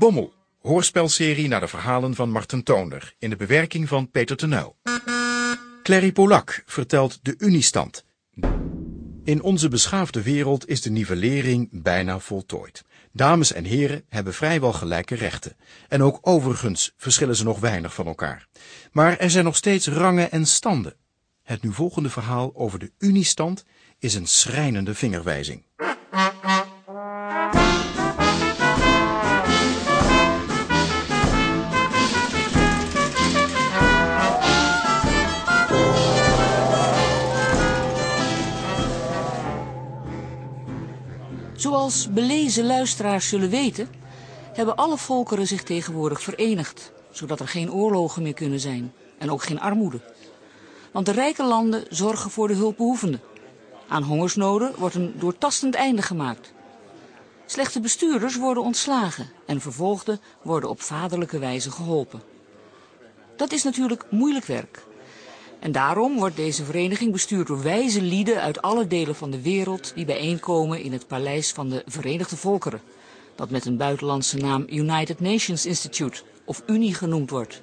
Bommel, hoorspelserie naar de verhalen van Marten Toonder in de bewerking van Peter Tenuil. Clary Polak vertelt de Uniestand. In onze beschaafde wereld is de nivellering bijna voltooid. Dames en heren hebben vrijwel gelijke rechten. En ook overigens verschillen ze nog weinig van elkaar. Maar er zijn nog steeds rangen en standen. Het nu volgende verhaal over de Uniestand is een schrijnende vingerwijzing. Zoals belezen luisteraars zullen weten, hebben alle volkeren zich tegenwoordig verenigd, zodat er geen oorlogen meer kunnen zijn en ook geen armoede. Want de rijke landen zorgen voor de hulpbehoevenden. Aan hongersnoden wordt een doortastend einde gemaakt. Slechte bestuurders worden ontslagen en vervolgden worden op vaderlijke wijze geholpen. Dat is natuurlijk moeilijk werk. En daarom wordt deze vereniging bestuurd door wijze lieden uit alle delen van de wereld die bijeenkomen in het paleis van de Verenigde Volkeren, dat met een buitenlandse naam United Nations Institute of Unie genoemd wordt.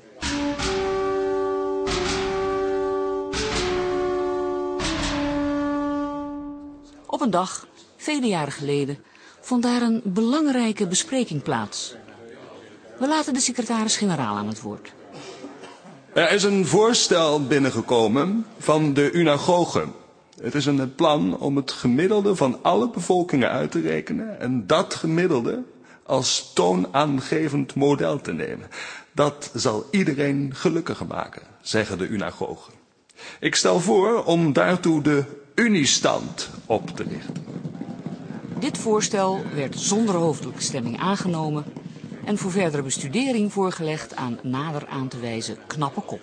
Op een dag, vele jaren geleden, vond daar een belangrijke bespreking plaats. We laten de secretaris-generaal aan het woord. Er is een voorstel binnengekomen van de unagogen. Het is een plan om het gemiddelde van alle bevolkingen uit te rekenen en dat gemiddelde als toonaangevend model te nemen. Dat zal iedereen gelukkiger maken, zeggen de unagogen. Ik stel voor om daartoe de Uniestand op te richten. Dit voorstel werd zonder hoofdelijke stemming aangenomen en voor verdere bestudering voorgelegd aan nader aan te wijzen knappe kop.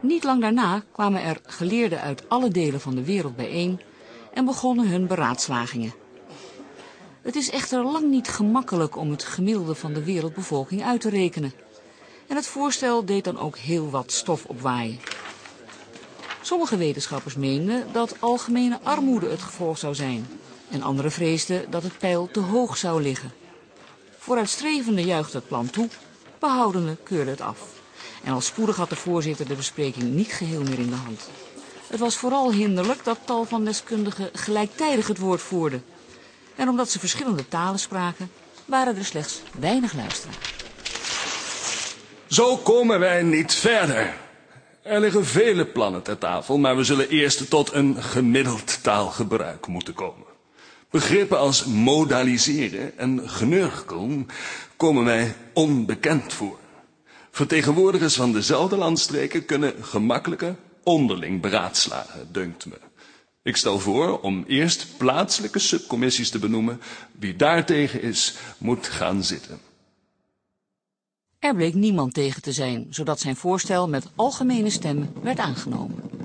Niet lang daarna kwamen er geleerden uit alle delen van de wereld bijeen en begonnen hun beraadslagingen. Het is echter lang niet gemakkelijk om het gemiddelde van de wereldbevolking uit te rekenen. En het voorstel deed dan ook heel wat stof opwaaien. Sommige wetenschappers meenden dat algemene armoede het gevolg zou zijn. En anderen vreesden dat het pijl te hoog zou liggen. Vooruitstrevende juichte het plan toe, behoudende keurde het af. En al spoedig had de voorzitter de bespreking niet geheel meer in de hand. Het was vooral hinderlijk dat tal van deskundigen gelijktijdig het woord voerden. En omdat ze verschillende talen spraken, waren er slechts weinig luisteraars. Zo komen wij niet verder. Er liggen vele plannen ter tafel, maar we zullen eerst tot een gemiddeld taalgebruik moeten komen. Begrippen als modaliseren en genurkel komen mij onbekend voor. Vertegenwoordigers van dezelfde landstreken kunnen gemakkelijker onderling beraadslagen, dunkt me. Ik stel voor om eerst plaatselijke subcommissies te benoemen. Wie daartegen is, moet gaan zitten. Er bleek niemand tegen te zijn, zodat zijn voorstel met algemene stem werd aangenomen.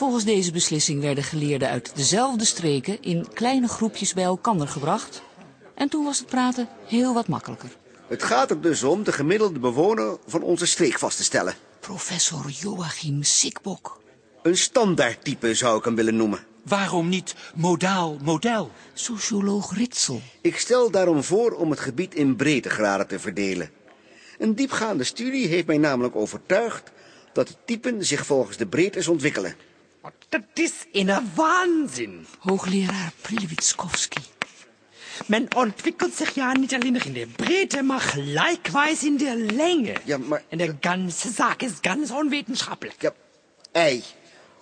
Volgens deze beslissing werden geleerden uit dezelfde streken in kleine groepjes bij elkaar gebracht. En toen was het praten heel wat makkelijker. Het gaat er dus om de gemiddelde bewoner van onze streek vast te stellen. Professor Joachim Sikbok. Een standaardtype zou ik hem willen noemen. Waarom niet modaal model? Socioloog Ritsel. Ik stel daarom voor om het gebied in breedtegraden te verdelen. Een diepgaande studie heeft mij namelijk overtuigd dat de typen zich volgens de breedtes ontwikkelen. Dat is een waanzin. Hoogleraar Prilewitskowski. Men ontwikkelt zich ja niet alleen in de breedte, maar gelijkwijs in de länge. Ja, maar... En de ganze zaak is ganz onwetenschappelijk. Ja, ei.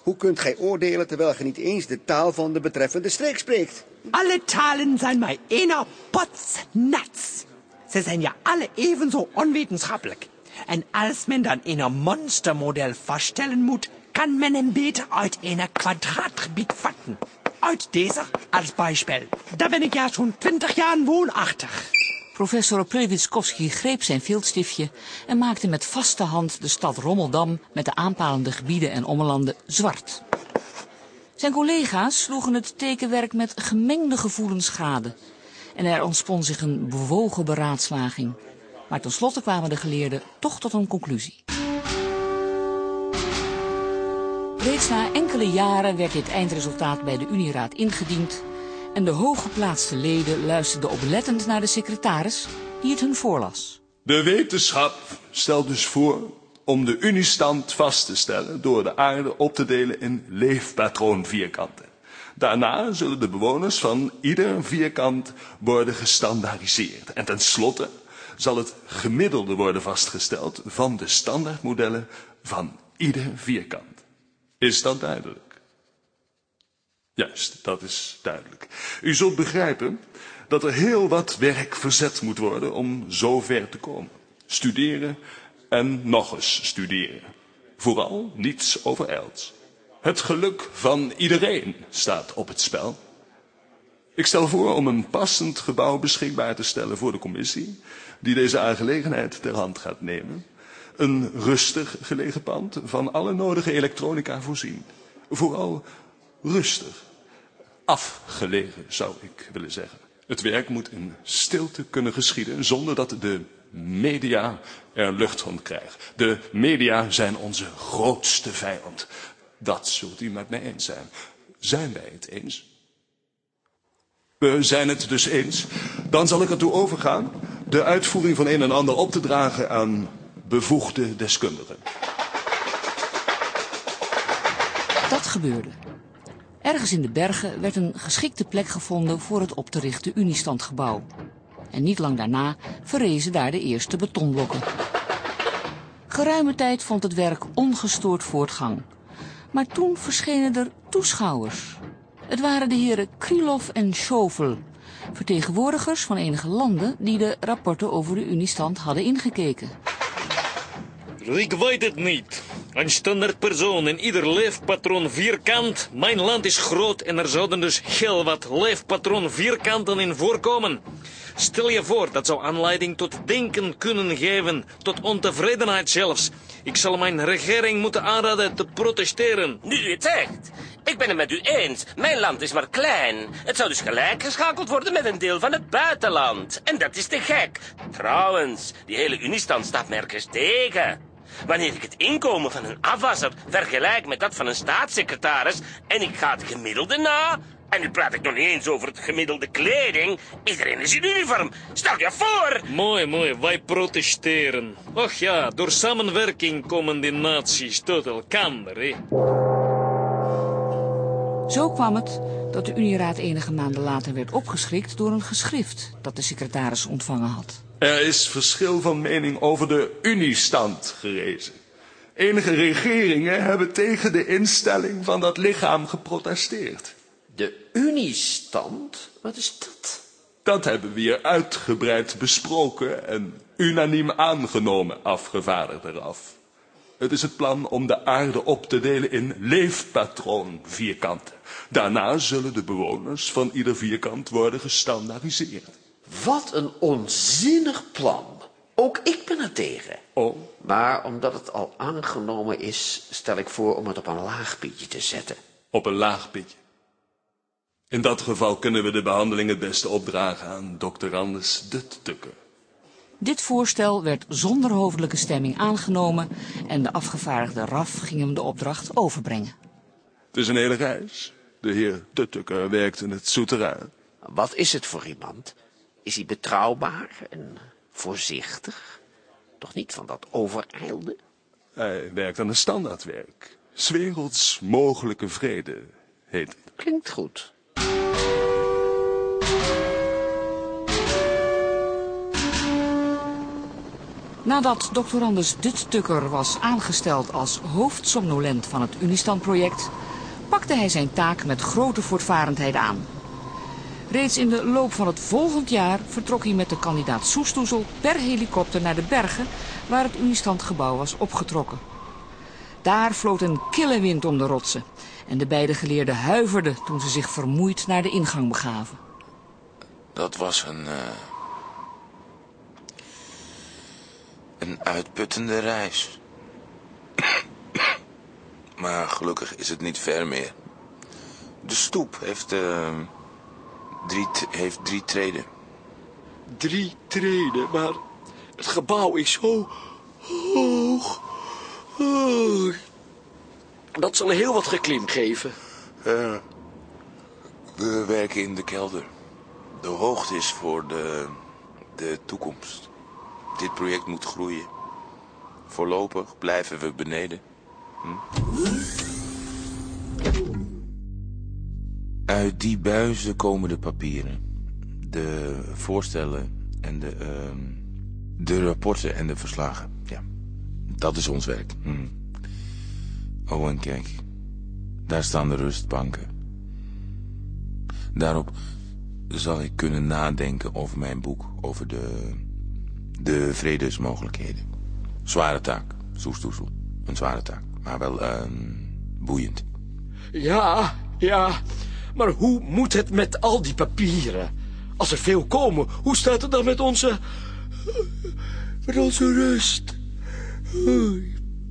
Hoe kunt gij oordelen terwijl ge niet eens de taal van de betreffende streek spreekt? Alle talen zijn mij ene potsnats. Ze zijn ja alle evenzo onwetenschappelijk. En als men dan een monstermodel vaststellen moet, kan men hem beter uit een kwadraatgebied vatten. Uit deze als Beispiel. Daar ben ik ja zo'n twintig jaar woonachtig. Professor Prewitskowski greep zijn viltstiftje en maakte met vaste hand de stad Rommeldam met de aanpalende gebieden en ommelanden zwart. Zijn collega's sloegen het tekenwerk met gemengde gevoelens gade. En er ontspon zich een bewogen beraadslaging. Maar tenslotte kwamen de geleerden toch tot een conclusie. Reeds na enkele jaren werd dit eindresultaat bij de Unieraad ingediend En de hooggeplaatste leden luisterden oplettend naar de secretaris die het hun voorlas. De wetenschap stelt dus voor om de uniestand vast te stellen door de aarde op te delen in leefpatroonvierkanten. Daarna zullen de bewoners van ieder vierkant worden gestandaardiseerd. En tenslotte zal het gemiddelde worden vastgesteld van de standaardmodellen van ieder vierkant. Is dat duidelijk? Juist, dat is duidelijk. U zult begrijpen dat er heel wat werk verzet moet worden om zo ver te komen. Studeren en nog eens studeren. Vooral niets overijld. Het geluk van iedereen staat op het spel. Ik stel voor om een passend gebouw beschikbaar te stellen voor de commissie, die deze aangelegenheid ter hand gaat nemen. Een rustig gelegen pand, van alle nodige elektronica voorzien. Vooral rustig. Afgelegen, zou ik willen zeggen. Het werk moet in stilte kunnen geschieden, zonder dat de media er lucht van krijgen. De media zijn onze grootste vijand. Dat zult u met mij eens zijn. Zijn wij het eens? We zijn het dus eens. Dan zal ik ertoe overgaan de uitvoering van een en ander op te dragen aan bevoegde deskundigen. Dat gebeurde. Ergens in de bergen werd een geschikte plek gevonden voor het op te richten Uniestandgebouw. En niet lang daarna verrezen daar de eerste betonblokken. Geruime tijd vond het werk ongestoord voortgang. Maar toen verschenen er toeschouwers. Het waren de heren Krylov en Schovel, vertegenwoordigers van enige landen die de rapporten over de Uniestand hadden ingekeken. Ik weet het niet. Een standaard persoon in ieder leefpatroon vierkant. Mijn land is groot en er zouden dus heel wat leefpatroon vierkanten in voorkomen. Stel je voor, dat zou aanleiding tot denken kunnen geven, tot ontevredenheid zelfs. Ik zal mijn regering moeten aanraden te protesteren. Nu u het zegt. Ik ben het met u eens. Mijn land is maar klein. Het zou dus gelijk geschakeld worden met een deel van het buitenland. En dat is te gek. Trouwens, die hele Uniestand staat nergens tegen. Wanneer ik het inkomen van een afwasser vergelijk met dat van een staatssecretaris en ik ga het gemiddelde na, en nu praat ik nog niet eens over het gemiddelde kleding. Iedereen is in uniform. Stel je voor! Mooi, mooi, wij protesteren. Och ja, door samenwerking komen die naties tot elkaar, hè. Zo kwam het dat de Unieraad enige maanden later werd opgeschrikt door een geschrift dat de secretaris ontvangen had. Er is verschil van mening over de Uniestand gerezen. Enige regeringen hebben tegen de instelling van dat lichaam geprotesteerd. De Uniestand? Wat is dat? Dat hebben we hier uitgebreid besproken en unaniem aangenomen, afgevaardigd eraf. Het is het plan om de aarde op te delen in leefpatroon vierkanten. Daarna zullen de bewoners van ieder vierkant worden gestandaardiseerd. Wat een onzinnig plan. Ook ik ben er tegen. Oh, Maar omdat het al aangenomen is, stel ik voor om het op een laag pitje te zetten. op een laag pitje. In dat geval kunnen we de behandeling het beste opdragen aan dokter Anders Duttukker. Dit voorstel werd zonder hoofdelijke stemming aangenomen en de afgevaardigde RAF ging hem de opdracht overbrengen. Het is een hele reis. De heer Duttukker werkt in het souterrain. Wat is het voor iemand? Is hij betrouwbaar en voorzichtig? Toch niet van dat overijlde? Hij werkt aan een standaardwerk. 's werelds mogelijke vrede heet het. Klinkt goed. Nadat doctorandus Duttukker was aangesteld als hoofdsomnolent van het Unistand-project, pakte hij zijn taak met grote voortvarendheid aan. Reeds in de loop van het volgend jaar vertrok hij met de kandidaat Soestoezel per helikopter naar de bergen waar het Unistand-gebouw was opgetrokken. Daar floot een kille wind om de rotsen en de beide geleerden huiverden toen ze zich vermoeid naar de ingang begaven. Dat was een. eh, een uitputtende reis. maar gelukkig is het niet ver meer. De stoep heeft. eh, drie, heeft drie treden. Drie treden, maar het gebouw is zo hoog. Oh. Dat zal heel wat geklim geven. We werken in de kelder. De hoogte is voor de, de toekomst. Dit project moet groeien. Voorlopig blijven we beneden. Hm? Uit die buizen komen de papieren. De voorstellen en de, ehm, de rapporten en de verslagen. Ja, dat is ons werk. Hm. Oh, en kijk. Daar staan de rustbanken. Daarop zal ik kunnen nadenken over mijn boek, over de, de vredesmogelijkheden. Zware taak, soestoesel. Een zware taak, maar wel ehm, boeiend. Ja, ja. Maar hoe moet het met al die papieren? Als er veel komen, hoe staat het dan met onze... met onze rust?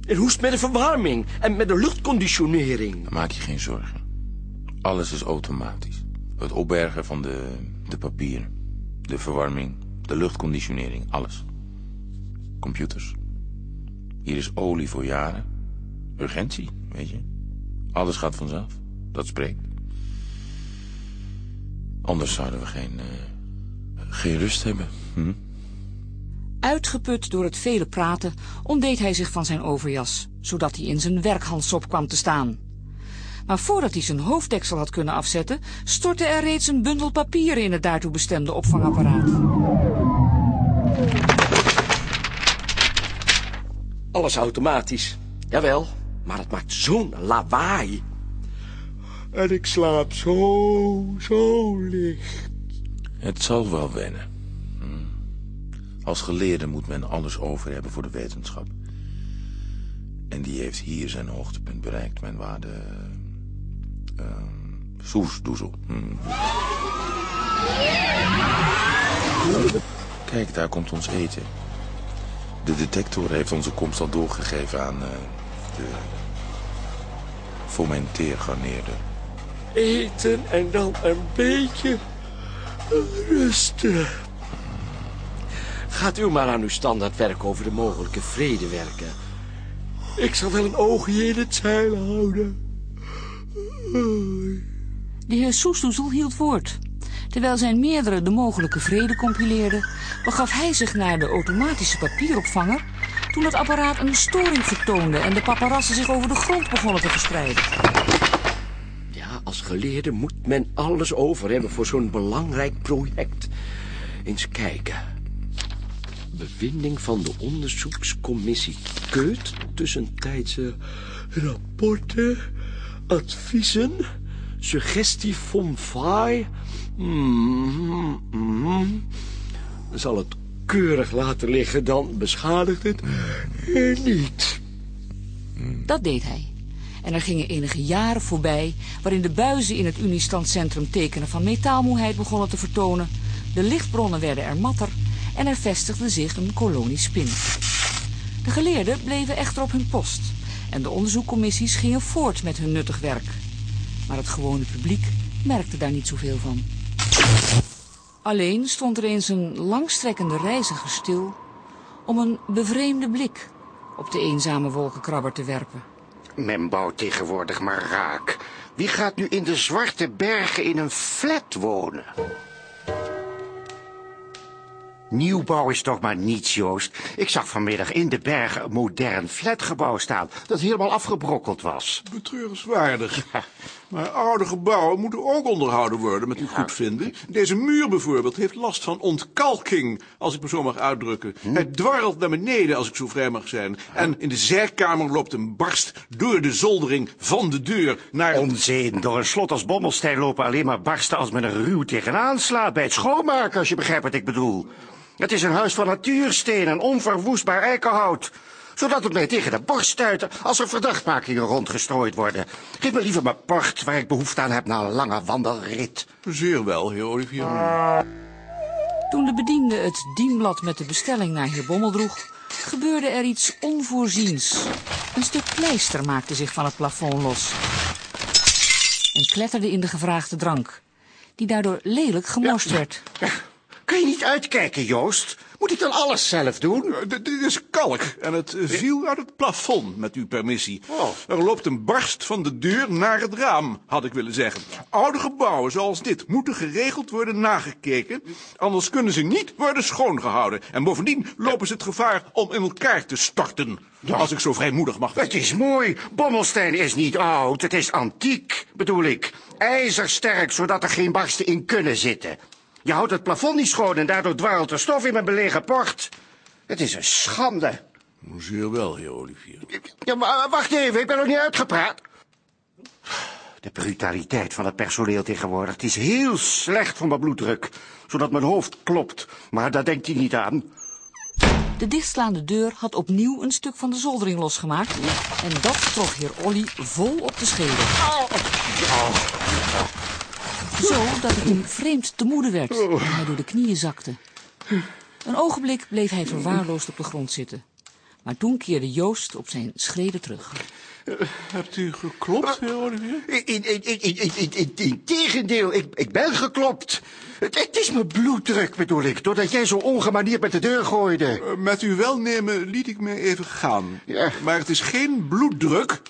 En hoe is het met de verwarming en met de luchtconditionering? Maak je geen zorgen. Alles is automatisch. Het opbergen van de, de papieren, de verwarming, de luchtconditionering, alles. Computers. Hier is olie voor jaren. Urgentie, weet je. Alles gaat vanzelf. Dat spreekt. Anders zouden we geen, uh, geen rust hebben. Hm? Uitgeput door het vele praten ontdeed hij zich van zijn overjas, zodat hij in zijn werkhandsop kwam te staan. Maar voordat hij zijn hoofddeksel had kunnen afzetten, stortte er reeds een bundel papieren in het daartoe bestemde opvangapparaat. Alles automatisch. Jawel, maar het maakt zo'n lawaai. En ik slaap zo, zo licht. Het zal wel wennen. Hm. Als geleerde moet men alles over hebben voor de wetenschap. En die heeft hier zijn hoogtepunt bereikt, mijn waarde... Uh, soesdoezel. Hm. Kijk, daar komt ons eten. De detector heeft onze komst al doorgegeven aan uh, de fomenteergarneerde. Eten en dan een beetje rusten. Gaat u maar aan uw standaardwerk over de mogelijke vrede werken. Ik zal wel een oogje in het zeil houden. De heer Soesdoezel hield woord. Terwijl zijn meerdere de mogelijke vrede compileerden, begaf hij zich naar de automatische papieropvanger toen het apparaat een storing vertoonde en de paparassen zich over de grond begonnen te verspreiden. Als geleerde moet men alles over hebben voor zo'n belangrijk project. Eens kijken. Bevinding van de onderzoekscommissie Keut, tussentijdse rapporten, adviezen, suggestie van Vaai. Mm -hmm. Zal het keurig laten liggen, dan beschadigt het niet. Dat deed hij. En er gingen enige jaren voorbij waarin de buizen in het Uniestandcentrum tekenen van metaalmoeheid begonnen te vertonen. De lichtbronnen werden er matter en er vestigde zich een kolonie spin. De geleerden bleven echter op hun post en de onderzoekcommissies gingen voort met hun nuttig werk. Maar het gewone publiek merkte daar niet zoveel van. Alleen stond er eens een langstrekkende reiziger stil om een bevreemde blik op de eenzame wolkenkrabber te werpen. Men bouwt tegenwoordig maar raak. Wie gaat nu in de zwarte bergen in een flat wonen? Nieuwbouw is toch maar niets, Joost. Ik zag vanmiddag in de bergen een modern flatgebouw staan... dat helemaal afgebrokkeld was. Betreurenswaardig. Maar oude gebouwen moeten ook onderhouden worden, met uw goedvinden. Deze muur bijvoorbeeld heeft last van ontkalking, als ik me zo mag uitdrukken. Hij dwarrelt naar beneden, als ik zo vrij mag zijn. En in de zijkamer loopt een barst door de zoldering van de deur naar... Onzin, door een slot als Bommelstein lopen alleen maar barsten als men er ruw tegenaan slaat... bij het schoonmaken, als je begrijpt wat ik bedoel. Het is een huis van natuursteen en onverwoestbaar eikenhout. Zodat het mij tegen de borst stuiten als er verdachtmakingen rondgestrooid worden. Geef me liever mijn port waar ik behoefte aan heb na een lange wandelrit. Zeer wel, heer Olivier. Toen de bediende het dienblad met de bestelling naar heer Bommel droeg, gebeurde er iets onvoorziens. Een stuk pleister maakte zich van het plafond los. En kletterde in de gevraagde drank, die daardoor lelijk gemorst werd. Ja, Kan je niet uitkijken, Joost? Moet ik dan alles zelf doen? Eh, Dit is kalk en het eh, viel uit het plafond, met uw permissie. Oh. Er loopt een barst van de deur naar het raam, had ik willen zeggen. Oude gebouwen zoals dit moeten geregeld worden nagekeken, anders kunnen ze niet worden schoongehouden. En bovendien lopen ze het gevaar om in elkaar te storten, als ik zo vrijmoedig mag Het is mooi. Bommelstein is niet oud, het is antiek, bedoel ik. IJzersterk, zodat er geen barsten in kunnen zitten. Je houdt het plafond niet schoon en daardoor dwarrelt er stof in mijn belegen port. Het is een schande. Zeer wel, heer Olivier. Ja, maar wacht even, ik ben nog niet uitgepraat. De brutaliteit van het personeel tegenwoordig. Het is heel slecht voor mijn bloeddruk, zodat mijn hoofd klopt. Maar daar denkt hij niet aan. De dichtslaande deur had opnieuw een stuk van de zoldering losgemaakt. En dat trof heer Olly vol op de schedel. Zo dat het hem vreemd te moede werd en hij door de knieën zakte. Een ogenblik bleef hij verwaarloosd op de grond zitten. Maar toen keerde Joost op zijn schreden terug. Hebt u geklopt, heer Olivier? In, tegendeel, ik, ik ben geklopt. Het, het is mijn bloeddruk, bedoel ik, doordat jij zo ongemanierd met de deur gooide. Eh, Met uw welnemen liet ik mij even gaan. Ja. Maar het is geen bloeddruk.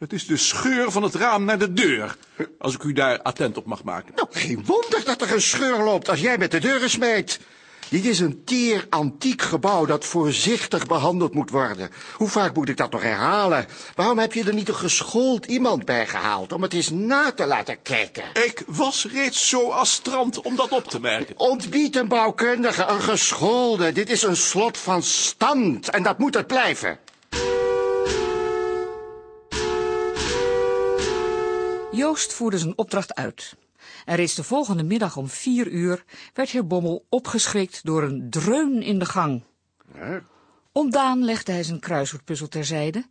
Het is de scheur van het raam naar de deur. Als ik u daar attent op mag maken. Nou, geen wonder dat er een scheur loopt als jij met de deuren smijt. Dit is een teer antiek gebouw dat voorzichtig behandeld moet worden. Hoe vaak moet ik dat nog herhalen? Waarom heb je er niet een geschoold iemand bij gehaald om het eens na te laten kijken? Ik was reeds zo astrant om dat op te merken. Ontbied een bouwkundige, een geschoolde. Dit is een slot van stand en dat moet het blijven. Joost voerde zijn opdracht uit. En reeds de volgende middag om vier uur werd heer Bommel opgeschrikt door een dreun in de gang. Ontdaan legde hij zijn kruiswoordpuzzel terzijde.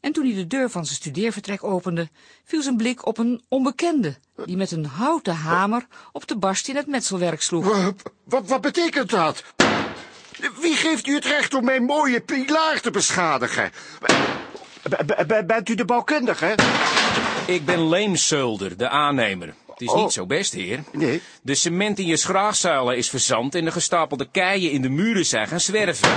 En toen hij de deur van zijn studeervertrek opende, viel zijn blik op een onbekende, die met een houten hamer op de barst in het metselwerk sloeg. Wat, wat, wat betekent dat? Wie geeft u het recht om mijn mooie pilaar te beschadigen? B- bent u de bouwkundige? Ik ben Leemsulder, de aannemer. Het is Oh. niet zo best, heer. Nee. De cement in je schraagzuilen is verzand en de gestapelde keien in de muren zijn gaan zwerven.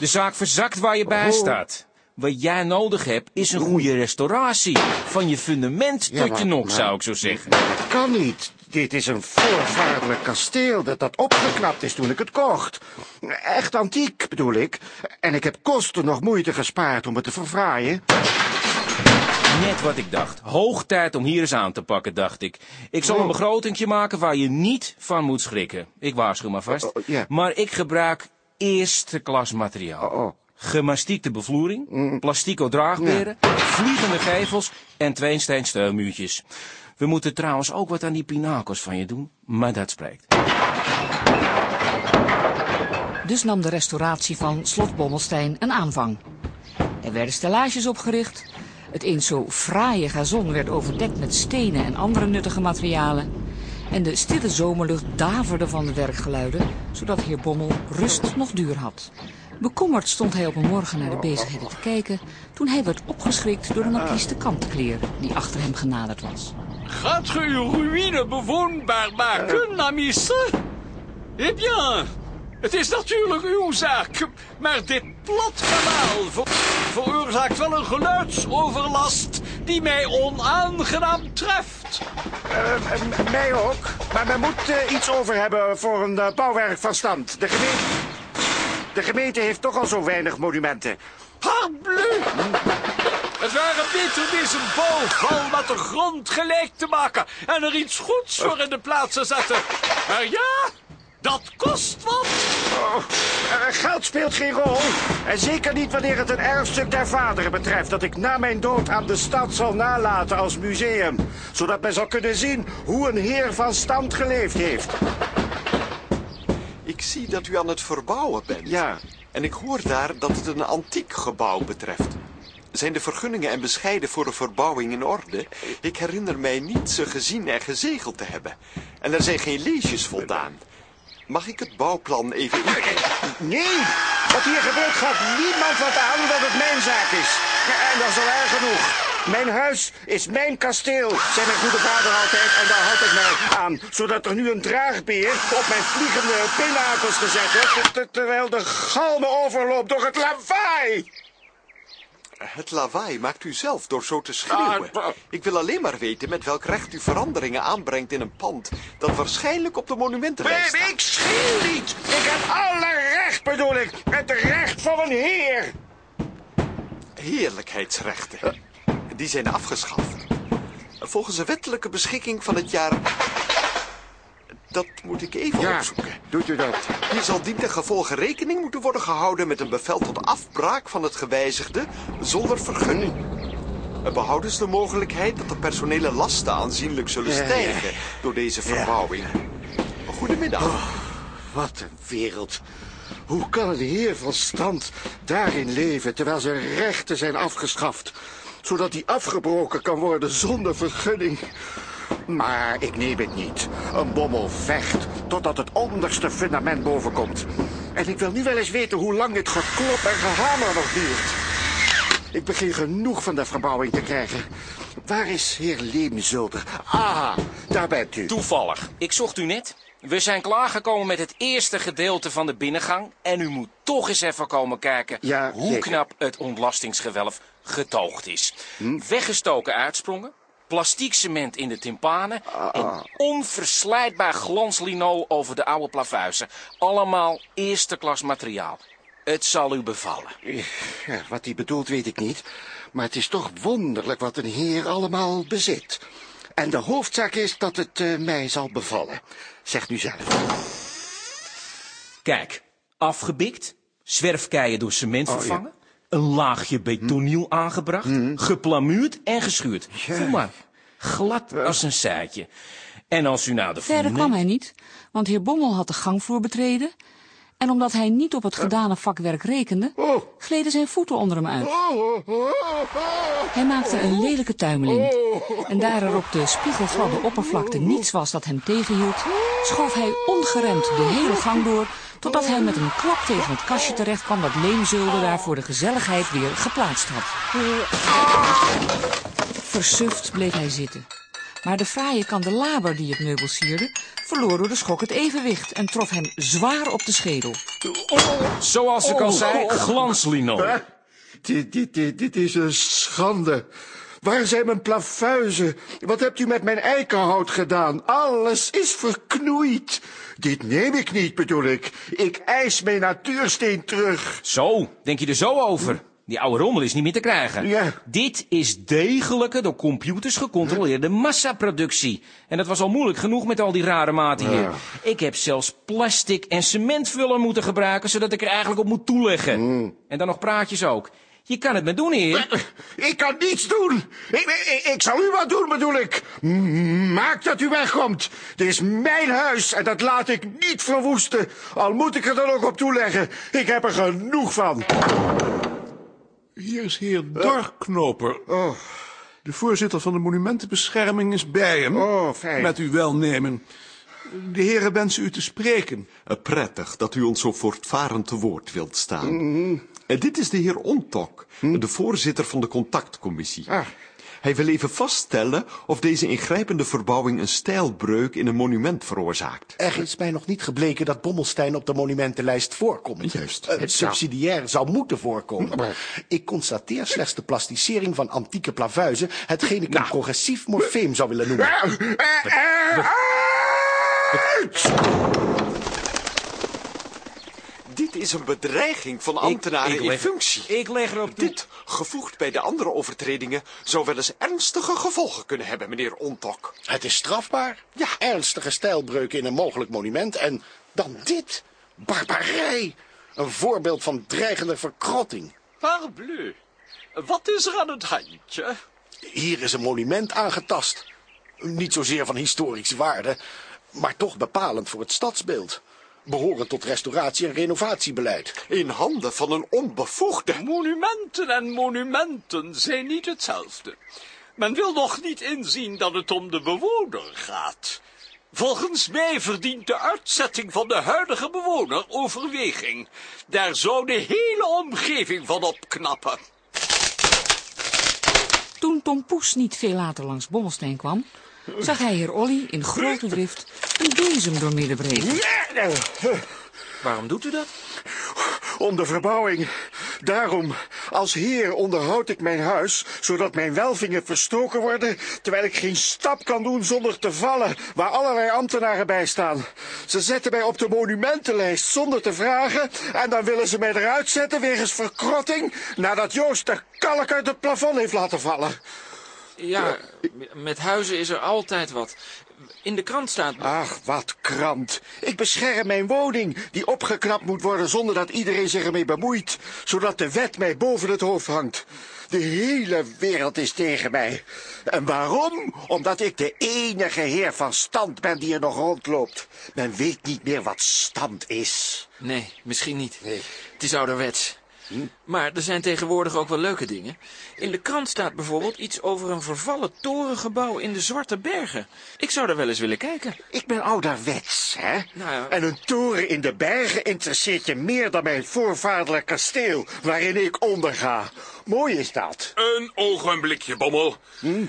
De zaak verzakt waar je bij Oh. staat. Wat jij nodig hebt is een goede restauratie. Van je fundament Ja, tot maar- je nog, maar- zou ik zo zeggen. Dat kan niet. Dit is een voorvaardelijk kasteel dat, dat opgeknapt is toen ik het kocht. Echt antiek, bedoel ik. En ik heb kosten nog moeite gespaard om het te verfraaien. Net wat ik dacht. Hoog tijd om hier eens aan te pakken, dacht ik. Ik zal een Oh. begrotingje maken waar je niet van moet schrikken. Ik waarschuw maar vast. Oh, oh. Maar ik gebruik eerste klas materiaal. Oh. Gemastiekte bevloering, plastico draagberen, vliegende gevels en tweesteen steunmuurtjes. We moeten trouwens ook wat aan die pinakels van je doen, maar dat spreekt. Dus nam de restauratie van slot Bommelstein een aanvang. Er werden stellages opgericht. Het eens zo fraaie gazon werd overdekt met stenen en andere nuttige materialen. En de stille zomerlucht daverde van de werkgeluiden, zodat heer Bommel rust nog duur had. Bekommerd stond hij op een morgen naar de bezigheden te kijken, toen hij werd opgeschrikt door de markies de kantenkleer, die achter hem genaderd was. Gaat ge uw ruïne bewoonbaar maken, Amice? Eh bien, het is natuurlijk uw zaak. Maar dit platkanaal ver- veroorzaakt wel een geluidsoverlast die mij onaangenaam treft. Eh, mij ook. Maar men moet eh, iets over hebben voor een eh, bouwwerk van stand. De gemeente... De gemeente heeft toch al zo weinig monumenten. Parbleu! Het waren beter deze bouwval met de grond gelijk te maken en er iets goeds voor in de plaats te zetten. Maar ja, dat kost wat. Oh, eh, geld speelt geen rol. En zeker niet wanneer het een erfstuk der vaderen betreft... dat ik na mijn dood aan de stad zal nalaten als museum. Zodat men zal kunnen zien hoe een heer van stand geleefd heeft. Ik zie dat u aan het verbouwen bent. Ja. En ik hoor daar dat het een antiek gebouw betreft. Zijn de vergunningen en bescheiden voor een verbouwing in orde? Ik herinner mij niet ze gezien en gezegeld te hebben. En er zijn geen leesjes voldaan. Mag ik het bouwplan even? Nee, wat hier gebeurt gaat niemand wat aan dat het mijn zaak is. En dat is al erg genoeg. Mijn huis is mijn kasteel, zei mijn goede vader altijd. En daar houd ik mij gedaan, zodat er nu een draagbeer op mijn vliegende pinnakels gezet wordt, ter- terwijl de galme overloopt door het lawaai. Het lawaai maakt u zelf door zo te schreeuwen. Ah, Ik wil alleen maar weten met welk recht u veranderingen aanbrengt in een pand... dat waarschijnlijk op de monumentenlijst Nee, staat. ik schreeuw niet. Ik heb alle recht, bedoel ik. Het recht van een heer. Heerlijkheidsrechten. Die zijn afgeschaft. Volgens een wettelijke beschikking van het jaar... Dat moet ik even Ja, opzoeken. doet u dat. Hier zal dientengevolge rekening moeten worden gehouden met een bevel tot afbraak van het gewijzigde zonder vergunning. Er behoudens de mogelijkheid dat de personele lasten aanzienlijk zullen stijgen door deze verbouwing. Goedemiddag. Wat een wereld. Hoe kan een heer van stand daarin leven terwijl zijn rechten zijn afgeschaft? Zodat die afgebroken kan worden zonder vergunning. Maar ik neem het niet. Een bommel vecht totdat het onderste fundament bovenkomt. En ik wil nu wel eens weten hoe lang dit geklop en gehamer nog duurt. Ik begin genoeg van de verbouwing te krijgen. Waar is heer Leemzulder? Ah, daar bent u. Toevallig. Ik zocht u net. We zijn klaargekomen met het eerste gedeelte van de binnengang. En u moet toch eens even komen kijken Ja, hoe zeker. knap het ontlastingsgewelf getoogd is. Weggestoken uitsprongen, plastiek cement in de timpanen en onverslijtbaar glanslino over de oude plavuizen. Allemaal eerste klas materiaal. Het zal u bevallen. Ja, wat hij bedoelt weet ik niet. Maar het is toch wonderlijk wat een heer allemaal bezit. En de hoofdzaak is dat het eh, mij zal bevallen. Zegt u zelf. Kijk, afgebikt, zwerfkeien door cement Oh, ja. vervangen, een laagje betoniel aangebracht, geplamuurd en geschuurd. Voel maar, glad als een seitje. En als u nou de Verder kwam hij niet, want heer Bommel had de gangvloer betreden. En omdat hij niet op het gedane vakwerk rekende, gleden zijn voeten onder hem uit. Hij maakte een lelijke tuimeling. En daar er op de spiegelgladde oppervlakte niets was dat hem tegenhield, schoof hij ongeremd de hele gang door, totdat hij met een klap tegen het kastje terecht kwam dat Leemzulde daar voor de gezelligheid weer geplaatst had. Versuft bleef hij zitten. Maar de fraaie kandelaber die het meubel sierde, verloor door de schok het evenwicht en trof hem zwaar op de schedel. Zoals ik al zei, glanslino. Dit, dit, dit, dit is een schande. Waar zijn mijn plafuizen? Wat hebt u met mijn eikenhout gedaan? Alles is verknoeid. Dit neem ik niet, bedoel ik. Ik eis mijn natuursteen terug. Zo, denk je er zo over? Die oude rommel is niet meer te krijgen. Ja. Dit is degelijke, door computers gecontroleerde massaproductie. En dat was al moeilijk genoeg met al die rare maten hier. Ik heb zelfs plastic en cementvuller moeten gebruiken, zodat ik er eigenlijk op moet toeleggen. En dan nog praatjes ook. Je kan het me doen, heer. Ik kan niets doen. Ik, ik, ik zal u wat doen, bedoel ik. Maak dat u wegkomt. Dit is mijn huis en dat laat ik niet verwoesten. Al moet ik er dan ook op toeleggen. Ik heb er genoeg van. Hier is heer Dorknoper. De voorzitter van de monumentenbescherming is bij hem. Oh, fijn. Met uw welnemen. De heren wensen u te spreken. Eh, Prettig dat u ons zo voortvarend te woord wilt staan. Eh, dit is de heer Ontok, de voorzitter van de contactcommissie. Ah. Hij wil even vaststellen of deze ingrijpende verbouwing een stijlbreuk in een monument veroorzaakt. Er is mij nog niet gebleken dat Bommelstein op de monumentenlijst voorkomt. Juist. Eh, Het subsidiair zou moeten voorkomen. Ik constateer slechts de plasticering van antieke plavuizen, hetgeen ik een progressief morfeem zou willen noemen. Dit is een bedreiging van ambtenaren ik in leg- functie. Ik leg erop toe. Dit, gevoegd bij de andere overtredingen, zou wel eens ernstige gevolgen kunnen hebben, meneer Ontok. Het is strafbaar. Ja. Ernstige stijlbreuken in een mogelijk monument. En dan dit. Barbarij. Een voorbeeld van dreigende verkrotting. Parbleu. Wat is er aan het handje? Hier is een monument aangetast. Niet zozeer van historische waarde, maar toch bepalend voor het stadsbeeld. Behorend tot restauratie- en renovatiebeleid. In handen van een onbevoegde. Monumenten en monumenten zijn niet hetzelfde. Men wil nog niet inzien dat het om de bewoner gaat. Volgens mij verdient de uitzetting van de huidige bewoner overweging. Daar zou de hele omgeving van opknappen. Toen Tom Poes niet veel later langs Bommelsteen kwam, zag hij heer Olly in grote drift een bezem doormidden breken. Waarom doet u dat? Om de verbouwing. Daarom, als heer onderhoud ik mijn huis, zodat mijn welvingen verstoken worden, terwijl ik geen stap kan doen zonder te vallen, waar allerlei ambtenaren bij staan. Ze zetten mij op de monumentenlijst zonder te vragen, en dan willen ze mij eruit zetten wegens verkrotting, nadat Joost de kalk uit het plafond heeft laten vallen. Ja, met huizen is er altijd wat. In de krant staat... Ach, wat krant. Ik bescherm mijn woning, die opgeknapt moet worden zonder dat iedereen zich ermee bemoeit, zodat de wet mij boven het hoofd hangt. De hele wereld is tegen mij. En waarom? Omdat ik de enige heer van stand ben die er nog rondloopt. Men weet niet meer wat stand is. Nee, misschien niet. Nee. Het is ouderwets. Maar er zijn tegenwoordig ook wel leuke dingen. In de krant staat bijvoorbeeld iets over een vervallen torengebouw in de Zwarte Bergen. Ik zou daar wel eens willen kijken. Ik ben ouderwets, hè? Nou ja. En een toren in de bergen interesseert je meer dan mijn voorvaderlijk kasteel, waarin ik onderga. Mooi is dat. Een ogenblikje, Bommel.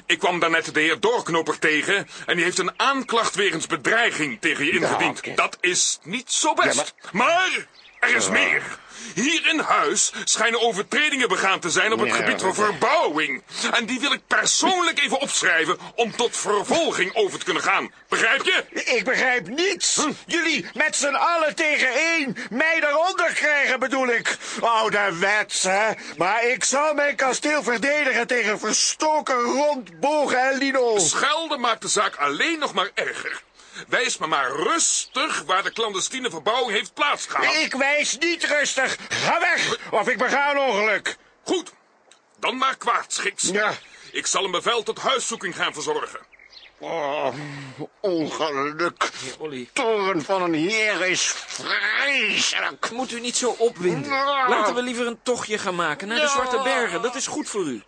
Ik kwam daarnet de heer Doorknoper tegen... en die heeft een aanklacht wegens bedreiging tegen je ingediend. Dat is niet zo best. Ja, maar... er is meer. Hier in huis schijnen overtredingen begaan te zijn op het Ja, gebied van verbouwing. En die wil ik persoonlijk even opschrijven om tot vervolging over te kunnen gaan. Begrijp je? Ik begrijp niets. Jullie met z'n allen tegen één. Mij eronder krijgen bedoel ik. Ouderwets, hè. Maar ik zal mijn kasteel verdedigen tegen verstoken rondbogen en lino. Schelden maakt de zaak alleen nog maar erger. Wijs me maar rustig waar de clandestine verbouwing heeft plaatsgehad. Ik wijs niet rustig. Ga weg, of ik bega een ongeluk. Goed, dan maar kwaartschiks. Ja. Ik zal een bevel tot huiszoeking gaan verzorgen. Oh, ongeluk. Heer Olly, Toren van een heer is vreselijk. moet u niet zo opwinden. Laten we liever een tochtje gaan maken naar de Zwarte Bergen. Dat is goed voor u.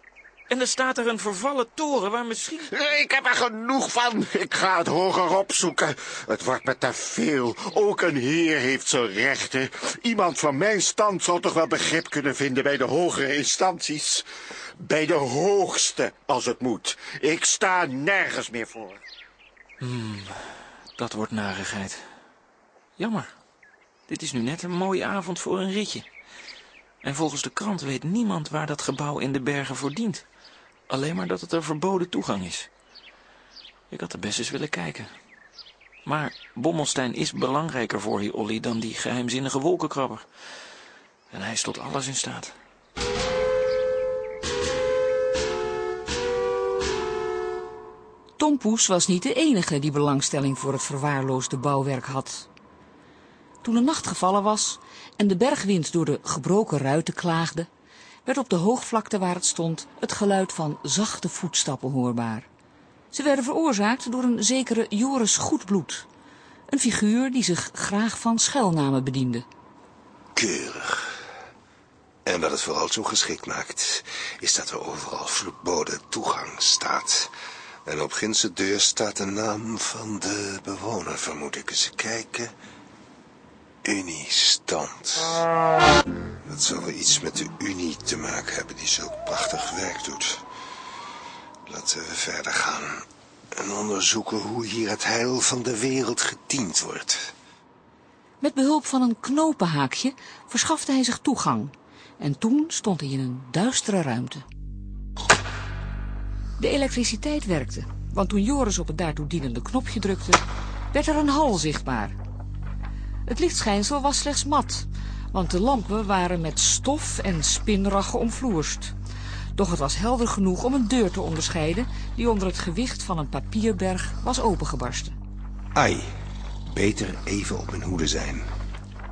En er staat er een vervallen toren waar misschien... Ik heb er genoeg van. Ik ga het hoger opzoeken. Het wordt me te veel. Ook een heer heeft zijn rechten. Iemand van mijn stand zal toch wel begrip kunnen vinden bij de hogere instanties. Bij de hoogste, als het moet. Ik sta nergens meer voor. Dat wordt narigheid. Jammer. Dit is nu net een mooie avond voor een ritje. En volgens de krant weet niemand waar dat gebouw in de bergen voor dient. Alleen maar dat het er verboden toegang is. Ik had er best eens willen kijken. Maar Bommelstein is belangrijker voor die Olly dan die geheimzinnige wolkenkrabber. En hij is tot alles in staat. Tom Poes was niet de enige die belangstelling voor het verwaarloosde bouwwerk had. Toen de nacht gevallen was en de bergwind door de gebroken ruiten klaagde, werd op de hoogvlakte waar het stond het geluid van zachte voetstappen hoorbaar. Ze werden veroorzaakt door een zekere Joris Goedbloed, een figuur die zich graag van schuilnamen bediende. Keurig. En wat het vooral zo geschikt maakt, is dat er overal verboden toegang staat. En op ginse deur staat de naam van de bewoner, vermoed ik. Eens kijken. Uniestand. Dat zal wel iets met de Unie te maken hebben die zulk prachtig werk doet. Laten we verder gaan en onderzoeken hoe hier het heil van de wereld gediend wordt. Met behulp van een knopenhaakje verschafte hij zich toegang. En toen stond hij in een duistere ruimte. De elektriciteit werkte, want toen Joris op het daartoe dienende knopje drukte, werd er een hal zichtbaar. Het lichtschijnsel was slechts mat, want de lampen waren met stof en spinraggen omvloerst. Doch het was helder genoeg om een deur te onderscheiden die onder het gewicht van een papierberg was opengebarsten. Ai, beter even op mijn hoede zijn.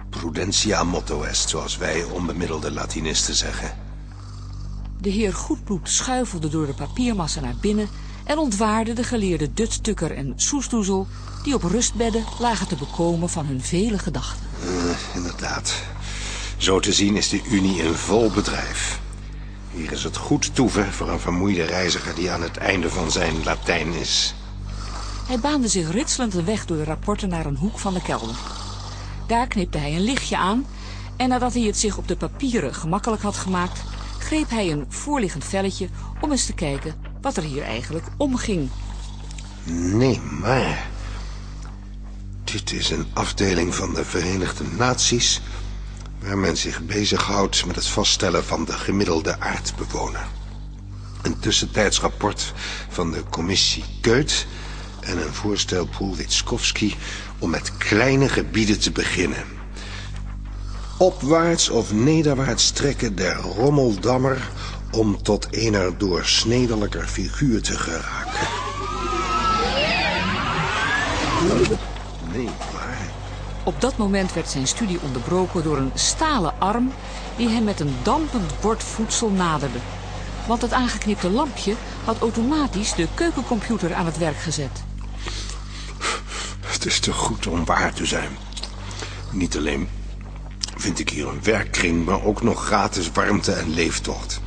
Prudentia motto est, zoals wij onbemiddelde Latinisten zeggen. De heer Goedbloed schuifelde door de papiermassa naar binnen en ontwaarde de geleerde Dutstukker en Soestoezel, die op rustbedden lagen te bekomen van hun vele gedachten. Eh, inderdaad. Zo te zien is de Unie in vol bedrijf. Hier is het goed toeven voor een vermoeide reiziger die aan het einde van zijn Latijn is. Hij baande zich ritselend een weg door de rapporten naar een hoek van de kelder. Daar knipte hij een lichtje aan en nadat hij het zich op de papieren gemakkelijk had gemaakt, greep hij een voorliggend velletje om eens te kijken wat er hier eigenlijk omging. Nee, maar... Dit is een afdeling van de Verenigde Naties... waar men zich bezighoudt met het vaststellen van de gemiddelde aardbewoner. Een tussentijds rapport van de commissie Keut... en een voorstel Poel-Witskowski om met kleine gebieden te beginnen. Opwaarts of nederwaarts trekken der rommeldammer... om tot een er doorsnedelijker figuur te geraken. Op dat moment werd zijn studie onderbroken door een stalen arm die hem met een dampend bord voedsel naderde. Want het aangeknipte lampje had automatisch de keukencomputer aan het werk gezet. Het is te goed om waar te zijn. Niet alleen vind ik hier een werkkring, maar ook nog gratis warmte en leeftocht.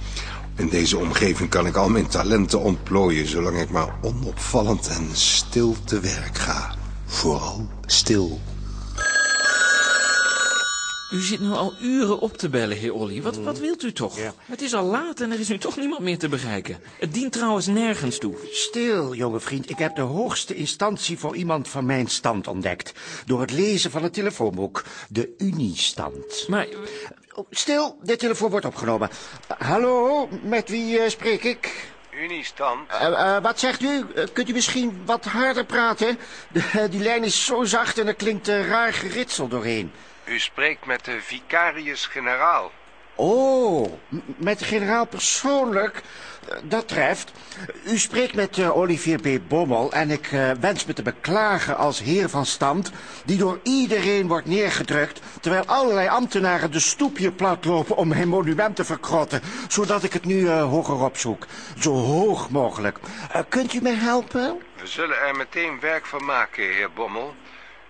In deze omgeving kan ik al mijn talenten ontplooien, zolang ik maar onopvallend en stil te werk ga. Vooral stil. U zit nu al uren op te bellen, heer Olly. Wat, wat wilt u toch? Het is al laat en er is nu toch niemand meer te bereiken. Het dient trouwens nergens toe. Stil, jonge vriend. Ik heb de hoogste instantie voor iemand van mijn stand ontdekt. Door het lezen van het telefoonboek. De Uniestand. Maar... Oh, Stil, de telefoon wordt opgenomen. Hallo, met wie eh, spreek ik? Uniestand? Eh, eh, wat zegt u? Eh, kunt u misschien wat harder praten? De, die lijn is zo zacht en er klinkt een raar geritsel doorheen. U spreekt met de vicarius-generaal. Oh, met de generaal persoonlijk? Eh, Dat treft. U spreekt met eh, Olivier B. Bommel en ik eh, wens me te beklagen als heer van stand... die door iedereen wordt neergedrukt... terwijl allerlei ambtenaren de stoep hier platlopen om mijn monument te verkrotten... zodat ik het nu hoger opzoek. Zo hoog mogelijk. Kunt u me helpen? We zullen er meteen werk van maken, heer Bommel.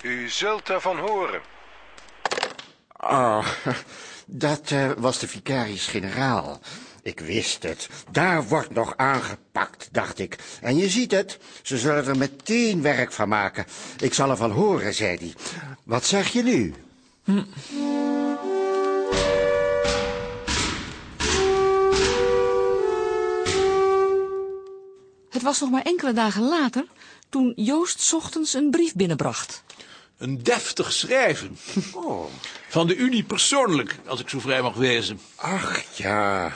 U zult ervan horen. Oh, dat eh, was de vicaris-generaal. Ik wist het. Daar wordt nog aangepakt, dacht ik. En je ziet het, ze zullen er meteen werk van maken. Ik zal ervan horen, zei hij. Wat zeg je nu? Het was nog maar enkele dagen later toen Joost ochtends een brief binnenbracht. Een deftig schrijven. Van de Unie persoonlijk, als ik zo vrij mag wezen. Ach ja,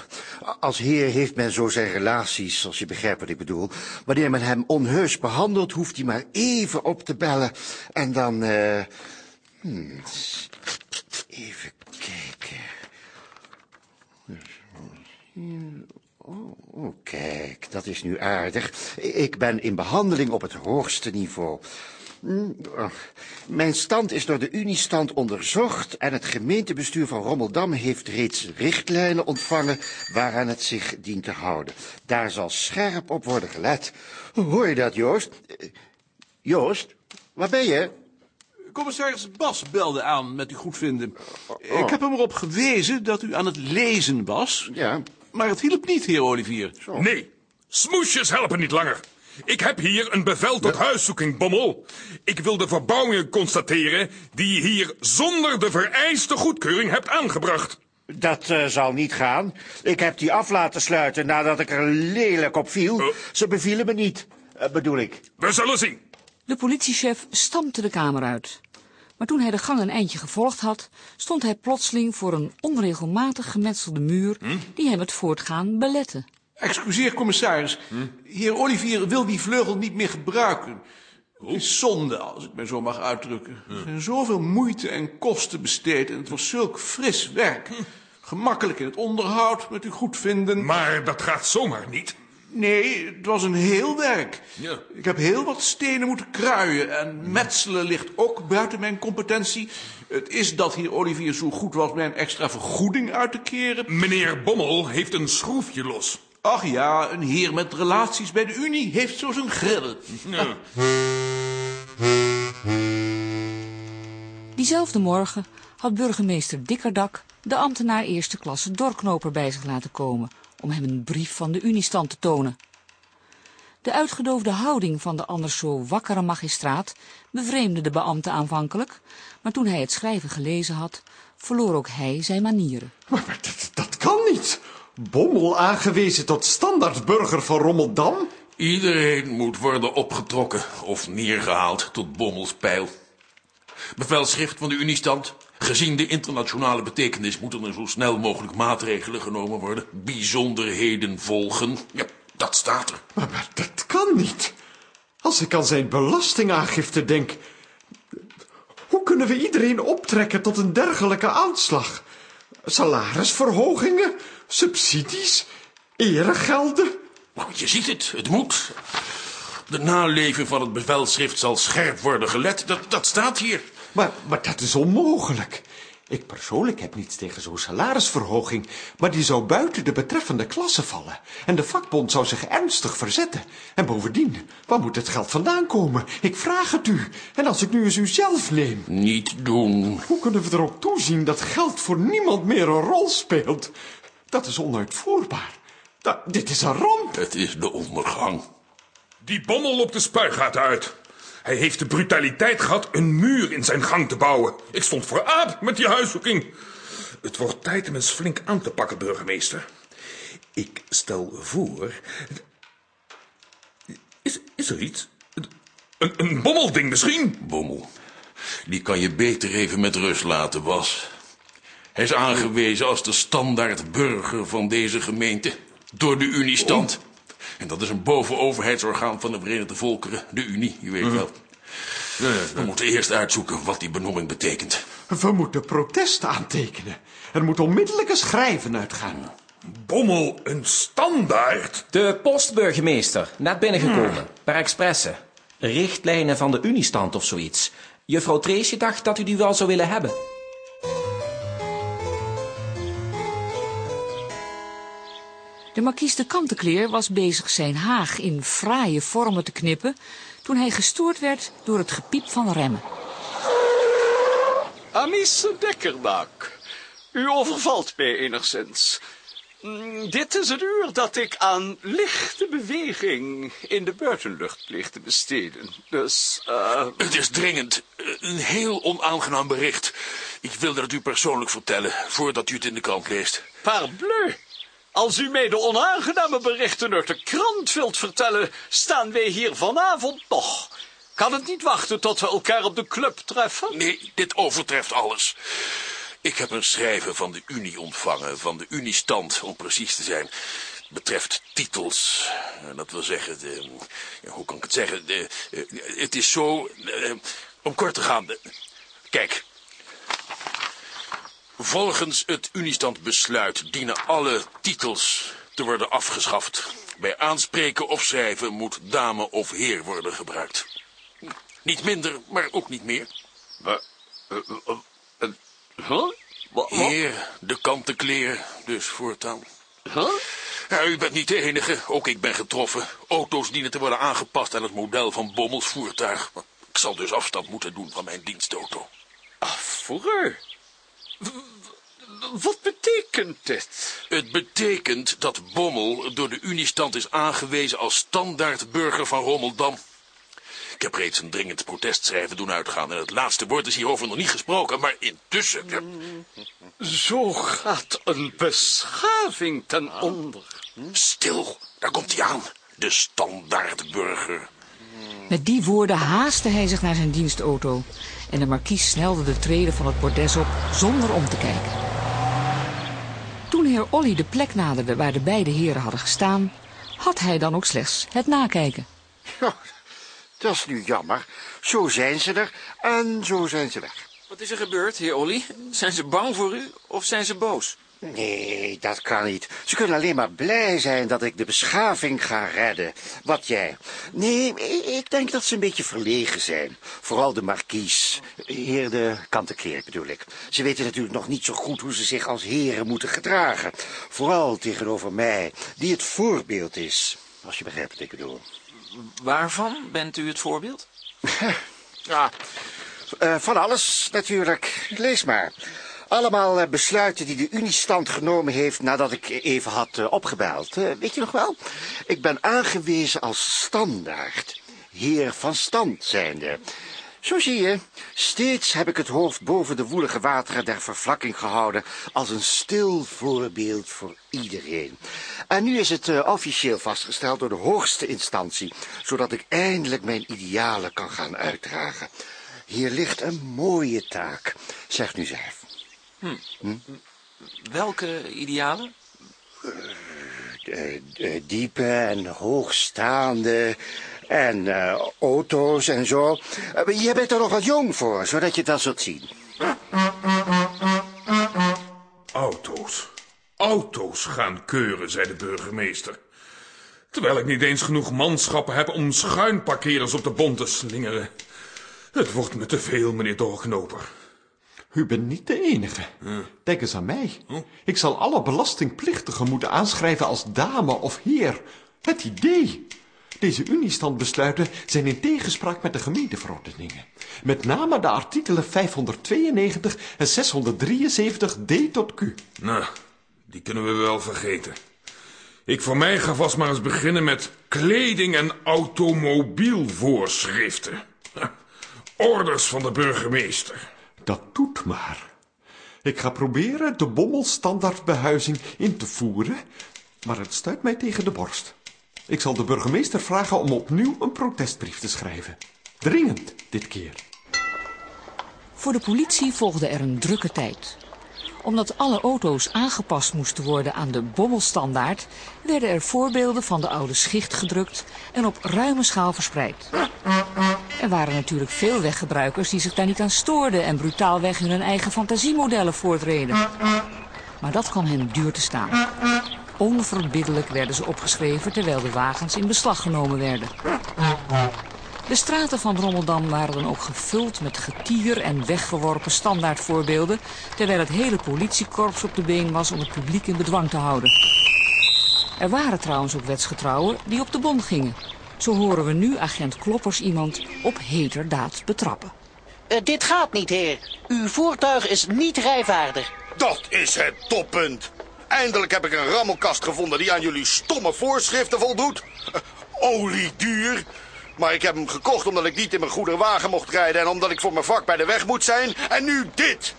als heer heeft men zo zijn relaties, als je begrijpt wat ik bedoel. Wanneer men hem onheus behandelt, hoeft hij maar even op te bellen. En dan, eh hmm, even kijken. Oh, oh, kijk, dat is nu aardig. Ik ben in behandeling op het hoogste niveau. Oh. Mijn stand is door de Uniestand onderzocht en het gemeentebestuur van Rommeldam heeft reeds richtlijnen ontvangen waaraan het zich dient te houden. Daar zal scherp op worden gelet. Hoor je dat, Joost? Eh, Joost, waar ben je? Commissaris Bas belde aan met uw goedvinden. Ik heb hem erop gewezen dat u aan het lezen was. Ja. Maar het hielp niet, heer Olivier. Nee, smoesjes helpen niet langer. Ik heb hier een bevel tot huiszoeking, Bommel. Ik wil de verbouwingen constateren die je hier zonder de vereiste goedkeuring hebt aangebracht. Dat eh, zal niet gaan. Ik heb die af laten sluiten nadat ik er lelijk op viel. Ze bevielen me niet, eh, bedoel ik. We zullen zien. De politiechef stampte de kamer uit. Maar toen hij de gang een eindje gevolgd had, stond hij plotseling voor een onregelmatig gemetselde muur die hem het voortgaan belette. Excuseer, commissaris. Heer Olivier wil die vleugel niet meer gebruiken. Het is zonde, als ik mij zo mag uitdrukken. Er zijn zoveel moeite en kosten besteed en het was zulk fris werk. Gemakkelijk in het onderhoud, met uw goedvinden. Maar dat gaat zomaar niet. Nee, het was een heel werk. Ja. Ik heb heel wat stenen moeten kruien en metselen ligt ook buiten mijn competentie. Het is dat hier Olivier zo goed was mij een extra vergoeding uit te keren. Meneer Bommel heeft een schroefje los. Ach ja, een heer met relaties bij de Unie heeft zo zijn grillen. Ja. Diezelfde morgen had burgemeester Dikkerdak de ambtenaar eerste klasse Dorknoper bij zich laten komen om hem een brief van de Uniestand te tonen. De uitgedoofde houding van de anders zo wakkere magistraat bevreemde de beambte aanvankelijk, maar toen hij het schrijven gelezen had, verloor ook hij zijn manieren. Dat kan niet. Bommel aangewezen tot standaardburger van Rommeldam? Iedereen moet worden opgetrokken of neergehaald tot Bommels pijl. Bevelschrift van de Uniestand. Gezien de internationale betekenis moeten er zo snel mogelijk maatregelen genomen worden. Bijzonderheden volgen. Ja, dat staat er. Maar, maar dat kan niet. Als ik aan zijn belastingaangifte denk... Hoe kunnen we iedereen optrekken tot een dergelijke aanslag? Salarisverhogingen, subsidies, eregelden... Nou, je ziet het, het moet. De naleving van het bevelschrift zal scherp worden gelet. Dat, dat staat hier. Maar, maar dat is onmogelijk. Ik persoonlijk heb niets tegen zo'n salarisverhoging, maar die zou buiten de betreffende klasse vallen. En de vakbond zou zich ernstig verzetten. En bovendien, waar moet het geld vandaan komen? Ik vraag het u. En als ik nu eens u zelf neem. Niet doen. Hoe kunnen we erop toezien dat geld voor niemand meer een rol speelt? Dat is onuitvoerbaar. Dat, dit is een ramp. Het is de ondergang. Die bommel op de spuigaten uit. Hij heeft de brutaliteit gehad een muur in zijn gang te bouwen. Ik stond voor aap met die huiszoeking. Het wordt tijd hem eens flink aan te pakken, burgemeester. Ik stel voor... Is, is er iets? Een, een bommelding misschien? Bommel. Die kan je beter even met rust laten, Was. Hij is aangewezen als de standaard burger van deze gemeente. Door de Uniestand. En dat is een bovenoverheidsorgaan van de Verenigde Volkeren, de Unie, je weet wel. We moeten eerst uitzoeken wat die benoeming betekent. We moeten protest aantekenen. Er moet onmiddellijk een schrijven uitgaan. Bommel, een standaard? De postburgemeester, net binnengekomen, per expresse. Richtlijnen van de Uniestand of zoiets. Juffrouw Treesje dacht dat u die wel zou willen hebben. De markies de Kantenkleer was bezig zijn haag in fraaie vormen te knippen... toen hij gestoord werd door het gepiep van remmen. Amice Dekkerbak, u overvalt mij enigszins. Mm, Dit is het uur dat ik aan lichte beweging in de buitenlucht pleeg te besteden. Dus, eh... Het is dringend. Een heel onaangenaam bericht. Ik wilde het u persoonlijk vertellen, voordat u het in de krant leest. Parbleu! Als u mij de onaangename berichten uit de krant wilt vertellen, staan wij hier vanavond nog. Kan het niet wachten tot we elkaar op de club treffen? Nee, dit overtreft alles. Ik heb een schrijven van de Unie ontvangen, van de Uniestand, om precies te zijn. Betreft titels. Dat wil zeggen, de, hoe kan ik het zeggen? De, eh, het is zo, eh, om kort te gaan. Kijk. Volgens het Uniestandbesluit dienen alle titels te worden afgeschaft. Bij aanspreken of schrijven moet dame of heer worden gebruikt. Niet minder, maar ook niet meer. Heer, de kantenkleer, dus voortaan. Ja, u bent niet de enige, ook ik ben getroffen. Auto's dienen te worden aangepast aan het model van Bommels voertuig. Ik zal dus afstand moeten doen van mijn dienstauto. Voor Wat betekent dit? Het betekent dat Bommel door de Uniestand is aangewezen als standaard burger van Rommeldam. Ik heb reeds een dringend protestschrijven doen uitgaan en het laatste woord is hierover nog niet gesproken, maar intussen... ja, Zo gaat een beschaving ten onder. Stil, daar komt hij aan. De standaard burger. Met die woorden haastte hij zich naar zijn dienstauto. En de markies snelde de treden van het bordes op zonder om te kijken. Heer Olly de plek naderde waar de beide heren hadden gestaan... had hij dan ook slechts het nakijken. Ja, dat is nu jammer. Zo zijn ze er en zo zijn ze weg. Wat is er gebeurd, heer Olly? Zijn ze bang voor u of zijn ze boos? Nee, dat kan niet. Ze kunnen alleen maar blij zijn dat ik de beschaving ga redden. Wat jij? Nee, ik denk dat ze een beetje verlegen zijn. Vooral de markies. Heer de kantenkleer bedoel ik. Ze weten natuurlijk nog niet zo goed hoe ze zich als heren moeten gedragen. Vooral tegenover mij, die het voorbeeld is. Als je begrijpt wat ik bedoel. Waarvan bent u het voorbeeld? Ja, eh, van alles natuurlijk. Lees maar. Allemaal eh, besluiten die de Uniestand genomen heeft nadat ik even had eh, opgebeld. Eh, weet je nog wel? Ik ben aangewezen als standaard. Heer van stand zijnde. Zo zie je, steeds heb ik het hoofd boven de woelige wateren der vervlakking gehouden, als een stil voorbeeld voor iedereen. En nu is het officieel vastgesteld door de hoogste instantie, zodat ik eindelijk mijn idealen kan gaan uitdragen. Hier ligt een mooie taak, zeg nu zelf. Hm. hm? Welke idealen? Uh, uh, diepe en hoogstaande en uh, auto's en zo. Uh, je bent er nog wat jong voor, zodat je dat zult zien. Auto's. Auto's gaan keuren, zei de burgemeester. Terwijl ik niet eens genoeg manschappen heb om schuinparkeerders op de bond te slingeren. Het wordt me te veel, meneer Doorknoper. U bent niet de enige. Denk eens aan mij. Ik zal alle belastingplichtigen moeten aanschrijven als dame of heer. Het idee. Deze uniestandbesluiten zijn in tegenspraak met de gemeenteverordeningen. Met name de artikelen 592 en 673 D tot Q. Nou, die kunnen we wel vergeten. Ik voor mij ga vast maar eens beginnen met kleding- en automobielvoorschriften. Orders van de burgemeester. Dat doet maar. Ik ga proberen de bommelstandardbehuizing in te voeren, maar het stuit mij tegen de borst. Ik zal de burgemeester vragen om opnieuw een protestbrief te schrijven. Dringend, dit keer. Voor de politie volgde er een drukke tijd. Omdat alle auto's aangepast moesten worden aan de bommelstandaard... werden er voorbeelden van de oude schicht gedrukt en op ruime schaal verspreid. Er waren natuurlijk veel weggebruikers die zich daar niet aan stoorden... en brutaalweg hun eigen fantasiemodellen voortreden. Maar dat kwam hen duur te staan. Onverbiddelijk werden ze opgeschreven terwijl de wagens in beslag genomen werden. De straten van Rommeldam waren dan ook gevuld met getier en weggeworpen standaardvoorbeelden, terwijl het hele politiekorps op de been was om het publiek in bedwang te houden. Er waren trouwens ook wetsgetrouwen die op de bon gingen. Zo horen we nu agent Kloppers iemand op heterdaad betrappen. Uh, dit gaat niet, heer. Uw voertuig is niet rijvaardig. Dat is het toppunt. Eindelijk heb ik een rammelkast gevonden die aan jullie stomme voorschriften voldoet. Uh, olie duur. Maar ik heb hem gekocht omdat ik niet in mijn goede wagen mocht rijden... en omdat ik voor mijn vak bij de weg moet zijn. En nu dit.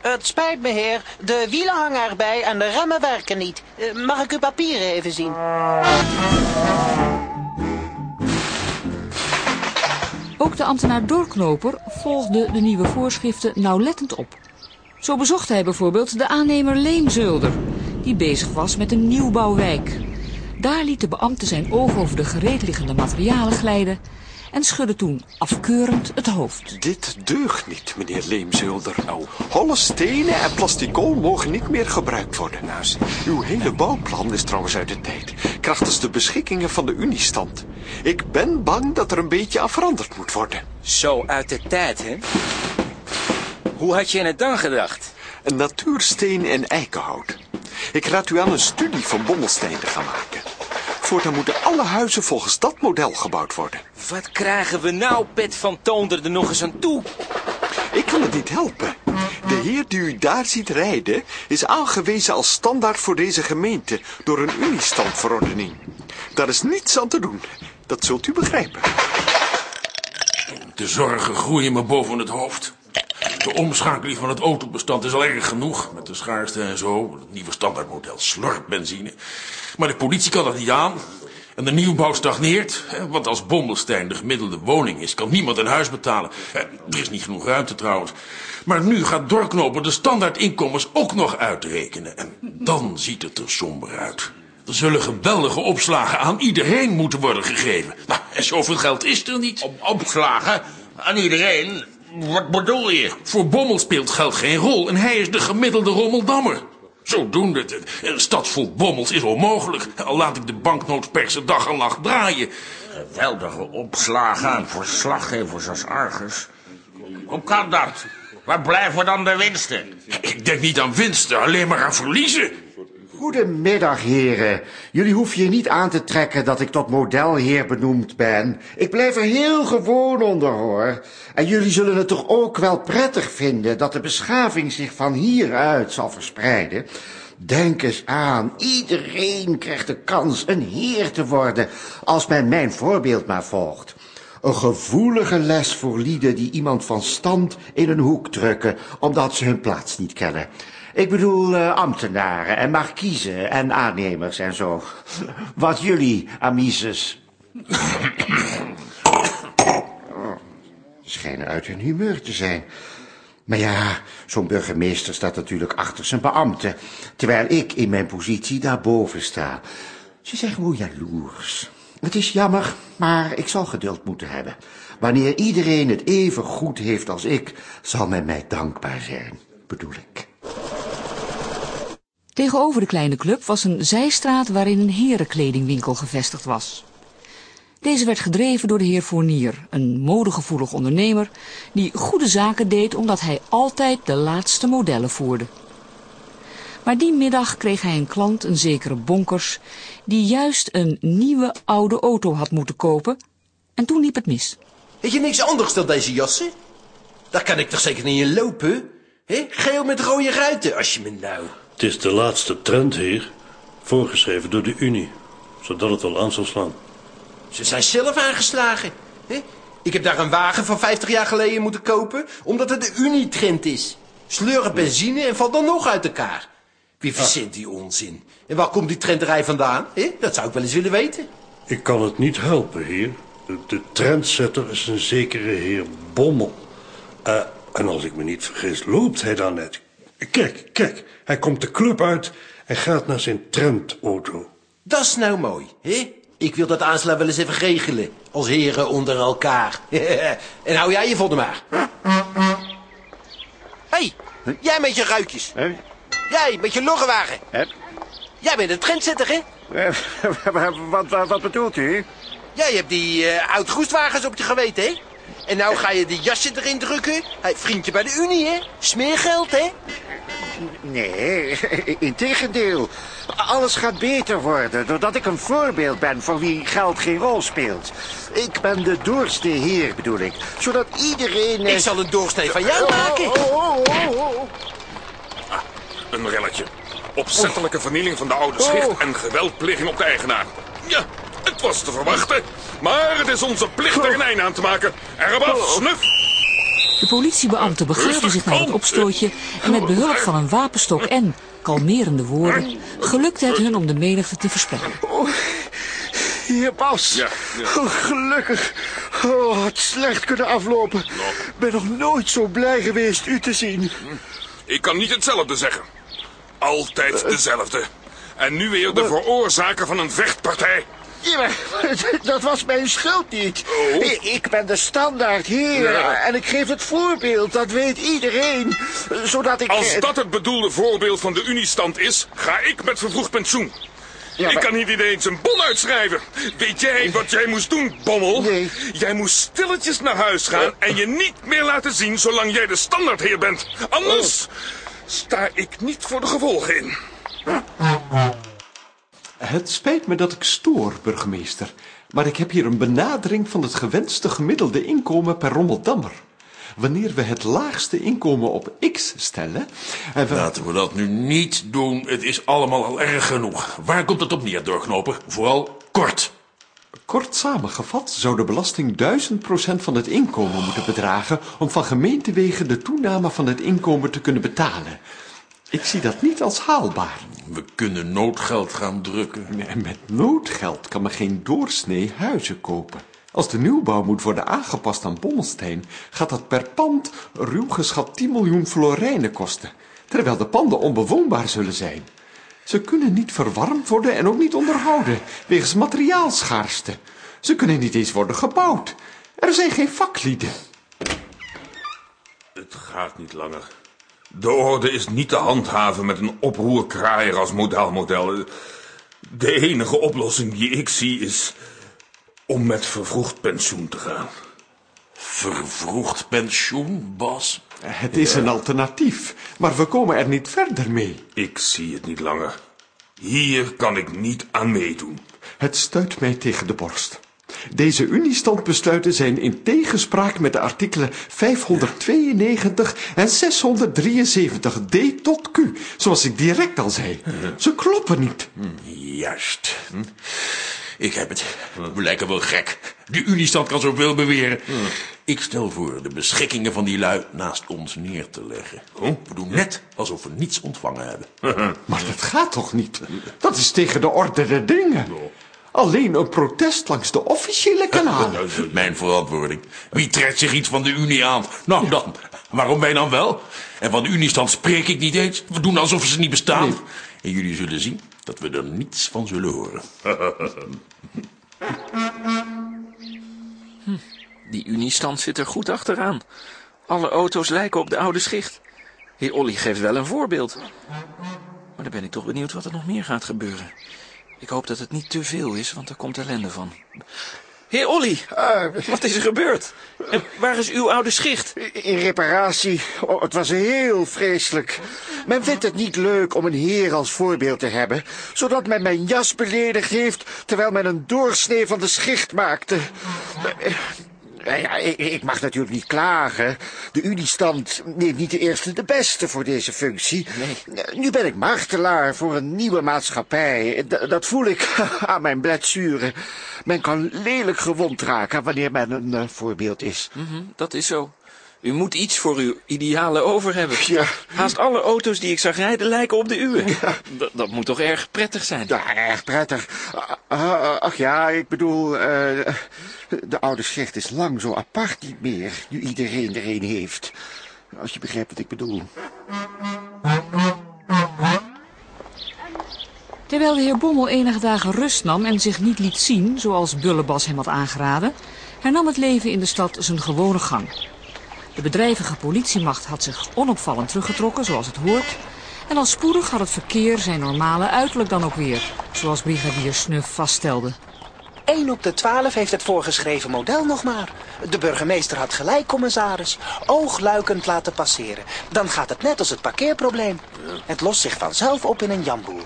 Het spijt me, heer. De wielen hangen erbij en de remmen werken niet. Uh, mag ik uw papieren even zien? Ook de ambtenaar Doorknoper volgde de nieuwe voorschriften nauwlettend op. Zo bezocht hij bijvoorbeeld de aannemer Leemzulder, die bezig was met een nieuwbouwwijk. Daar liet de beambte zijn ogen over de gereedliggende materialen glijden en schudde toen afkeurend het hoofd. Dit deugt niet, meneer Leemzulder. Nou, holle stenen en plasticool mogen niet meer gebruikt worden. Nou, uw hele bouwplan is trouwens uit de tijd, krachtens de beschikkingen van de Uniestand. Ik ben bang dat er een beetje aan veranderd moet worden. Zo uit de tijd, hè? Hoe had je het dan gedacht? Een natuursteen en eikenhout. Ik raad u aan een studie van Bommelstein te gaan maken. Voortaan moeten alle huizen volgens dat model gebouwd worden. Wat krijgen we nou, Pet van Toonder, er nog eens aan toe? Ik kan het niet helpen. De heer die u daar ziet rijden... is aangewezen als standaard voor deze gemeente... door een Uniestandverordening. Daar is niets aan te doen. Dat zult u begrijpen. De zorgen groeien me boven het hoofd. De omschakeling van het autobestand is al erg genoeg. Met de schaarste en zo. Het nieuwe standaardmodel slurpbenzine. Maar de politie kan dat niet aan. En de nieuwbouw stagneert. Want als Bommelstein de gemiddelde woning is, kan niemand een huis betalen. Er is niet genoeg ruimte trouwens. Maar nu gaat Doorknopen de standaardinkomens ook nog uitrekenen. En dan ziet het er somber uit. Er zullen geweldige opslagen aan iedereen moeten worden gegeven. Nou, en zoveel geld is er niet. Op opslagen? Aan iedereen? Wat bedoel je? Voor Bommel speelt geld geen rol en hij is de gemiddelde rommeldammer. Zodoende, een stad vol bommels is onmogelijk. Al laat ik de banknootpersen dag en nacht draaien. Geweldige opslagen en verslaggevers als Argus. Hoe kan dat? Waar blijven dan de winsten? Ik denk niet aan winsten, alleen maar aan verliezen. Goedemiddag, heren. Jullie hoeven je niet aan te trekken dat ik tot modelheer benoemd ben. Ik blijf er heel gewoon onder, hoor. En jullie zullen het toch ook wel prettig vinden dat de beschaving zich van hieruit zal verspreiden. Denk eens aan, iedereen krijgt de kans een heer te worden, als men mijn voorbeeld maar volgt. Een gevoelige les voor lieden die iemand van stand in een hoek drukken, omdat ze hun plaats niet kennen. Ik bedoel uh, ambtenaren en markiezen en aannemers en zo. Wat jullie, amices. schijnen uit hun humeur te zijn. Maar ja, zo'n burgemeester staat natuurlijk achter zijn beambten, terwijl ik in mijn positie daarboven sta. Ze zijn gewoon jaloers. Het is jammer, maar ik zal geduld moeten hebben. Wanneer iedereen het even goed heeft als ik, zal men mij dankbaar zijn, bedoel ik. Tegenover de kleine club was een zijstraat waarin een herenkledingwinkel gevestigd was. Deze werd gedreven door de heer Fournier, een modegevoelig ondernemer die goede zaken deed omdat hij altijd de laatste modellen voerde. Maar die middag kreeg hij een klant, een zekere Bonkers, die juist een nieuwe oude auto had moeten kopen en toen liep het mis. Heb je niks anders dan deze jassen? Daar kan ik toch zeker niet in lopen? He? Geel met rode ruiten, als je me nou... Het is de laatste trend, heer. Voorgeschreven door de Unie, zodat het wel aan zal slaan. Ze zijn zelf aangeslagen. He? Ik heb daar een wagen van 50 jaar geleden moeten kopen, omdat het de Unie-trend is. Sleuren benzine en valt dan nog uit elkaar. Wie verzint die onzin? En waar komt die trenderij vandaan? He? Dat zou ik wel eens willen weten. Ik kan het niet helpen, heer. De trendsetter is een zekere heer Bommel. Uh, en als ik me niet vergis, loopt hij dan net. Kijk, kijk, hij komt de club uit en gaat naar zijn trendauto. Dat is nou mooi, hè? Ik wil dat aanslaan wel eens even regelen. Als heren onder elkaar. en hou jij je vonden maar. Hé, hey, jij met je ruitjes. Huh? Jij met je loggenwagen. Huh? Jij bent een trendsetter, hè? wat, wat, wat bedoelt u? Jij hebt die uh, oud-goestwagens op je geweten, hè? En nou ga je die jasje erin drukken? Hey, vriendje bij de Unie, hè? Smeergeld, hè? Nee, integendeel. Alles gaat beter worden doordat ik een voorbeeld ben voor wie geld geen rol speelt. Ik ben de doorste heer, bedoel ik. Zodat iedereen... Ik zal een doorsnee van jou maken. Oh, oh, oh, ah, een relletje. Opzettelijke vernieling van de oude schicht en geweldpleging op de eigenaar. Ja, het was te verwachten. Maar het is onze plicht er een einde aan te maken. Erop af, snuf! De politiebeambte begaven zich naar het opstootje en met behulp van een wapenstok en kalmerende woorden gelukte het hun om de menigte te verspreiden. Oh, hier, Bas. Ja, ja. Oh, gelukkig. Oh, het slecht kunnen aflopen. Ik ben nog nooit zo blij geweest u te zien. Ik kan niet hetzelfde zeggen. Altijd dezelfde. En nu weer de veroorzaker van een vechtpartij. Ja, dat was mijn schuld niet. Oh. Ik ben de standaard heer en ik geef het voorbeeld, dat weet iedereen. Zodat ik... Als dat het bedoelde voorbeeld van de Uniestand is, ga ik met vervroegd pensioen. Ja, Ik kan niet ineens een bon uitschrijven. Weet jij wat jij moest doen, Bommel? Nee. Jij moest stilletjes naar huis gaan en je niet meer laten zien zolang jij de standaardheer bent. Anders oh. sta ik niet voor de gevolgen in. Het spijt me dat ik stoor, burgemeester, maar ik heb hier een benadering van het gewenste gemiddelde inkomen per rommeldammer. Wanneer we het laagste inkomen op X stellen... En we... Laten we dat nu niet doen. Het is allemaal al erg genoeg. Waar komt het op neer, doorknopen? Vooral kort. Kort samengevat zou de belasting 1000% van het inkomen moeten bedragen... om van gemeentewegen de toename van het inkomen te kunnen betalen. Ik zie dat niet als haalbaar. We kunnen noodgeld gaan drukken. Nee, met noodgeld kan men geen doorsnee huizen kopen. Als de nieuwbouw moet worden aangepast aan Bommelstein, gaat dat per pand ruw geschat 10 miljoen florijnen kosten, terwijl de panden onbewoonbaar zullen zijn. Ze kunnen niet verwarmd worden en ook niet onderhouden, wegens materiaalschaarste. Ze kunnen niet eens worden gebouwd. Er zijn geen vaklieden. Het gaat niet langer. De orde is niet te handhaven met een oproerkraaier als modelmodel. De enige oplossing die ik zie is om met vervroegd pensioen te gaan. Vervroegd pensioen, Bas? Het is een alternatief, maar we komen er niet verder mee. Ik zie het niet langer. Hier kan ik niet aan meedoen. Het stuit mij tegen de borst. Deze Uniestandbesluiten zijn in tegenspraak met de artikelen 592 en 673 D tot Q, zoals ik direct al zei. Ze kloppen niet. Juist. Ik heb het. We lijken wel gek. De Uniestand kan zoveel beweren. Ik stel voor de beschikkingen van die lui naast ons neer te leggen. We doen net alsof we niets ontvangen hebben. Maar dat gaat toch niet? Dat is tegen de orde der dingen. Alleen een protest langs de officiële kanalen. Dat is mijn verantwoording. Wie trekt zich iets van de Unie aan? Nou dan, waarom wij dan wel? En van de Uniestand spreek ik niet eens. We doen alsof ze niet bestaan. En jullie zullen zien dat we er niets van zullen horen. Die Uniestand zit er goed achteraan. Alle auto's lijken op de oude schicht. Heer Olly geeft wel een voorbeeld. Maar dan ben ik toch benieuwd wat er nog meer gaat gebeuren. Ik hoop dat het niet te veel is, want er komt ellende van. Heer Olly, wat is er gebeurd? En waar is uw oude schicht? In reparatie. Oh, het was heel vreselijk. Men vindt het niet leuk om een heer als voorbeeld te hebben, zodat men mijn jas beledigd heeft, terwijl men een doorsnee van de schicht maakte. Ja, ik, ik mag natuurlijk niet klagen. De Uniestand neemt niet de eerste de beste voor deze functie. Nu ben ik martelaar voor een nieuwe maatschappij. D- dat voel ik aan mijn blessuren. Men kan lelijk gewond raken wanneer men een eh, voorbeeld is. Mhm, dat is zo. U moet iets voor uw idealen over hebben. Haast alle auto's die ik zag rijden lijken op de uwe. Dat, dat moet toch erg prettig zijn? Ja, erg prettig. Ah, ah, ach ja, ik bedoel, eh, de oude schicht is lang zo apart niet meer, nu iedereen er een heeft. Als je begrijpt wat ik bedoel. Terwijl de heer Bommel enige dagen rust nam en zich niet liet zien, zoals Bullebas hem had aangeraden, hernam het leven in de stad zijn gewone gang. De bedrijvige politiemacht had zich onopvallend teruggetrokken, zoals het hoort, en al spoedig had het verkeer zijn normale uiterlijk dan ook weer, zoals brigadier Snuf vaststelde. 1 op de 12 heeft het voorgeschreven model nog maar. De burgemeester had gelijk, commissaris. Oogluikend laten passeren. Dan gaat het net als het parkeerprobleem. Het lost zich vanzelf op in een jamboel.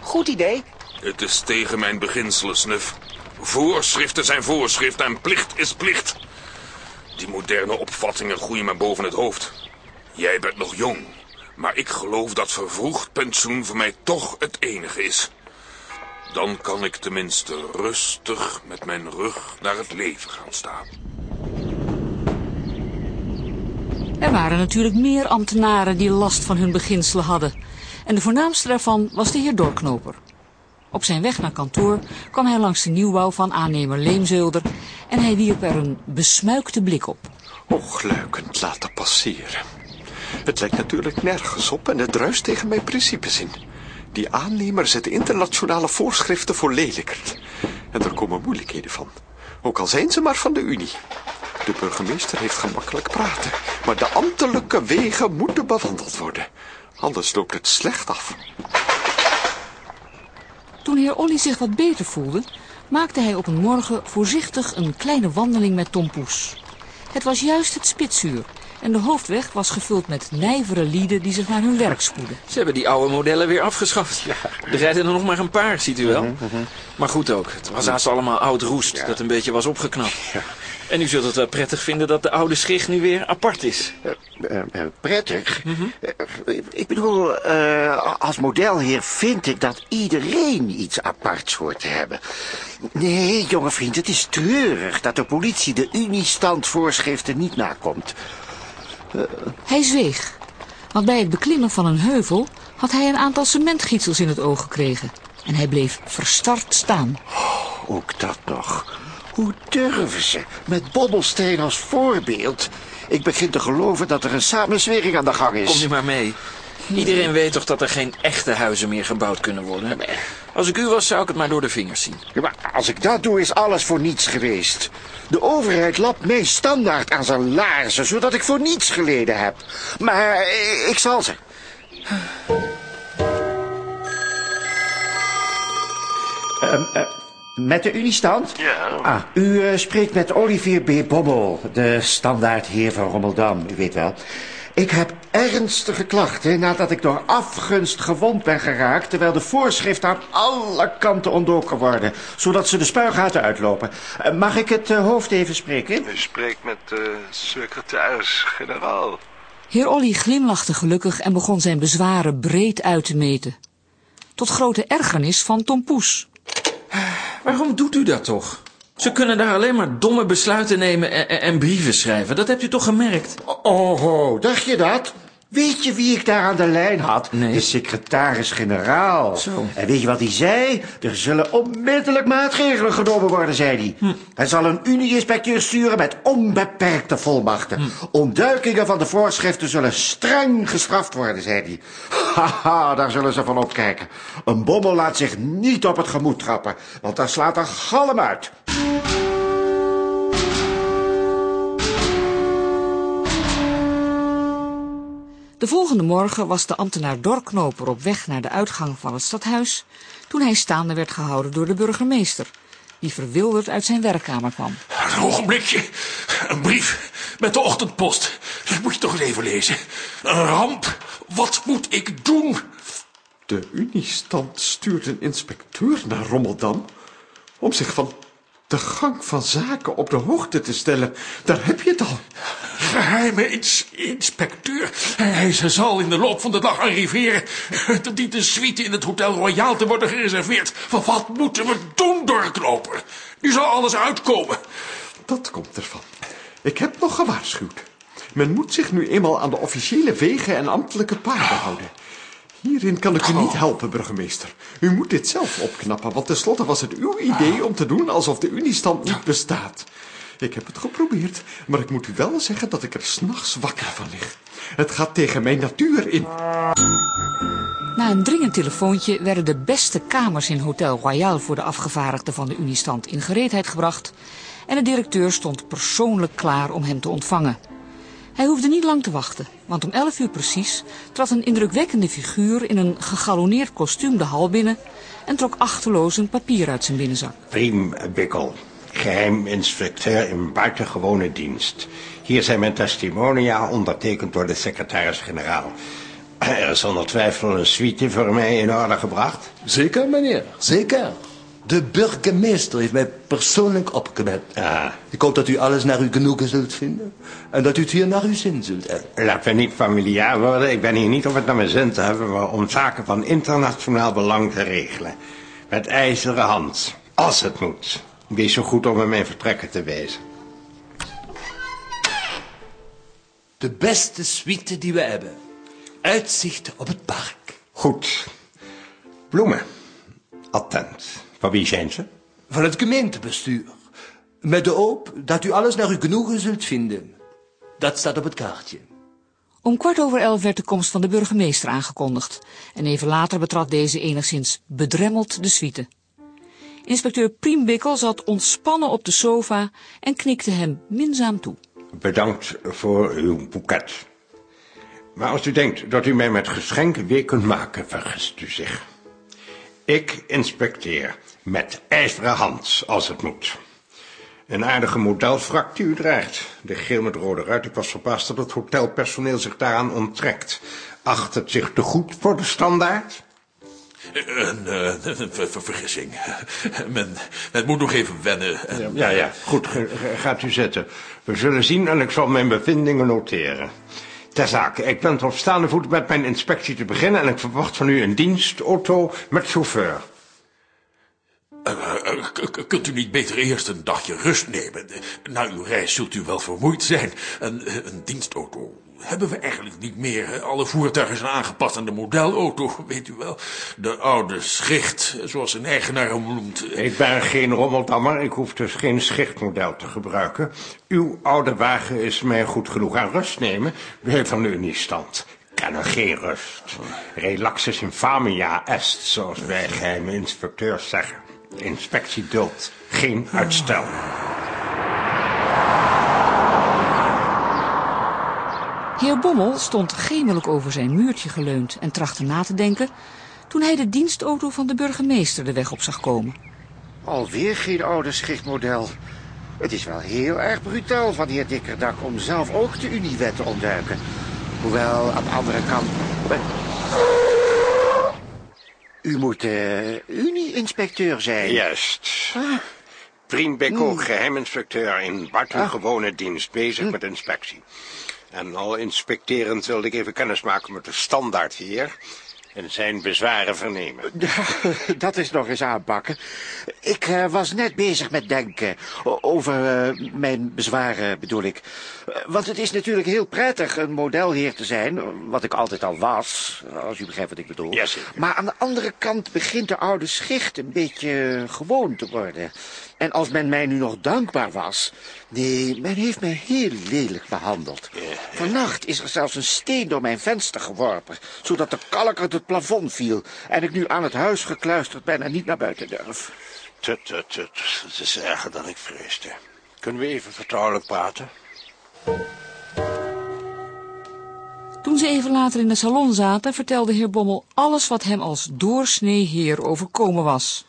Goed idee. Het is tegen mijn beginselen, Snuf. Voorschriften zijn voorschriften en plicht is plicht. Die moderne opvattingen groeien me boven het hoofd. Jij bent nog jong, maar ik geloof dat vervroegd pensioen voor mij toch het enige is. Dan kan ik tenminste rustig met mijn rug naar het leven gaan staan. Er waren natuurlijk meer ambtenaren die last van hun beginselen hadden. En de voornaamste daarvan was de heer Doorknoper. Op zijn weg naar kantoor kwam hij langs de nieuwbouw van aannemer Leemzulder en hij wierp er een besmuikte blik op. Oogluikend laten passeren. Het lijkt natuurlijk nergens op en het druist tegen mijn principes in. Die aannemer zet internationale voorschriften voor lelijkerd. En er komen moeilijkheden van. Ook al zijn ze maar van de Unie. De burgemeester heeft gemakkelijk praten. Maar de ambtelijke wegen moeten bewandeld worden. Anders loopt het slecht af. Toen heer Olly zich wat beter voelde, maakte hij op een morgen voorzichtig een kleine wandeling met Tom Poes. Het was juist het spitsuur en de hoofdweg was gevuld met nijvere lieden die zich naar hun werk spoedden. Ze hebben die oude modellen weer afgeschaft. Er rijden er nog maar een paar, ziet u wel. Maar goed ook, het was haast allemaal oud roest dat een beetje was opgeknapt. En u zult het wel prettig vinden dat de oude schicht nu weer apart is. Eh, eh, prettig? Eh, ik bedoel, eh, als modelheer vind ik dat iedereen iets aparts hoort te hebben. Nee, jonge vriend, het is treurig dat de politie de Uniestandvoorschriften niet nakomt. Hij zweeg, want bij het beklimmen van een heuvel had hij een aantal cementgietsels in het oog gekregen. En hij bleef verstard staan. Ook dat nog. Hoe durven ze, met Bobbelsteen als voorbeeld? Ik begin te geloven dat er een samenzwering aan de gang is. Kom nu maar mee. Iedereen weet toch dat er geen echte huizen meer gebouwd kunnen worden? Als ik u was, zou ik het maar door de vingers zien. Ja, maar als ik dat doe, is alles voor niets geweest. De overheid lapt mij standaard aan zijn laarzen, zodat ik voor niets geleden heb. Maar eh, ik zal ze. Ehm, eh, met de Uniestand? Ja. Ah, u eh, spreekt met Olivier B. Bommel, de standaardheer van Rommeldam, u weet wel. Ik heb ernstige klachten nadat ik door afgunst gewond ben geraakt... terwijl de voorschriften aan alle kanten ontdoken worden... zodat ze de spuigaten uitlopen. Eh, mag ik het eh, hoofd even spreken? U spreekt met de secretaris-generaal. Heer Olly glimlachte gelukkig en begon zijn bezwaren breed uit te meten. Tot grote ergernis van Tom Poes. Waarom doet u dat toch? Ze kunnen daar alleen maar domme besluiten nemen en, en- en brieven schrijven. Dat hebt u toch gemerkt? Oh, oh, dacht je dat? Weet je wie ik daar aan de lijn had? Nee. De secretaris-generaal. Zo. En weet je wat hij zei? Er zullen onmiddellijk maatregelen genomen worden, zei hij. Hm. Hij zal een unie-inspecteur sturen met onbeperkte volmachten. Hm. Ontduikingen van de voorschriften zullen streng gestraft worden, zei hij. Haha, daar zullen ze van opkijken. Een bommel laat zich niet op het gemoed trappen, want daar slaat een galm uit. De volgende morgen was de ambtenaar Dorknoper op weg naar de uitgang van het stadhuis... toen hij staande werd gehouden door de burgemeester... die verwilderd uit zijn werkkamer kwam. Een ogenblikje. Een brief met de ochtendpost. Dat moet je toch eens even lezen. Een ramp. Wat moet ik doen? De Uniestand stuurt een inspecteur naar Rommeldam... om zich van de gang van zaken op de hoogte te stellen. Daar heb je het al. Geheime ins- inspecteur. Hij zal in de loop van de dag arriveren. Er dient een suite in het Hotel Royal te worden gereserveerd. Wat- Wat moeten we doen, doorknopen? Nu zal alles uitkomen. Dat komt ervan. Ik heb nog gewaarschuwd. Men moet zich nu eenmaal aan de officiële wegen en ambtelijke paarden houden. Hierin kan ik u niet helpen, burgemeester. U moet dit zelf opknappen, want tenslotte was het uw idee om te doen alsof de Uniestand niet bestaat. Ik heb het geprobeerd, maar ik moet u wel zeggen dat ik er s'nachts wakker van lig. Het gaat tegen mijn natuur in. Na een dringend telefoontje werden de beste kamers in Hotel Royal voor de afgevaardigden van de Uniestand in gereedheid gebracht en de directeur stond persoonlijk klaar om hem te ontvangen. Hij hoefde niet lang te wachten, want om 11 uur precies trad een indrukwekkende figuur in een gegalonneerd kostuum de hal binnen en trok achterloos een papier uit zijn binnenzak. Priem Bikkel, geheim inspecteur in buitengewone dienst. Hier zijn mijn testimonia, ondertekend door de secretaris-generaal. Er is zonder twijfel een suite voor mij in orde gebracht. Zeker, meneer, zeker. De burgemeester heeft mij persoonlijk opgemerkt. Ik hoop dat u alles naar uw genoegen zult vinden. En dat u het hier naar uw zin zult hebben. Laten we niet familiair worden. Ik ben hier niet om het naar mijn zin te hebben, maar om zaken van internationaal belang te regelen. Met ijzeren hand, als het moet. Wees zo goed om in mijn vertrekken te wezen. De beste suite die we hebben. Uitzicht op het park. Goed. Bloemen. Attent. Van wie zijn ze? Van het gemeentebestuur. Met de hoop dat u alles naar uw genoegen zult vinden. Dat staat op het kaartje. Om kwart over elf werd de komst van de burgemeester aangekondigd en even later betrad deze enigszins bedremmeld de suite. Inspecteur Priembikkel zat ontspannen op de sofa en knikte hem minzaam toe. Bedankt voor uw boeket. Maar als u denkt dat u mij met geschenken weer kunt maken, vergist u zich. Ik inspecteer met ijzeren hand, als het moet. Een aardige modelfrak die u draagt. De geel met rode ruit. Ik was verbaasd dat het hotelpersoneel zich daaraan onttrekt. Acht het zich te goed voor de standaard? Een, eh, een ver- ver- vergissing. Men, men moet nog even wennen. En- Ja, ja, goed, gaat u zitten. We zullen zien en ik zal mijn bevindingen noteren. Ter zake, ik ben op staande voet met mijn inspectie te beginnen... en ik verwacht van u een dienstauto met chauffeur. Eh, eh, kunt u niet beter eerst een dagje rust nemen? Eh, Na uw reis zult u wel vermoeid zijn. Een, eh, een dienstauto hebben we eigenlijk niet meer. Alle voertuigen zijn aangepast aan de modelauto, weet u wel. De oude schicht, zoals een eigenaar hem noemt. Ik ben geen rommeldammer, ik hoef dus geen schichtmodel te gebruiken. Uw oude wagen is mij goed genoeg aan rust nemen. U heeft van u niet stand. Kennen geen rust. Relaxus infamia est, zoals wij geheime inspecteurs zeggen. Inspectie duldt geen uitstel. Heer Bommel stond gemelijk over zijn muurtje geleund en trachtte na te denken toen hij de dienstauto van de burgemeester de weg op zag komen. Alweer geen oude schichtmodel. Het is wel heel erg brutaal van de heer Dikkerdak om zelf ook de Uniewet te ontduiken. Hoewel, aan de andere kant... U moet de Unie-inspecteur zijn. Juist. Priem Bikkel, geheiminspecteur in buitengewone dienst, bezig met inspectie. En al inspecterend wilde ik even kennis maken met de standaard hier. en zijn bezwaren vernemen. Dat is nog eens aanpakken. Ik eh, was net bezig met denken. Over eh, mijn bezwaren bedoel ik. Eh, want het is natuurlijk heel prettig een modelheer te zijn. Wat ik altijd al was. Als u begrijpt wat ik bedoel. maar aan de andere kant begint de oude schicht een beetje gewoon te worden. En als men mij nu nog dankbaar was... Nee, men heeft mij heel lelijk behandeld. Vannacht is er zelfs een steen door mijn venster geworpen... zodat de kalk uit het plafond viel... en ik nu aan het huis gekluisterd ben en niet naar buiten durf. Tut, tut, tut. Het is erger dan ik vreesde. Kunnen we even vertrouwelijk praten? Toen ze even later in de salon zaten, vertelde heer Bommel alles wat hem als doorsnee heer overkomen was.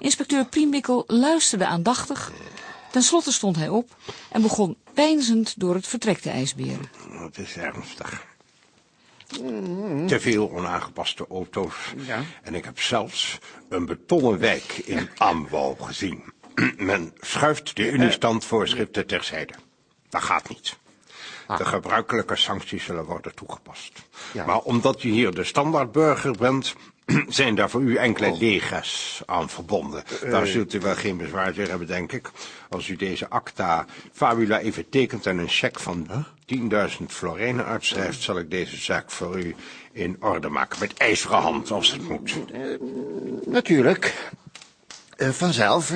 Inspecteur Priemwikkel luisterde aandachtig. Ten slotte stond hij op en begon peinzend door het vertrek te ijsberen. Het is ernstig. Te veel onaangepaste auto's. Ja. En ik heb zelfs een betonnen wijk in aanbouw gezien. Men schuift de Uniestandvoorschriften terzijde. Dat gaat niet. De gebruikelijke sancties zullen worden toegepast. Maar omdat u hier de standaardburger bent, zijn daar voor u enkele lega's aan verbonden. Daar zult u wel geen bezwaar tegen hebben, denk ik. Als u deze acta fabula even tekent en een cheque van 10.000 florijnen uitschrijft, zal ik deze zaak voor u in orde maken. Met ijzeren hand, als het moet. Natuurlijk. Eh, vanzelf.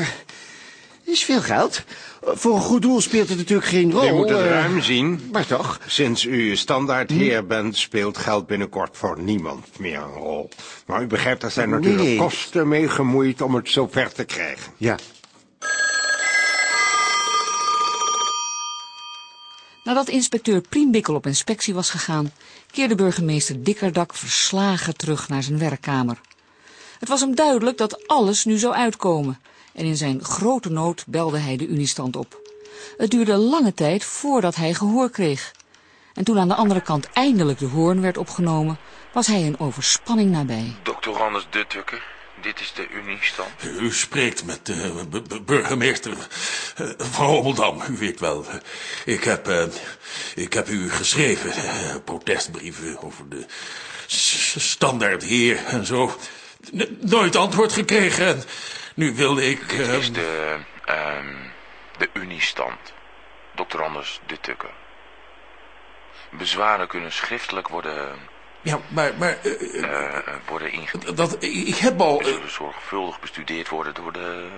Is veel geld. Voor een goed doel speelt het natuurlijk geen rol. U moet het eh, ruim zien. Maar toch? Sinds u standaardheer bent, speelt geld binnenkort voor niemand meer een rol. Maar u begrijpt, er zijn natuurlijk Nee. kosten mee gemoeid om het zover te krijgen. Ja. Nadat inspecteur Priembikkel op inspectie was gegaan, keerde burgemeester Dikkerdak verslagen terug naar zijn werkkamer. Het was hem duidelijk dat alles nu zou uitkomen en in zijn grote nood belde hij de Uniestand op. Het duurde lange tijd voordat hij gehoor kreeg. En toen aan de andere kant eindelijk de hoorn werd opgenomen, was hij in overspanning nabij. Dokter Anders Duttukke, dit is de Uniestand. U spreekt met de burgemeester eh, van Rommeldam, u weet wel. Ik heb, eh, ik heb u geschreven, eh, protestbrieven over de standaard heer en zo. N- nooit antwoord gekregen. Nu wil ik... Dit is de, ehm, de Uniestand. Dokter Anders de Tukke. Bezwaren kunnen schriftelijk worden, Ja, maar... maar eh, eh, worden ingediend. dat, ik heb al... Zullen zorgvuldig bestudeerd worden door de,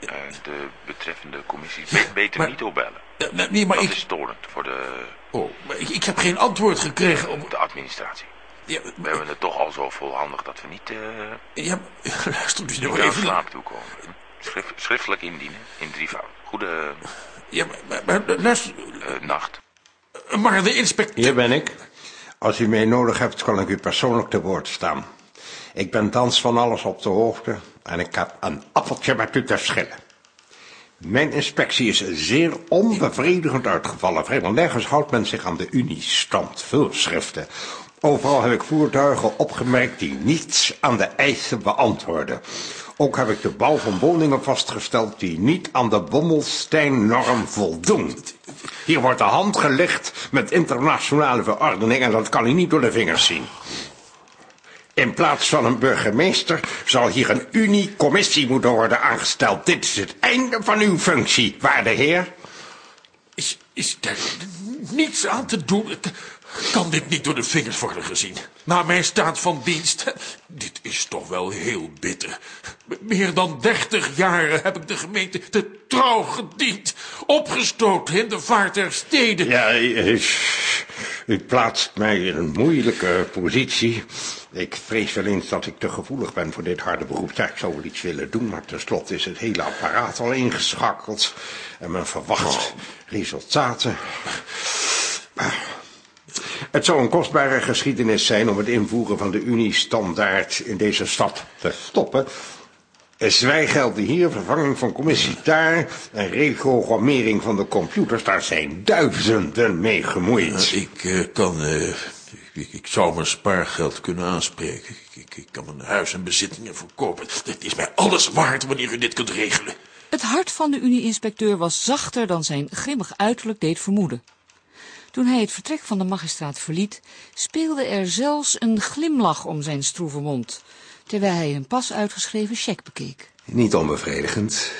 eh, de betreffende commissie. Be- beter Maar- niet opbellen. nee, maar dat ik- is storend voor de... Oh, maar ik, ik heb geen antwoord gekregen op... De administratie. Ja, We hebben het toch al zo volhandig dat we niet... eh Ja, luister nou aan even... slaap toekomen. Schrift, schriftelijk indienen, in drievoud. Goede... Ja, maar, maar, maar luister... eh, nacht. Maar de inspecteur... Hier ben ik. Als u mij nodig hebt, kan ik u persoonlijk te woord staan. Ik ben thans van alles op de hoogte en ik heb een appeltje met u te schillen. Mijn inspectie is zeer onbevredigend uitgevallen. Vrijwel nergens houdt men zich aan de Uniestand voorschriften. Overal heb ik voertuigen opgemerkt die niets aan de eisen beantwoorden. Ook heb ik de bouw van woningen vastgesteld die niet aan de Bommelstein-norm voldoen. Hier wordt de hand gelegd met internationale verordening en dat kan u niet door de vingers zien. In plaats van een burgemeester zal hier een Unie-commissie moeten worden aangesteld. Dit is het einde van uw functie, waarde heer. Is, is er niets aan te doen? Kan dit niet door de vingers worden gezien? Na mijn staat van dienst? Dit is toch wel heel bitter. Meer dan dertig jaren heb ik de gemeente te trouw gediend. Opgestoten in de vaart der steden. Ja, u, u plaatst mij in een moeilijke positie. Ik vrees wel eens dat ik te gevoelig ben voor dit harde beroep. Ik zou wel iets willen doen, maar tenslotte is het hele apparaat al ingeschakeld. En men verwacht resultaten. Het zou een kostbare geschiedenis zijn om het invoeren van de Unie-standaard in deze stad te stoppen. Zwijgelden hier, vervanging van commissie daar en reprogrammering van de computers, daar zijn duizenden mee gemoeid. Ik eh, kan... eh, ik, ik zou mijn spaargeld kunnen aanspreken. Ik, ik, ik kan mijn huis en bezittingen verkopen. Het is mij alles waard wanneer u dit kunt regelen. Het hart van de Unie-inspecteur was zachter dan zijn grimmig uiterlijk deed vermoeden. Toen hij het vertrek van de magistraat verliet, speelde er zelfs een glimlach om zijn stroeve mond, terwijl hij een pas uitgeschreven cheque bekeek. Niet onbevredigend.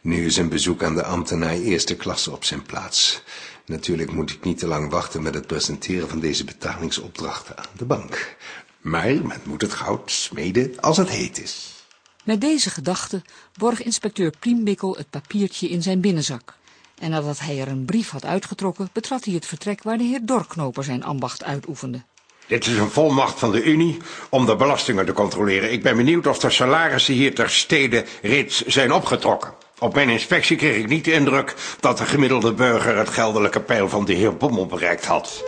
Nu is een bezoek aan de ambtenaar eerste klasse op zijn plaats. Natuurlijk moet ik niet te lang wachten met het presenteren van deze betalingsopdrachten aan de bank. Maar men moet het goud smeden als het heet is. Met deze gedachte borg inspecteur Priembikkel het papiertje in zijn binnenzak. En nadat hij er een brief had uitgetrokken, betrad hij het vertrek waar de heer Dorknoper zijn ambacht uitoefende. Dit is een volmacht van de Unie om de belastingen te controleren. Ik ben benieuwd of de salarissen hier ter stede reeds zijn opgetrokken. Op mijn inspectie kreeg ik niet de indruk dat de gemiddelde burger het geldelijke peil van de heer Bommel bereikt had.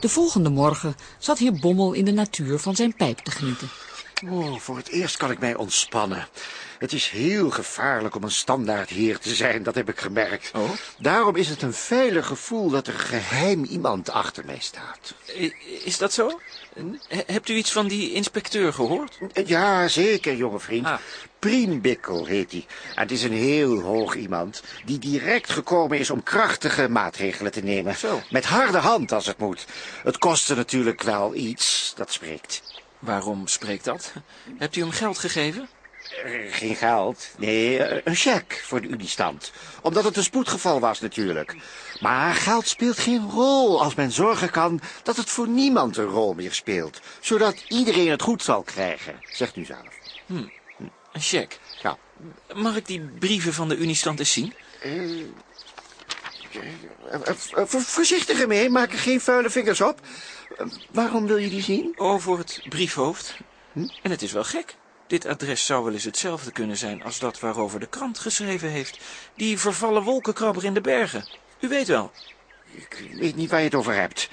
De volgende morgen zat heer Bommel in de natuur van zijn pijp te genieten. Oh, voor het eerst kan ik mij ontspannen. Het is heel gevaarlijk om een standaard heer te zijn, dat heb ik gemerkt. Oh? Daarom is het een veilig gevoel dat er geheim iemand achter mij staat. Is dat zo? He- Hebt u iets van die inspecteur gehoord? Ja, zeker, jonge vriend. Priembikkel heet hij. En het is een heel hoog iemand die direct gekomen is om krachtige maatregelen te nemen. Met harde hand als het moet. Het kostte natuurlijk wel iets, dat spreekt. Waarom spreekt dat? Hebt u hem geld gegeven? Geen geld. Nee, een cheque voor de Uniestand. Omdat het een spoedgeval was natuurlijk. Maar geld speelt geen rol als men zorgen kan dat het voor niemand een rol meer speelt. Zodat iedereen het goed zal krijgen. Zegt u zelf. Hm. Een cheque? Ja. Mag ik die brieven van de Uniestand eens zien? Eh, eh, eh, voor- Voorzichtig ermee, maak er geen vuile vingers op. Waarom wil je die zien? Oh, voor het briefhoofd. Hm? En het is wel gek. Dit adres zou wel eens hetzelfde kunnen zijn als dat waarover de krant geschreven heeft. Die vervallen wolkenkrabber in de bergen. U weet wel. Ik weet niet waar je het over hebt.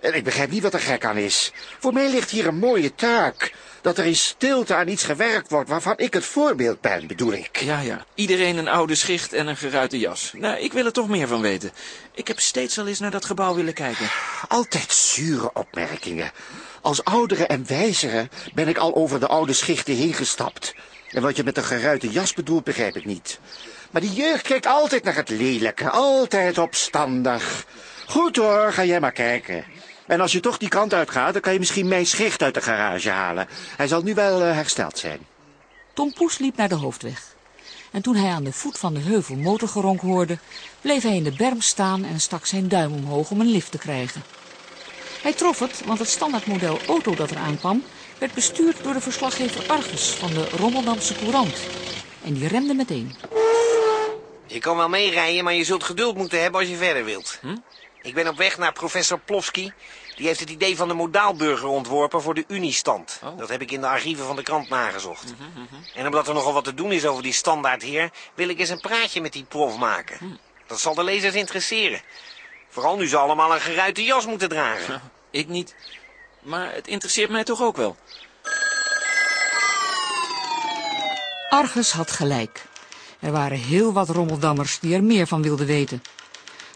En ik begrijp niet wat er gek aan is. Voor mij ligt hier een mooie taak. Dat er in stilte aan iets gewerkt wordt waarvan ik het voorbeeld ben, bedoel ik. Ja, ja. Iedereen een oude schicht en een geruite jas. Nou, ik wil er toch meer van weten. Ik heb steeds al eens naar dat gebouw willen kijken. Altijd zure opmerkingen. Als oudere en wijzere ben ik al over de oude schichten heen gestapt. En wat je met een geruite jas bedoelt, begrijp ik niet. Maar die jeugd kijkt altijd naar het lelijke, altijd opstandig. Goed hoor, ga jij maar kijken. En als je toch die kant uitgaat, dan kan je misschien mijn schicht uit de garage halen. Hij zal nu wel eh, hersteld zijn. Tom Poes liep naar de hoofdweg. En toen hij aan de voet van de heuvel motorgeronk hoorde, bleef hij in de berm staan en stak zijn duim omhoog om een lift te krijgen. Hij trof het, want het standaardmodel auto dat er aankwam, werd bestuurd door de verslaggever Argus van de Rommeldamse Courant. En die remde meteen. Je kan wel meerijden, maar je zult geduld moeten hebben als je verder wilt. Ik ben op weg naar professor Plofsky. Die heeft het idee van de modaalburger ontworpen voor de Uniestand. Dat heb ik in de archieven van de krant nagezocht. En omdat er nogal wat te doen is over die standaardheer... wil ik eens een praatje met die prof maken. Dat zal de lezers interesseren. Vooral nu ze allemaal een geruite jas moeten dragen. Ik niet. Maar het interesseert mij toch ook wel. Argus had gelijk. Er waren heel wat rommeldammers die er meer van wilden weten.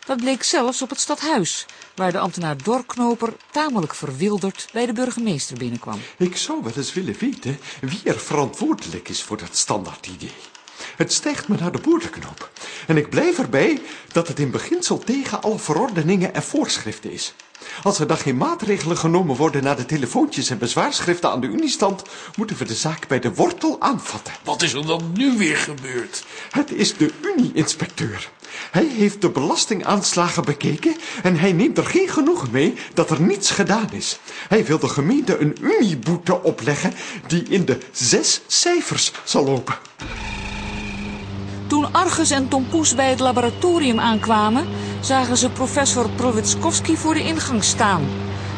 Dat bleek zelfs op het stadhuis, waar de ambtenaar Dorknoper tamelijk verwilderd bij de burgemeester binnenkwam. Ik zou wel eens willen weten wie er verantwoordelijk is voor dat standaardidee. Het stijgt me naar de boordenknop. En ik blijf erbij dat het in beginsel tegen alle verordeningen en voorschriften is. Als er dan geen maatregelen genomen worden na de telefoontjes en bezwaarschriften aan de Uniestand, moeten we de zaak bij de wortel aanvatten. Wat is er dan nu weer gebeurd? Het is de Unie-inspecteur. Hij heeft de belastingaanslagen bekeken en hij neemt er geen genoegen mee dat er niets gedaan is. Hij wil de gemeente een Unieboete opleggen die in de zes cijfers zal lopen. Toen Argus en Tom Poes bij het laboratorium aankwamen, zagen ze professor Prowitskowski voor de ingang staan.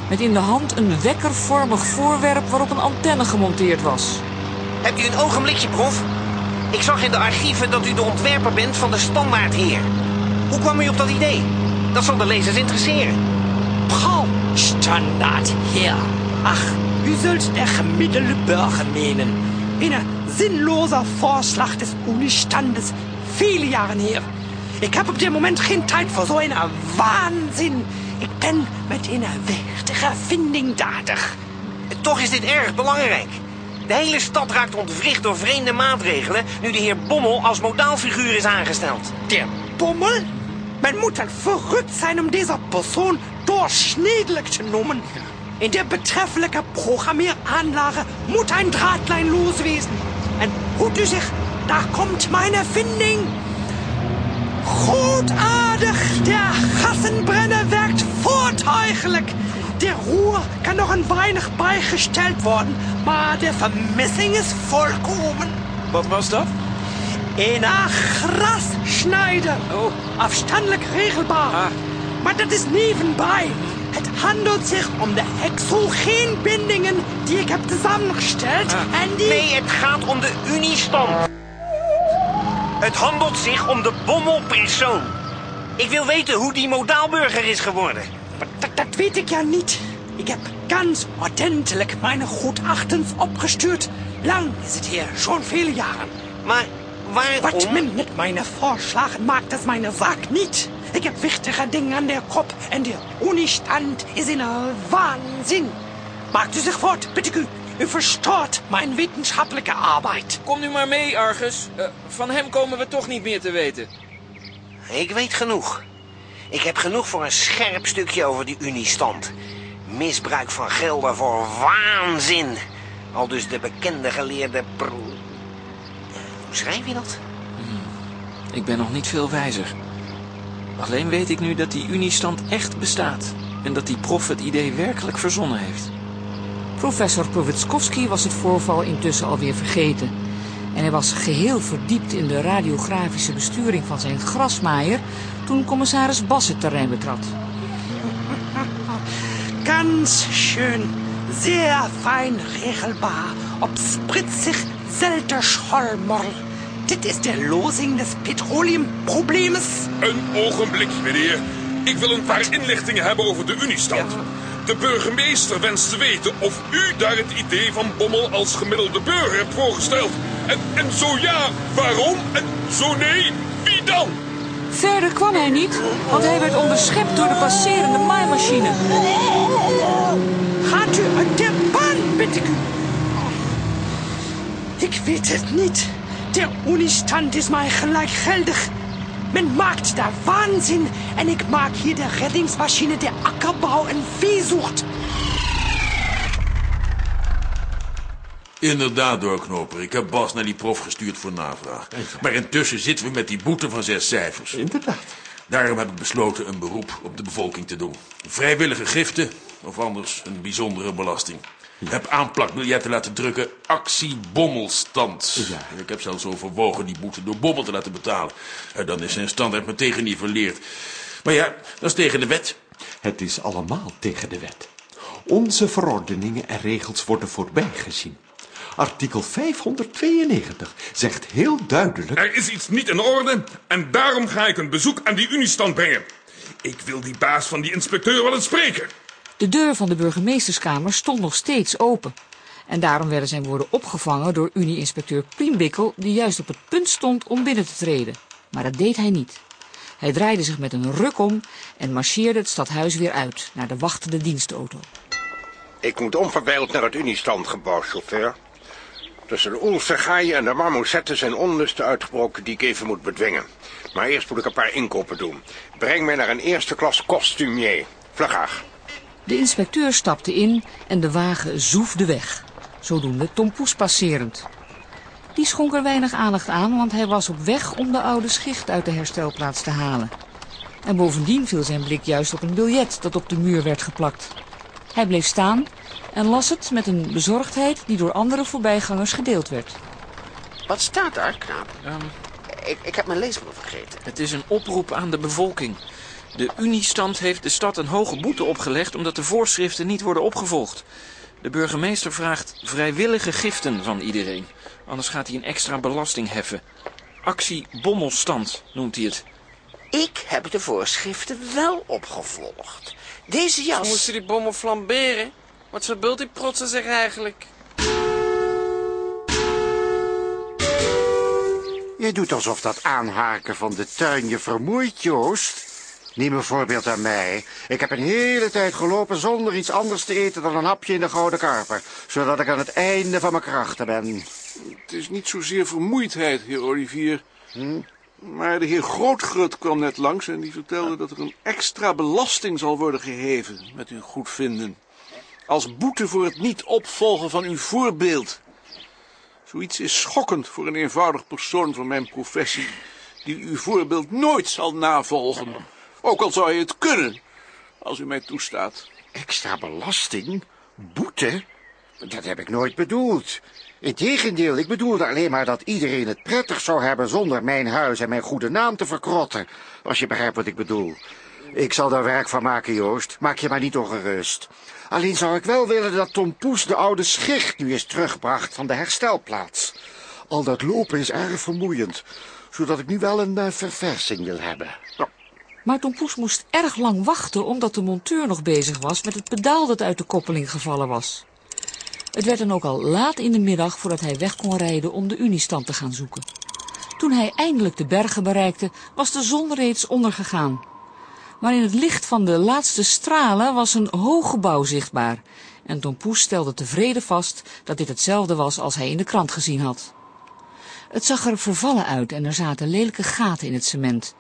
Met in de hand een wekkervormig voorwerp waarop een antenne gemonteerd was. Hebt u een ogenblikje, prof? Ik zag in de archieven dat u de ontwerper bent van de standaardheer. Hoe kwam u op dat idee? Dat zal de lezers interesseren. Frau Standardherr. Ach, u zult der gemiddelde Bürger meenen. Een sinnloser Vorschlag des Unistandes, viele Jahre her. Ik heb op dit moment geen tijd voor zo'n waanzin. Ik ben met een wichtige vinding dadig. Toch is dit erg belangrijk. De hele stad raakt ontwricht door vreemde maatregelen... nu de heer Bommel als modaalfiguur is aangesteld. Der Bommel? Men moet wel verrukt zijn om deze persoon doorsnedelijk te noemen. In de betreffelijke programmeeraanlage moet een draatlijn loswezen. En hoed u zich, daar komt mijn vinding. Grootaardig, der gassenbrenner werkt voortuigelijk. Der Ruhr kan nog een weinig bijgesteld worden, maar de vermissing is volkomen. Wat was dat? Een grasschneider. Oh. Afstandelijk regelbaar. Maar dat is nevenbij. Het handelt zich om de hexogeenbindingen die ik heb samengesteld en die... Nee, het gaat om de Uniestand. Het handelt zich om de bommelpersoon. Ik wil weten hoe die modaalburger is geworden. Dat, dat weet ik ja niet. Ik heb ganz ordentelijk mijn goedachtens opgestuurd. Lang is het hier, schon vele jaren. Maar waarom... Wat men met mijn voorslagen maakt, dat is mijn zaak niet. Ik heb wichtige dingen aan de kop en de Unistand is in een waanzin. Maakt u zich voort, bitte u. U verstoort mijn wetenschappelijke arbeid. Kom nu maar mee, Argus. Eh, van hem komen we toch niet meer te weten. Ik weet genoeg. Ik heb genoeg voor een scherp stukje over die Uniestand. Misbruik van gelden voor waanzin. Al dus de bekende geleerde... Pro... Hoe schrijf je dat? Ik ben nog niet veel wijzer. Alleen weet ik nu dat die Uniestand echt bestaat. En dat die prof het idee werkelijk verzonnen heeft. Professor Powitskowski was het voorval intussen alweer vergeten. En hij was geheel verdiept in de radiografische besturing van zijn grasmaaier... toen commissaris Bas het terrein betrad. Ganz schön, sehr fein regelbaar, op spritzig, selter Schollmorl. Dit is de lozing des petroleumprobleems. Een ogenblikje, meneer. Ik wil een paar inlichtingen hebben over de Uniestand. De burgemeester wenst te weten of u daar het idee van Bommel als gemiddelde burger hebt voorgesteld. En, en zo ja, waarom? En zo nee, wie dan? Verder kwam hij niet, want hij werd onderschept door de passerende maaimachine. Gaat u uit de baan, bitte u. Ik weet het niet. De Unistand is mij gelijkgeldig. Men maakt daar waanzin en ik maak hier de reddingsmachine der akkerbouw en veezocht. Inderdaad, doorknoper. Ik heb Bas naar die prof gestuurd voor navraag. Maar intussen zitten we met die boete van zes cijfers. Inderdaad. Daarom heb ik besloten een beroep op de bevolking te doen. Vrijwillige giften, of anders een bijzondere belasting. Ik heb aanplakbiljetten laten drukken. Actie Bommelstand. Ik heb zelfs overwogen die boete door Bommel te laten betalen. En dan is zijn standaard meteen geniveleerd. Maar ja, dat is tegen de wet. Het is allemaal tegen de wet. Onze verordeningen en regels worden voorbijgezien. Artikel 592 zegt heel duidelijk... Er is iets niet in orde en daarom ga ik een bezoek aan die Uniestand brengen. Ik wil die baas van die inspecteur wel eens spreken. De deur van de burgemeesterskamer stond nog steeds open. En daarom werden zijn woorden opgevangen door Unie-inspecteur Priembikkel... die juist op het punt stond om binnen te treden. Maar dat deed hij niet. Hij draaide zich met een ruk om en marcheerde het stadhuis weer uit... naar de wachtende dienstauto. Ik moet onverwijld naar het Uniestandgebouw, chauffeur. Tussen de Oelsergaaien en de marmozetten zijn onlusten uitgebroken die ik even moet bedwingen. Maar eerst moet ik een paar inkopen doen. Breng mij naar een eerste klas kostumier. Vlughaag. De inspecteur stapte in en de wagen zoefde weg. Zodoende Tom Poes passerend. Die schonk er weinig aandacht aan, want hij was op weg om de oude schicht uit de herstelplaats te halen. En bovendien viel zijn blik juist op een biljet dat op de muur werd geplakt. Hij bleef staan en las het met een bezorgdheid die door andere voorbijgangers gedeeld werd. Wat staat daar, knaap? ik, ik heb mijn leesbril vergeten. Het is een oproep aan de bevolking. De Uniestand heeft de stad een hoge boete opgelegd omdat de voorschriften niet worden opgevolgd. De burgemeester vraagt vrijwillige giften van iedereen. Anders gaat hij een extra belasting heffen. Actie Bommelstand noemt hij het. Ik heb de voorschriften wel opgevolgd. Deze jas... Ze moesten die bommel flamberen. Wat verbult die protsen zich eigenlijk? Je doet alsof dat aanhaken van de tuin je vermoeit, Joost. Neem een voorbeeld aan mij. Ik heb een hele tijd gelopen zonder iets anders te eten dan een hapje in de Gouden Karper. Zodat ik aan het einde van mijn krachten ben. Het is niet zozeer vermoeidheid, heer Olivier. Hm? Maar de heer Grootgrut kwam net langs en die vertelde dat er een extra belasting zal worden geheven, met uw goedvinden. Als boete voor het niet opvolgen van uw voorbeeld. Zoiets is schokkend voor een eenvoudig persoon van mijn professie, die uw voorbeeld nooit zal navolgen. Ook al zou je het kunnen, als u mij toestaat. Extra belasting? Boete? Dat heb ik nooit bedoeld. Integendeel, ik bedoelde alleen maar dat iedereen het prettig zou hebben zonder mijn huis en mijn goede naam te verkrotten. Als je begrijpt wat ik bedoel. Ik zal daar werk van maken, Joost. Maak je maar niet ongerust. Alleen zou ik wel willen dat Tom Poes de oude schicht nu eens terugbracht van de herstelplaats. Al dat lopen is erg vermoeiend, zodat ik nu wel een uh, verversing wil hebben. Maar Tom Poes moest erg lang wachten omdat de monteur nog bezig was met het pedaal dat uit de koppeling gevallen was. Het werd dan ook al laat in de middag voordat hij weg kon rijden om de Uniestand te gaan zoeken. Toen hij eindelijk de bergen bereikte, was de zon reeds ondergegaan. Maar in het licht van de laatste stralen was een hoog gebouw zichtbaar. En Tom Poes stelde tevreden vast dat dit hetzelfde was als hij in de krant gezien had. Het zag er vervallen uit en er zaten lelijke gaten in het cement.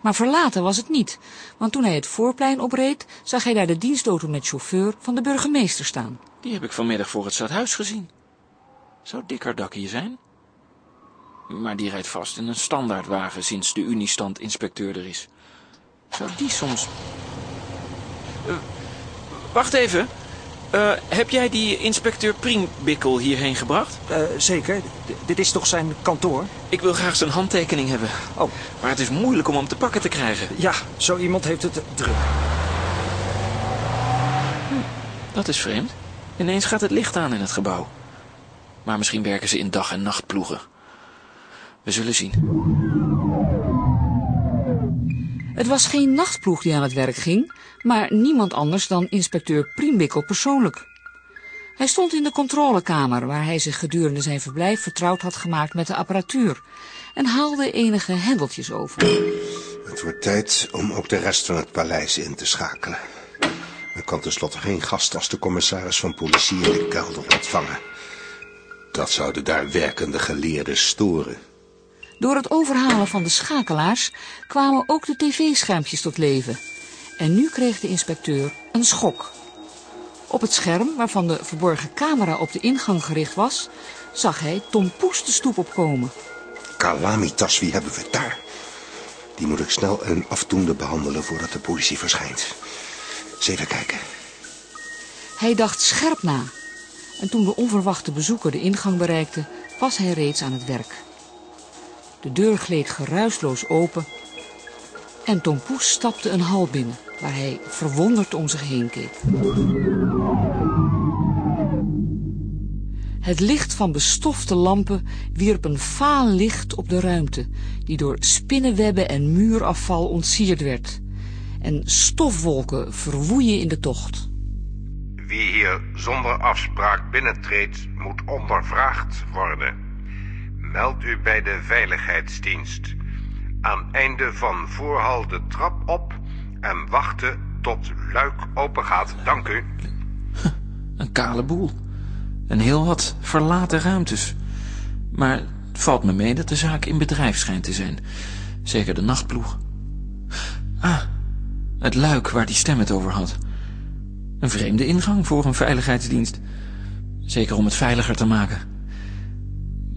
Maar verlaten was het niet, want toen hij het voorplein opreed, zag hij daar de dienstauto met chauffeur van de burgemeester staan. Die heb ik vanmiddag voor het stadhuis gezien. Zou Dikkerdak hier zijn? Maar die rijdt vast in een standaardwagen sinds de Uniestand-inspecteur er is. Zou die soms... Uh, wacht even. Uh, heb jij die inspecteur Priembikkel hierheen gebracht? Uh, zeker. D dit is toch zijn kantoor? Ik wil graag zijn handtekening hebben. Oh. Maar het is moeilijk om hem te pakken te krijgen. Ja, zo iemand heeft het druk. Hm, dat is vreemd. Ineens gaat het licht aan in het gebouw. Maar misschien werken ze in dag- en nachtploegen. We zullen zien. Het was geen nachtploeg die aan het werk ging, maar niemand anders dan inspecteur Priembikkel persoonlijk. Hij stond in de controlekamer, waar hij zich gedurende zijn verblijf vertrouwd had gemaakt met de apparatuur, en haalde enige hendeltjes over. Het wordt tijd om ook de rest van het paleis in te schakelen. Men kan tenslotte geen gast als de commissaris van politie in de kelder ontvangen. Dat zou de daar werkende geleerden storen. Door het overhalen van de schakelaars kwamen ook de tv-schermpjes tot leven. En nu kreeg de inspecteur een schok. Op het scherm, waarvan de verborgen camera op de ingang gericht was, zag hij Tom Poes de stoep opkomen. Calamitas, wie hebben we daar? Die moet ik snel en afdoende behandelen voordat de politie verschijnt. Eens even kijken. Hij dacht scherp na. En toen de onverwachte bezoeker de ingang bereikte, was hij reeds aan het werk. De deur gleed geruisloos open en Tom Poes stapte een hal binnen, waar hij verwonderd om zich heen keek. Het licht van bestofte lampen wierp een vaal licht op de ruimte, die door spinnenwebben en muurafval ontsierd werd. En stofwolken verwoeien in de tocht. Wie hier zonder afspraak binnentreedt, moet ondervraagd worden. Meld u bij de veiligheidsdienst. Aan einde van voorhal de trap op en wachten tot luik open gaat. Dank u. Een kale boel. En heel wat verlaten ruimtes. Maar het valt me mee dat de zaak in bedrijf schijnt te zijn. Zeker de nachtploeg. Ah, het luik waar die stem het over had. Een vreemde ingang voor een veiligheidsdienst. Zeker om het veiliger te maken.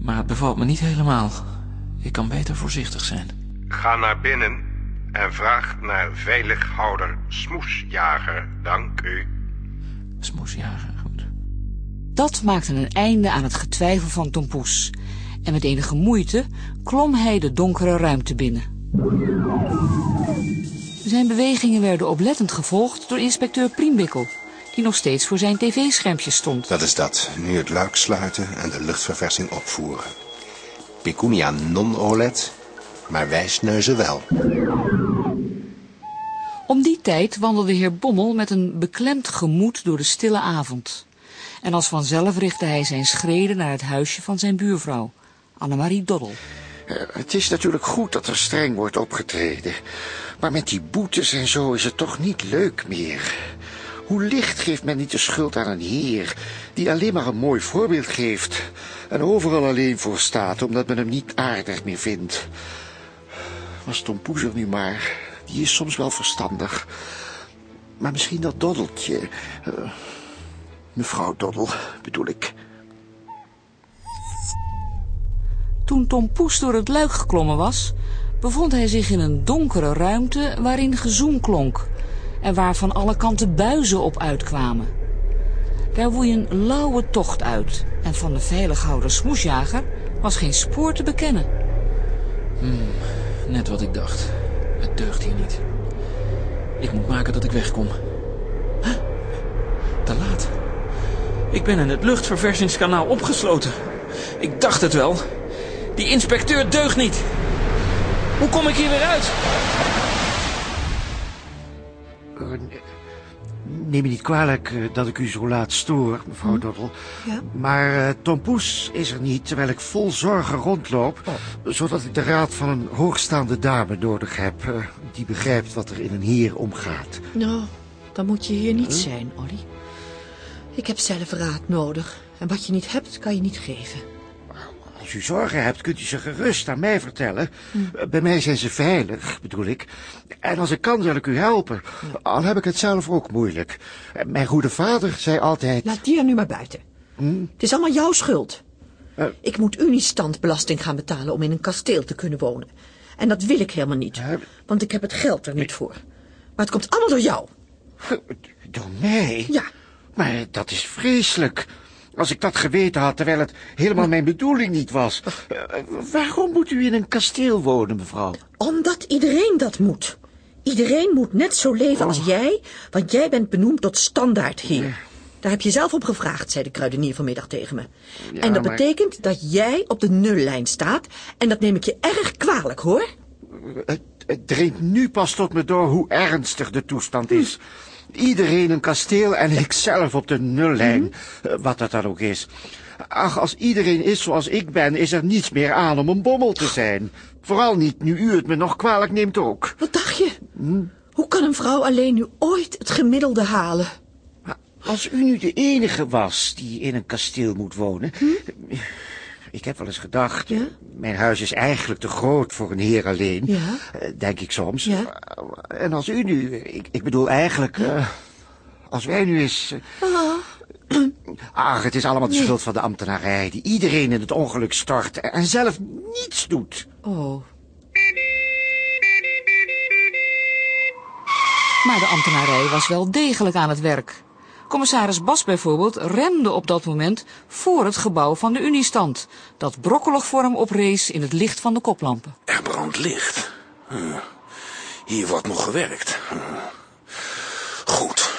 Maar het bevalt me niet helemaal. Ik kan beter voorzichtig zijn. Ga naar binnen en vraag naar veilighouder Smoesjager. Dank u. Smoesjager, goed. Dat maakte een einde aan het getwijfel van Tom Poes. En met enige moeite klom hij de donkere ruimte binnen. Zijn bewegingen werden oplettend gevolgd door inspecteur Priembikkel, die nog steeds voor zijn tv-schermpje stond. Dat is dat. Nu het luik sluiten en de luchtverversing opvoeren. Picunia non-OLED, maar wijsneuzen wel. Om die tijd wandelde heer Bommel met een beklemd gemoed door de stille avond. En als vanzelf richtte hij zijn schreden naar het huisje van zijn buurvrouw, Annemarie Doddel. Uh, het is natuurlijk goed dat er streng wordt opgetreden. Maar met die boetes en zo is het toch niet leuk meer. Hoe licht geeft men niet de schuld aan een heer... die alleen maar een mooi voorbeeld geeft... en overal alleen voor staat omdat men hem niet aardig meer vindt. was Tom Poes er nu maar. Die is soms wel verstandig. Maar misschien dat Doddeltje... eh, mevrouw Doddel, bedoel ik. Toen Tom Poes door het luik geklommen was, bevond hij zich in een donkere ruimte waarin gezoem klonk en waar van alle kanten buizen op uitkwamen. Daar woei een lauwe tocht uit en van de veilighoudende smoesjager was geen spoor te bekennen. Hmm, net wat ik dacht. Het deugt hier niet. Ik moet maken dat ik wegkom. Huh? Te laat. Ik ben in het luchtverversingskanaal opgesloten. Ik dacht het wel. Die inspecteur deugt niet. Hoe kom ik hier weer uit? Neem me niet kwalijk eh, dat ik u zo laat stoor, mevrouw Doddel. Ja? Maar eh, Tom Poes is er niet, terwijl ik vol zorgen rondloop... zodat ik de raad van een hoogstaande dame nodig heb... eh, die begrijpt wat er in een heer omgaat. Nou, dan moet je hier niet Huh? zijn, Olly. Ik heb zelf raad nodig. En wat je niet hebt, kan je niet geven. Als u zorgen hebt, kunt u ze gerust aan mij vertellen. Eh, Bij mij zijn ze veilig, bedoel ik. En als ik kan, zal ik u helpen. Al heb ik het zelf ook moeilijk. Eh, Mijn goede vader zei altijd... Laat die er nu maar buiten. Het is allemaal jouw schuld. Ik moet uniestandbelasting gaan betalen om in een kasteel te kunnen wonen. En dat wil ik helemaal niet, want ik heb het geld er niet voor. Maar het komt allemaal door jou. Door mij? Ja. Maar dat is vreselijk. Als ik dat geweten had, terwijl het helemaal mijn bedoeling niet was. Eh, waarom moet u in een kasteel wonen, mevrouw? Omdat iedereen dat moet. Iedereen moet net zo leven als jij, want jij bent benoemd tot standaardheer. Daar heb je zelf op gevraagd, zei de kruidenier vanmiddag tegen me. Ja, en dat maar- betekent dat jij op de nullijn staat, en dat neem ik je erg kwalijk, hoor. Het, het dringt nu pas tot me door hoe ernstig de toestand is. Iedereen een kasteel en ik zelf op de nullijn, eh, wat dat dan ook is. Ach, als iedereen is zoals ik ben, is er niets meer aan om een bommel te zijn. Vooral niet nu u het me nog kwalijk neemt ook. Wat dacht je? Hoe kan een vrouw alleen nu ooit het gemiddelde halen? Als u nu de enige was die in een kasteel moet wonen... Ik heb wel eens gedacht, mijn huis is eigenlijk te groot voor een heer alleen. Ja? Eh, Denk ik soms. En als u nu, ik, ik bedoel eigenlijk, eh, als wij nu eens... eh, Ach, het is allemaal de schuld van de ambtenarij, die iedereen in het ongeluk stort en zelf niets doet. Oh. Maar de ambtenarij was wel degelijk aan het werk. Commissaris Bas bijvoorbeeld remde op dat moment voor het gebouw van de Uniestand, dat brokkelig voor hem oprees in het licht van de koplampen. Er brandt licht. Hm. Hier wordt nog gewerkt. Hm. Goed.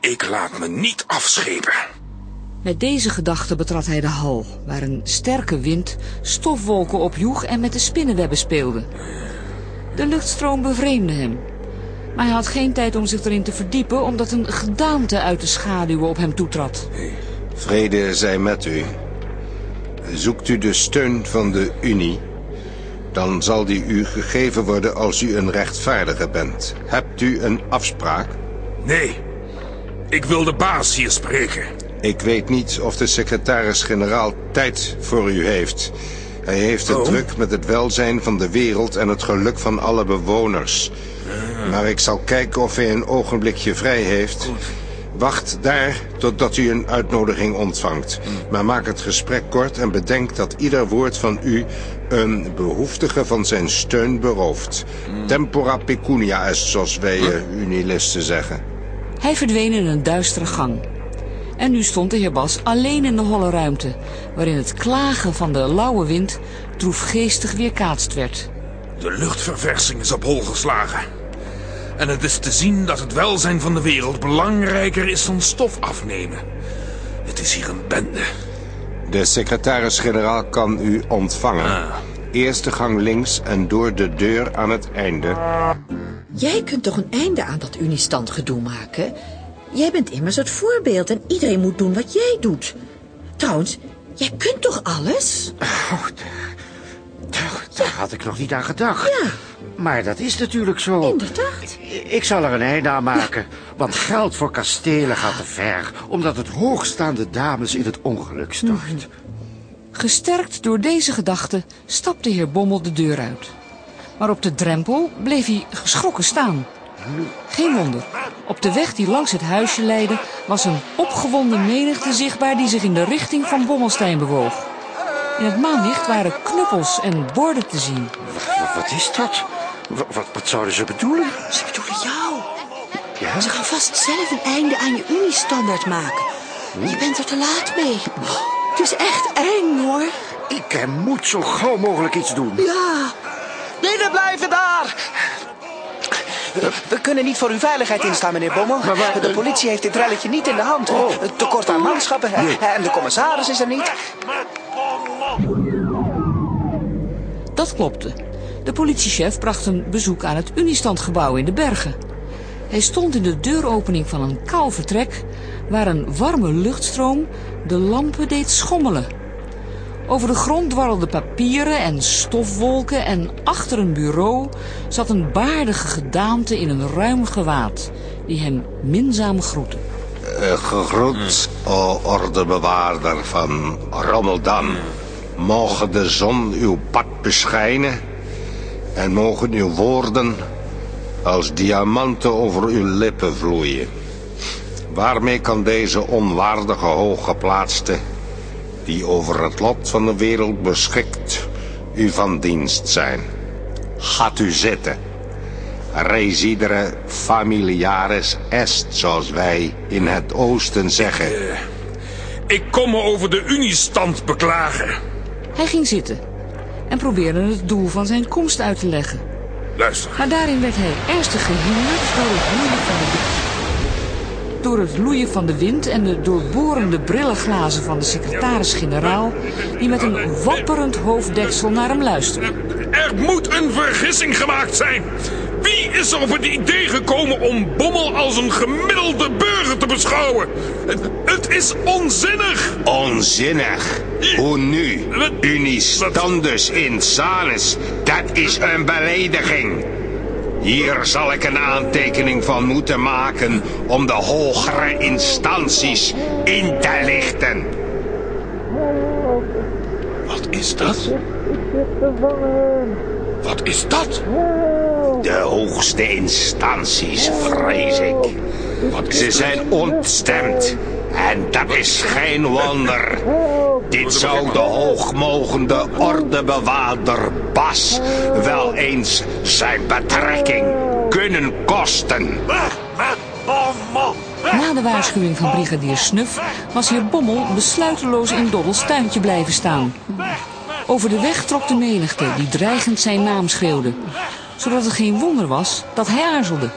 Ik laat me niet afschepen. Met deze gedachte betrad hij de hal, waar een sterke wind stofwolken opjoeg en met de spinnenwebben speelde. De luchtstroom bevreemde hem. Maar hij had geen tijd om zich erin te verdiepen, omdat een gedaante uit de schaduwen op hem toetrad. Vrede zij met u. Zoekt u de steun van de Unie, dan zal die u gegeven worden als u een rechtvaardige bent. Hebt u een afspraak? Nee. Ik wil de baas hier spreken. Ik weet niet of de secretaris-generaal tijd voor u heeft. Hij heeft het Oh. druk met het welzijn van de wereld en het geluk van alle bewoners. Maar ik zal kijken of hij een ogenblikje vrij heeft. Wacht daar totdat u een uitnodiging ontvangt. Maar maak het gesprek kort en bedenk dat ieder woord van u een behoeftige van zijn steun berooft. Tempora pecunia est, zoals wij eh, unilisten zeggen. Hij verdween in een duistere gang. En nu stond de heer Bas alleen in de holle ruimte, waarin het klagen van de lauwe wind droefgeestig weerkaatst werd. De luchtverversing is op hol geslagen. En het is te zien dat het welzijn van de wereld belangrijker is dan stof afnemen. Het is hier een bende. De secretaris-generaal kan u ontvangen. Eerste gang links en door de deur aan het einde. Jij kunt toch een einde aan dat Uniestand-gedoe maken? Jij bent immers het voorbeeld en iedereen moet doen wat jij doet. Trouwens, jij kunt toch alles? Daar had ik nog niet aan gedacht. Ja. Maar dat is natuurlijk zo. Inderdaad. Ik zal er een einde aan maken. Want geld voor kastelen gaat te ver. Omdat het hoogstaande dames in het ongeluk stort. Gesterkt door deze gedachte stapte heer Bommel de deur uit. Maar op de drempel bleef hij geschrokken staan. Geen wonder. Op de weg die langs het huisje leidde was een opgewonden menigte zichtbaar die zich in de richting van Bommelstein bewoog. In het maanlicht waren knuppels en borden te zien. Wat, wat is dat? Wat, wat, wat zouden ze bedoelen? Ze bedoelen jou. Ja? Ze gaan vast zelf een einde aan je Uniestandaard maken. Je bent er te laat mee. Het is echt eng, hoor. Ik moet zo gauw mogelijk iets doen. Ja. Binnen blijven daar! We kunnen niet voor uw veiligheid instaan, meneer Bommel. De politie heeft dit relletje niet in de hand. Tekort aan manschappen. En de commissaris is er niet. Dat klopte. De politiechef bracht een bezoek aan het Uniestandgebouw in de bergen. Hij stond in de deuropening van een kaal vertrek... waar een warme luchtstroom de lampen deed schommelen. Over de grond dwarrelden papieren en stofwolken... en achter een bureau zat een baardige gedaante in een ruim gewaad... die hem minzaam groette. Uh, gegroet, o ordebewaarder van Rommeldam. Mogen de zon uw pad beschijnen en mogen uw woorden als diamanten over uw lippen vloeien. Waarmee kan deze onwaardige hooggeplaatste, die over het lot van de wereld beschikt, u van dienst zijn? Gaat u zitten. Residere familiaris est, zoals wij in het oosten zeggen. Uh, ik kom me over de Uniestand beklagen. Hij ging zitten en probeerde het doel van zijn komst uit te leggen. Luister. Maar daarin werd hij ernstig gehinderd door het loeien van de, door het loeien van de wind en de doorborende brillenglazen van de secretaris-generaal, die met een wapperend hoofddeksel naar hem luisterde. Er moet een vergissing gemaakt zijn. Wie is er op het idee gekomen om Bommel als een gemiddelde burger te beschouwen? Het, het is onzinnig. Onzinnig? Hoe nu? Unistandus insanus. Dat is een belediging. Hier zal ik een aantekening van moeten maken om de hogere instanties in te lichten. Wat is dat? Wat is dat? De hoogste instanties, vrees ik. Ze zijn ontstemd. En dat is geen wonder. Dit zou de hoogmogende ordebewaarder Bas wel eens zijn betrekking kunnen kosten. Na de waarschuwing van brigadier Snuf was heer Bommel besluiteloos in Doddels tuintje blijven staan. Over de weg trok de menigte die dreigend zijn naam schreeuwde. Zodat het geen wonder was dat hij aarzelde.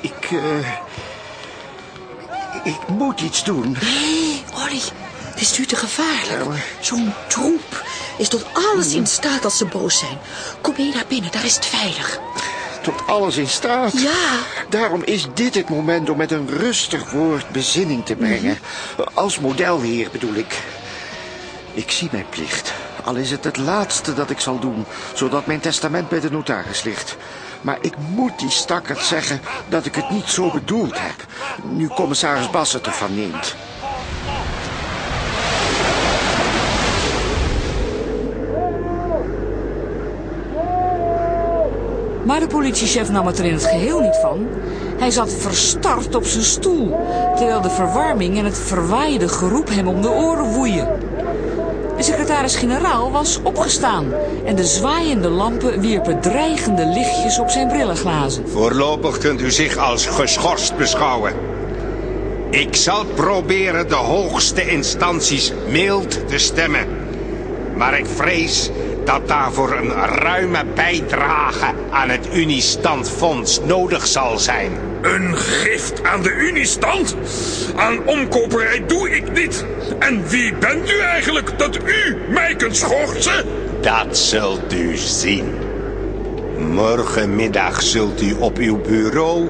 Ik, uh, ik moet iets doen. Nee, Olly, het is nu te gevaarlijk. Zo'n troep is tot alles in staat als ze boos zijn. Kom mee naar binnen, daar is het veilig. Tot alles in staat? Ja. Daarom is dit het moment om met een rustig woord bezinning te brengen. Als modelheer bedoel ik. Ik zie mijn plicht. Al is het het laatste dat ik zal doen, zodat mijn testament bij de notaris ligt. Maar ik moet die stakkerd zeggen dat ik het niet zo bedoeld heb. Nu commissaris Bas het ervan neemt. Maar de politiechef nam het er in het geheel niet van. Hij zat verstard op zijn stoel, terwijl de verwarming en het verwaaide geroep hem om de oren woeien. De secretaris-generaal was opgestaan en de zwaaiende lampen wierpen dreigende lichtjes op zijn brillenglazen. Voorlopig kunt u zich als geschorst beschouwen. Ik zal proberen de hoogste instanties mild te stemmen. Maar ik vrees dat daarvoor een ruime bijdrage aan het Uniestandfonds nodig zal zijn. Een gift aan de Uniestand? Aan omkoperij doe ik niet. En wie bent u eigenlijk dat u mij kunt schorsen? Dat zult u zien. Morgenmiddag zult u op uw bureau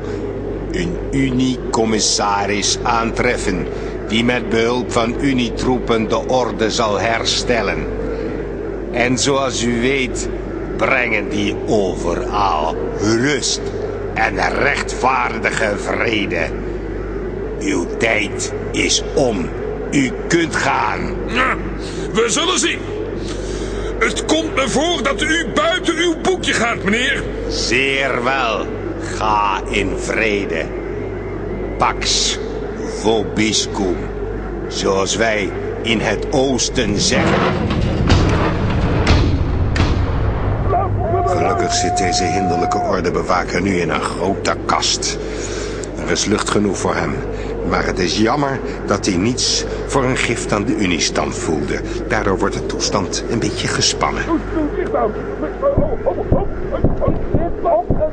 een Unie-commissaris aantreffen... die met behulp van Unietroepen de orde zal herstellen. En zoals u weet brengen die overal rust en rechtvaardige vrede. Uw tijd is om. U kunt gaan. We zullen zien. Het komt me voor dat u buiten uw boekje gaat, meneer. Zeer wel. Ga in vrede. Pax vobiscum. Zoals wij in het oosten zeggen. Gelukkig zit deze hinderlijke ordebewaker nu in een grote kast. Er is lucht genoeg voor hem. Maar het is jammer dat hij niets voor een gift aan de Uniestand voelde. Daardoor wordt de toestand een beetje gespannen.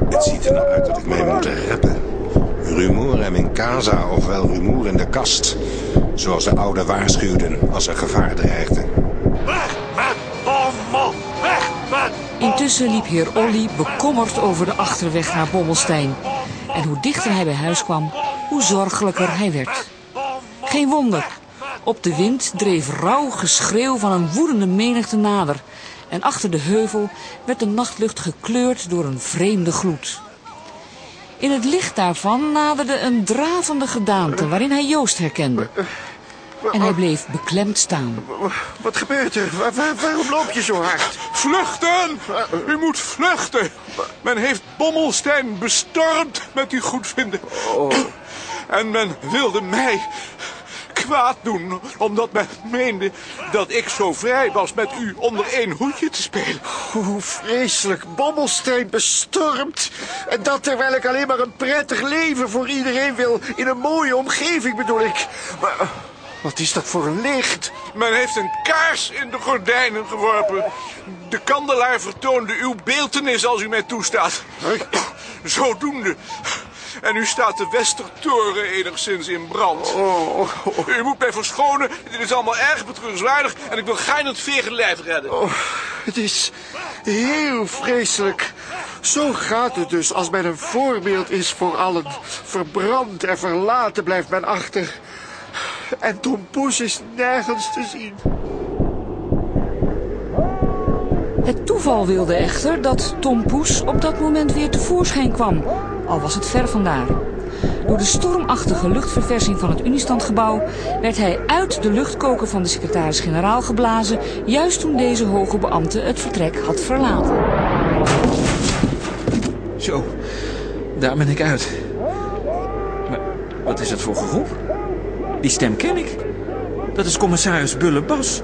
Het ziet er nou uit dat ik mij moet reppen. Rumorem in casa, ofwel rumoer in de kast. Zoals de oude waarschuwden als er gevaar dreigde. Intussen liep heer Olly bekommerd over de achterweg naar Bommelstein. En hoe dichter hij bij huis kwam, hoe zorgelijker hij werd. Geen wonder. Op de wind dreef rauw geschreeuw van een woedende menigte nader. En achter de heuvel werd de nachtlucht gekleurd door een vreemde gloed. In het licht daarvan naderde een dravende gedaante waarin hij Joost herkende. En hij bleef beklemd staan. Wat gebeurt er? Waar- waar- waarom loop je zo hard? Vluchten! U moet vluchten! Men heeft Bommelstein bestormd met uw goedvinden. En men wilde mij kwaad doen, omdat men meende dat ik zo vrij was met u onder één hoedje te spelen. Hoe vreselijk. Bobbelsteen bestormd. En dat terwijl ik alleen maar een prettig leven voor iedereen wil. In een mooie omgeving bedoel ik. Maar eh, wat is dat voor een licht? Men heeft een kaars in de gordijnen geworpen. De kandelaar vertoonde uw beeltenis als u mij toestaat. Zodoende. En nu staat de Westertoren enigszins in brand. U moet mij verschonen. Dit is allemaal erg betreurenswaardig. En ik wil het vegenlijf redden. Het is heel vreselijk. Zo gaat het dus als men een voorbeeld is voor allen. Verbrand en verlaten blijft men achter. En Tom Poes is nergens te zien. Het toeval wilde echter dat Tom Poes op dat moment weer tevoorschijn kwam, al was het ver vandaar. Door de stormachtige luchtverversing van het Uniestandgebouw werd hij uit de luchtkoker van de secretaris-generaal geblazen, juist toen deze hoge beambte het vertrek had verlaten. Zo, daar ben ik uit. Maar wat is dat voor geroep? Die stem ken ik. Dat is commissaris Bullebas.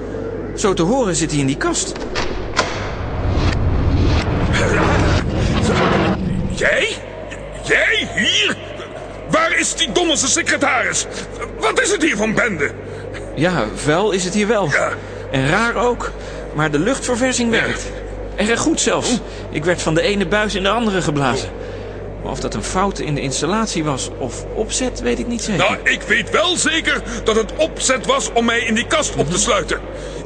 Zo te horen zit hij in die kast. Jij? Jij hier? Waar is die dommelste secretaris? Wat is het hier van bende? Ja, vuil is het hier wel. En raar ook. Maar de luchtverversing werkt. Erg goed zelfs. Ik werd van de ene buis in de andere geblazen. Maar of dat een fout in de installatie was of opzet, weet ik niet zeker. Nou, ik weet wel zeker dat het opzet was om mij in die kast op te sluiten.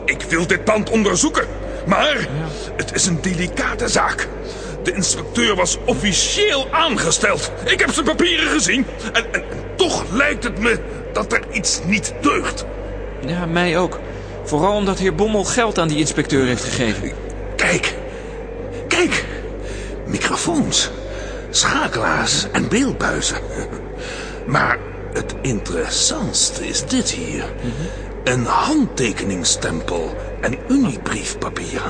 Ik wil dit pand onderzoeken. Maar het is een delicate zaak. De inspecteur was officieel aangesteld. Ik heb zijn papieren gezien. En, en, en toch lijkt het me dat er iets niet deugt. Ja, mij ook. Vooral omdat heer Bommel geld aan die inspecteur heeft gegeven. Kijk, kijk. Microfoons, schakelaars en beeldbuizen. Maar het interessantste is dit hier. Een handtekeningstempel en uniebriefpapier.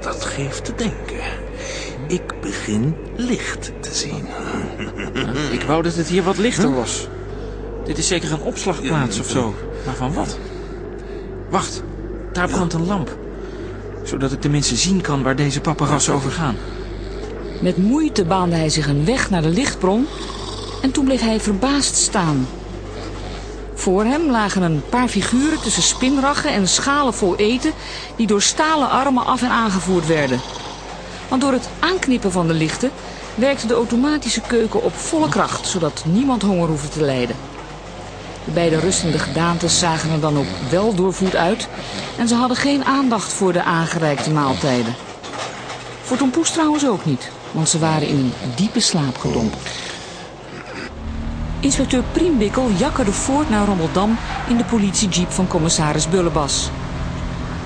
Dat geeft te denken. Ik begin licht te zien. Ik wou dat het hier wat lichter was. Dit is zeker een opslagplaats of zo. Maar van wat? Wacht, daar brandt een lamp. Zodat ik tenminste zien kan waar deze paparassen over gaan. Met moeite baande hij zich een weg naar de lichtbron en toen bleef hij verbaasd staan. Voor hem lagen een paar figuren tussen spinraggen en schalen vol eten die door stalen armen af en aangevoerd werden. Want door het aanknippen van de lichten werkte de automatische keuken op volle kracht, zodat niemand honger hoefde te lijden. De beide rustende gedaantes zagen er dan ook wel doorvoed uit en ze hadden geen aandacht voor de aangereikte maaltijden. Voor Tom Poes trouwens ook niet, want ze waren in een diepe slaap gedompeld. Inspecteur Priembikkel jakkerde voort naar Rommeldam in de politiejeep van commissaris Bullebas.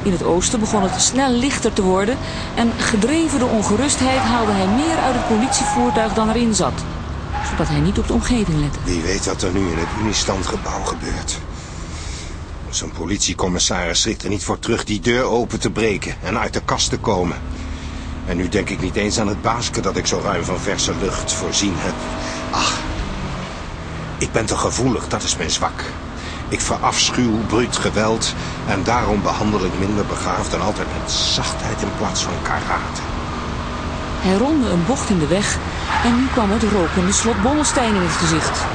In het oosten begon het snel lichter te worden en gedreven door ongerustheid haalde hij meer uit het politievoertuig dan erin zat, zodat hij niet op de omgeving lette. Wie weet wat er nu in het Uniestandgebouw gebeurt. Zo'n politiecommissaris schrikt er niet voor terug die deur open te breken en uit de kast te komen. En nu denk ik niet eens aan het baasje dat ik zo ruim van verse lucht voorzien heb. Ach, ik ben te gevoelig, dat is mijn zwak. Ik verafschuw bruut geweld en daarom behandel ik minder begaafd en altijd met zachtheid in plaats van karate. Hij ronde een bocht in de weg en nu kwam het rokende slot Bommelstein in het gezicht.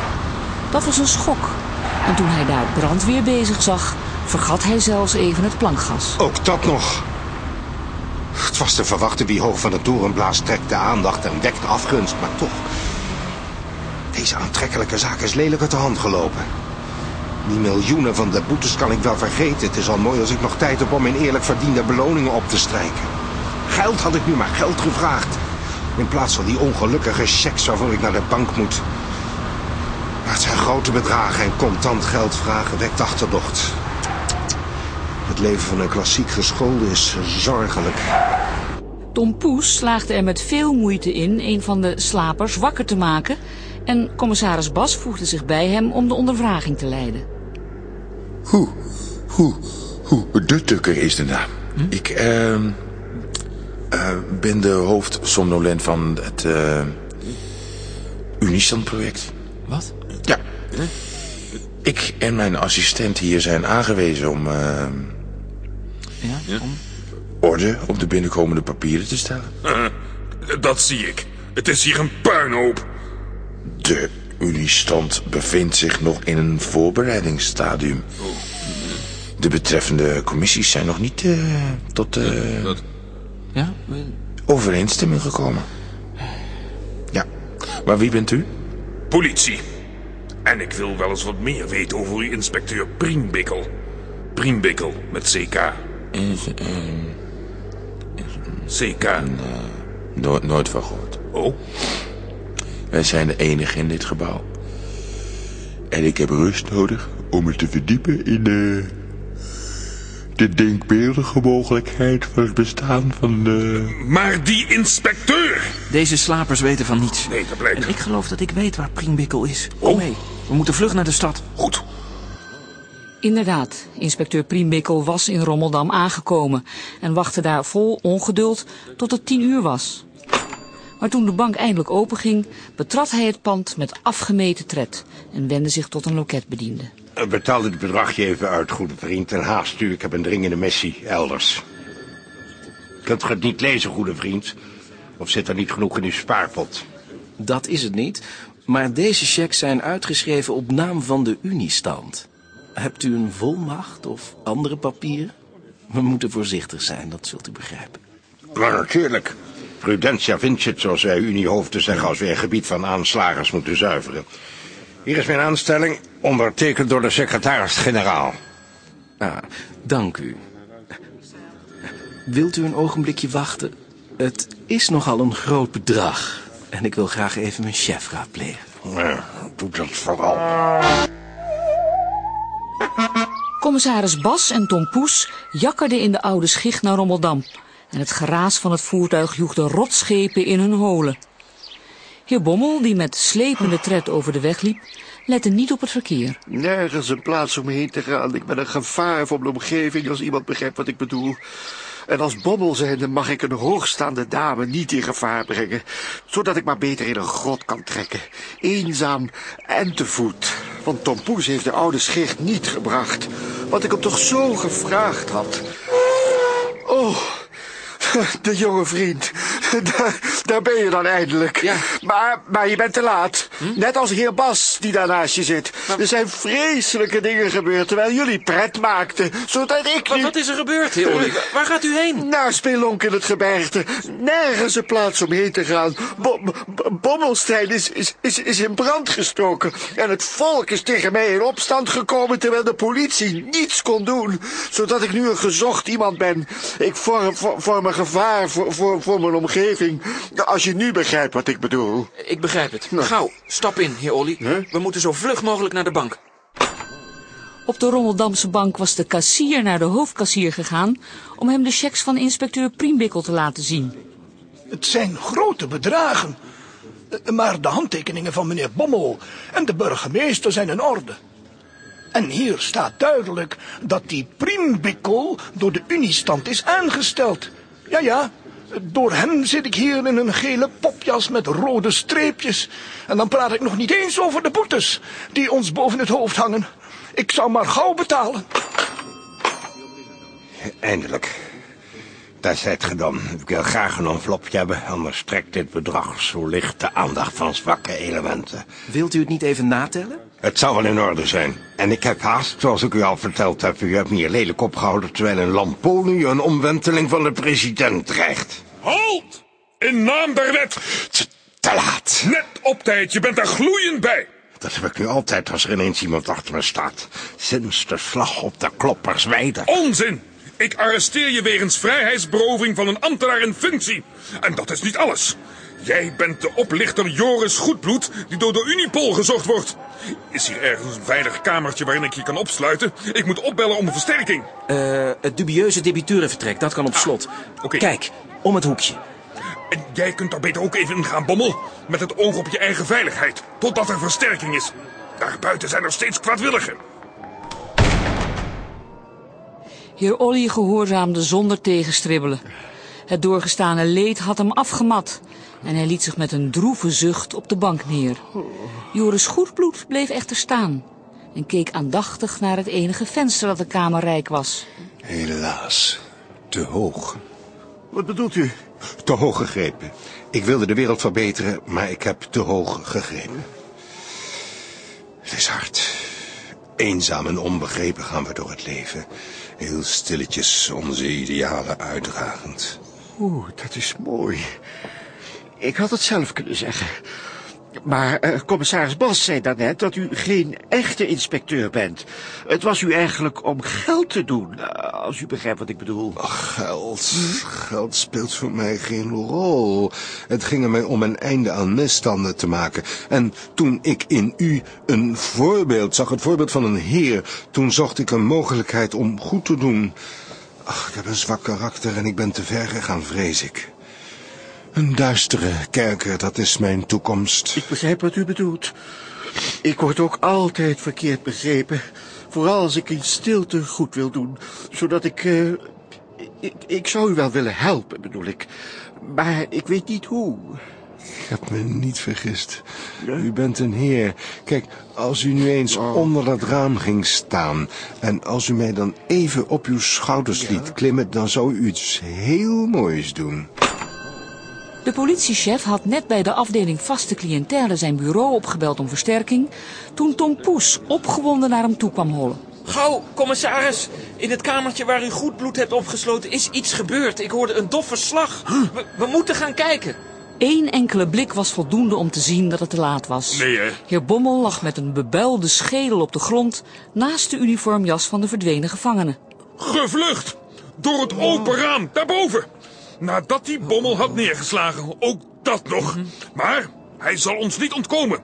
Dat was een schok. En toen hij daar brandweer bezig zag, vergat hij zelfs even het plankgas. Ook dat nog. Het was te verwachten wie hoog van de torenblaas trekt de aandacht en wekt afgunst, maar toch. Deze aantrekkelijke zaak is lelijk uit de hand gelopen. Die miljoenen van de boetes kan ik wel vergeten. Het is al mooi als ik nog tijd heb om mijn eerlijk verdiende beloningen op te strijken. Geld had ik nu maar geld gevraagd. In plaats van die ongelukkige checks waarvoor ik naar de bank moet. Maar het zijn grote bedragen en contant geld vragen wekt achterdocht. Het leven van een klassiek geschoolde is zorgelijk. Tom Poes slaagde er met veel moeite in een van de slapers wakker te maken... en commissaris Bas voegde zich bij hem om de ondervraging te leiden. Hoe, hoe, hoe, de tukker is de naam. Ik eh, eh, ben de hoofdsomnolent van het eh Unistand-project. Wat? Ja. Ik en mijn assistent hier zijn aangewezen om eh, Ja? Om? orde op de binnenkomende papieren te stellen. Dat zie ik. Het is hier een puinhoop. De Unistand bevindt zich nog in een voorbereidingsstadium. De betreffende commissies zijn nog niet eh, tot eh, Ja? overeenstemming gekomen. Ja, maar wie bent u? Politie. En ik wil wel eens wat meer weten over uw inspecteur Priembikkel. Priembikkel met CK. CK. Nooit, nooit van gehoord. Oh? Wij zijn de enige in dit gebouw. En ik heb rust nodig om me te verdiepen in de... de denkbeeldige mogelijkheid van het bestaan van de... Maar die inspecteur! Deze slapers weten van niets. Nee, dat blijkt. En ik geloof dat ik weet waar Priembikkel is. Kom mee. We moeten vlug naar de stad. Goed. Inderdaad, inspecteur Priembikkel was in Rommeldam aangekomen... en wachtte daar vol ongeduld tot het tien uur was. Maar toen de bank eindelijk openging, betrad hij het pand met afgemeten tred... en wendde zich tot een loketbediende. Eh, Betaal dit bedragje even uit, goede vriend. En haast u, ik heb een dringende missie elders. Kunt u het niet lezen, goede vriend? Of zit er niet genoeg in uw spaarpot? Dat is het niet. Maar deze checks zijn uitgeschreven op naam van de Uniestand. Hebt u een volmacht of andere papieren? We moeten voorzichtig zijn, dat zult u begrijpen. Maar natuurlijk. Prudentia vincit, zoals wij Uniehoofden zeggen... als we een gebied van aanslagers moeten zuiveren. Hier is mijn aanstelling, ondertekend door de secretaris-generaal. Ah, dank u. Wilt u een ogenblikje wachten? Het is nogal een groot bedrag. En ik wil graag even mijn chef raadplegen. Ja, doe dat vooral. Commissaris Bas en Tom Poes jakkerden in de oude schicht naar Rommeldam... en het geraas van het voertuig joeg de rotschepen in hun holen. Heer Bommel, die met slepende tred over de weg liep... lette niet op het verkeer. Nergens een plaats om heen te gaan. Ik ben een gevaar voor mijn omgeving als iemand begrijpt wat ik bedoel. En als bobbel zijnde mag ik een hoogstaande dame niet in gevaar brengen, zodat ik maar beter in een grot kan trekken. Eenzaam en te voet. Want Tom Poes heeft de oude schicht niet gebracht, wat ik hem toch zo gevraagd had. Oh, de jonge vriend. Daar, daar ben je dan eindelijk. Ja. Maar, maar je bent te laat. Net als heer Bas, die daar naast je zit. Er zijn vreselijke dingen gebeurd terwijl jullie pret maakten. Zodat ik Wat, nu... wat is er gebeurd, heer Olly? Waar gaat u heen? Naar Spelonk in het gebergte. Nergens een plaats om heen te gaan. Bo Bo- Bommelstein is, is, is, is in brand gestoken. En het volk is tegen mij in opstand gekomen... terwijl de politie niets kon doen. Zodat ik nu een gezocht iemand ben. Ik vorm, vorm, vorm een gevaar voor, voor, voor mijn omgeving. Als je nu begrijpt wat ik bedoel. Ik begrijp het. Gauw, stap in, heer Olly. We moeten zo vlug mogelijk naar de bank. Op de Rommeldamse bank was de kassier naar de hoofdkassier gegaan... om hem de checks van inspecteur Priembikkel te laten zien. Het zijn grote bedragen. Maar de handtekeningen van meneer Bommel en de burgemeester zijn in orde. En hier staat duidelijk dat die priembikkel door de Uniestand is aangesteld. Ja, ja, door hem zit ik hier in een gele popjas met rode streepjes. En dan praat ik nog niet eens over de boetes die ons boven het hoofd hangen. Ik zou maar gauw betalen. Eindelijk. Daar zijt ge dan. Ik wil graag een envelopje hebben, anders trekt dit bedrag zo licht de aandacht van zwakke elementen. Wilt u het niet even natellen? Het zou wel in orde zijn. En ik heb haast, zoals ik u al verteld heb. U hebt me hier lelijk opgehouden terwijl een lampolie een omwenteling van de president dreigt. Halt! In naam der wet! Te laat. Net op tijd, je bent er gloeiend bij. Dat heb ik nu altijd als er ineens iemand achter me staat. Sinds de slag op de kloppersweide. Onzin! Ik arresteer je wegens vrijheidsberoving van een ambtenaar in functie. En dat is niet alles. Jij bent de oplichter Joris Goedbloed die door de Unipol gezocht wordt. Is hier ergens een veilig kamertje waarin ik je kan opsluiten? Ik moet opbellen om een versterking. Eh, het dubieuze debiteurenvertrek, dat kan op slot. oké. Kijk, om het hoekje. En jij kunt daar beter ook even in gaan, Bommel. Met het oog op je eigen veiligheid. Totdat er versterking is. Daarbuiten zijn er steeds kwaadwilligen. Heer Olly gehoorzaamde zonder tegenstribbelen. Het doorgestane leed had hem afgemat en hij liet zich met een droeve zucht op de bank neer. Joris Goedbloed bleef echter staan en keek aandachtig naar het enige venster dat de kamer rijk was. Helaas, te hoog. Wat bedoelt u? Te hoog gegrepen. Ik wilde de wereld verbeteren, maar ik heb te hoog gegrepen. Het is hard. Eenzaam en onbegrepen gaan we door het leven. Heel stilletjes onze idealen uitdragend. Oeh, dat is mooi. Ik had het zelf kunnen zeggen. Maar eh, commissaris Bas zei daarnet dat u geen echte inspecteur bent. Het was u eigenlijk om geld te doen, eh, als u begrijpt wat ik bedoel. Ach, geld. Geld speelt voor mij geen rol. Het ging er mij om een einde aan misstanden te maken. En toen ik in u een voorbeeld zag, het voorbeeld van een heer... toen zocht ik een mogelijkheid om goed te doen. Ach, ik heb een zwak karakter en ik ben te ver gegaan, vrees ik. Een duistere kerker, dat is mijn toekomst. Ik begrijp wat u bedoelt. Ik word ook altijd verkeerd begrepen. Vooral als ik in stilte goed wil doen. Zodat ik... eh, ik, ik zou u wel willen helpen, bedoel ik. Maar ik weet niet hoe. Ik heb me niet vergist. U bent een heer. Kijk, als u nu eens onder dat raam ging staan... en als u mij dan even op uw schouders liet klimmen... dan zou u iets heel moois doen. De politiechef had net bij de afdeling vaste cliëntele zijn bureau opgebeld om versterking... toen Tom Poes opgewonden naar hem toe kwam hollen. Gauw, commissaris. In het kamertje waar u goed bloed hebt opgesloten is iets gebeurd. Ik hoorde een dof verslag. We, we moeten gaan kijken. Eén enkele blik was voldoende om te zien dat het te laat was. Nee, hè? Heer Bommel lag met een bebuilde schedel op de grond... naast de uniformjas van de verdwenen gevangene. Gevlucht! Door het open raam, daarboven. Nadat die bommel had neergeslagen. Ook dat nog. Maar hij zal ons niet ontkomen.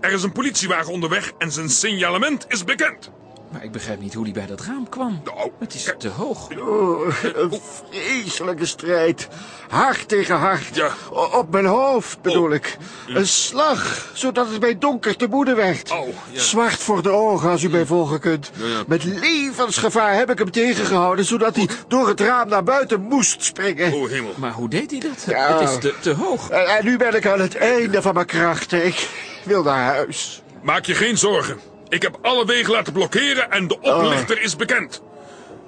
Er is een politiewagen onderweg en zijn signalement is bekend. Maar ik begrijp niet hoe hij bij dat raam kwam. Nou, het is te hoog. Oh, een vreselijke strijd. Hart tegen hart. Op mijn hoofd, bedoel ik. Een slag, zodat het mij donker te moede werd. Zwart voor de ogen, als u mij volgen kunt. Met levensgevaar heb ik hem tegengehouden... zodat hij door het raam naar buiten moest springen. Oh, hemel. Maar hoe deed hij dat? Ja. Het is te, te hoog. En, en nu ben ik aan het einde van mijn krachten. Ik wil naar huis. Maak je geen zorgen. Ik heb alle wegen laten blokkeren en de oplichter is bekend.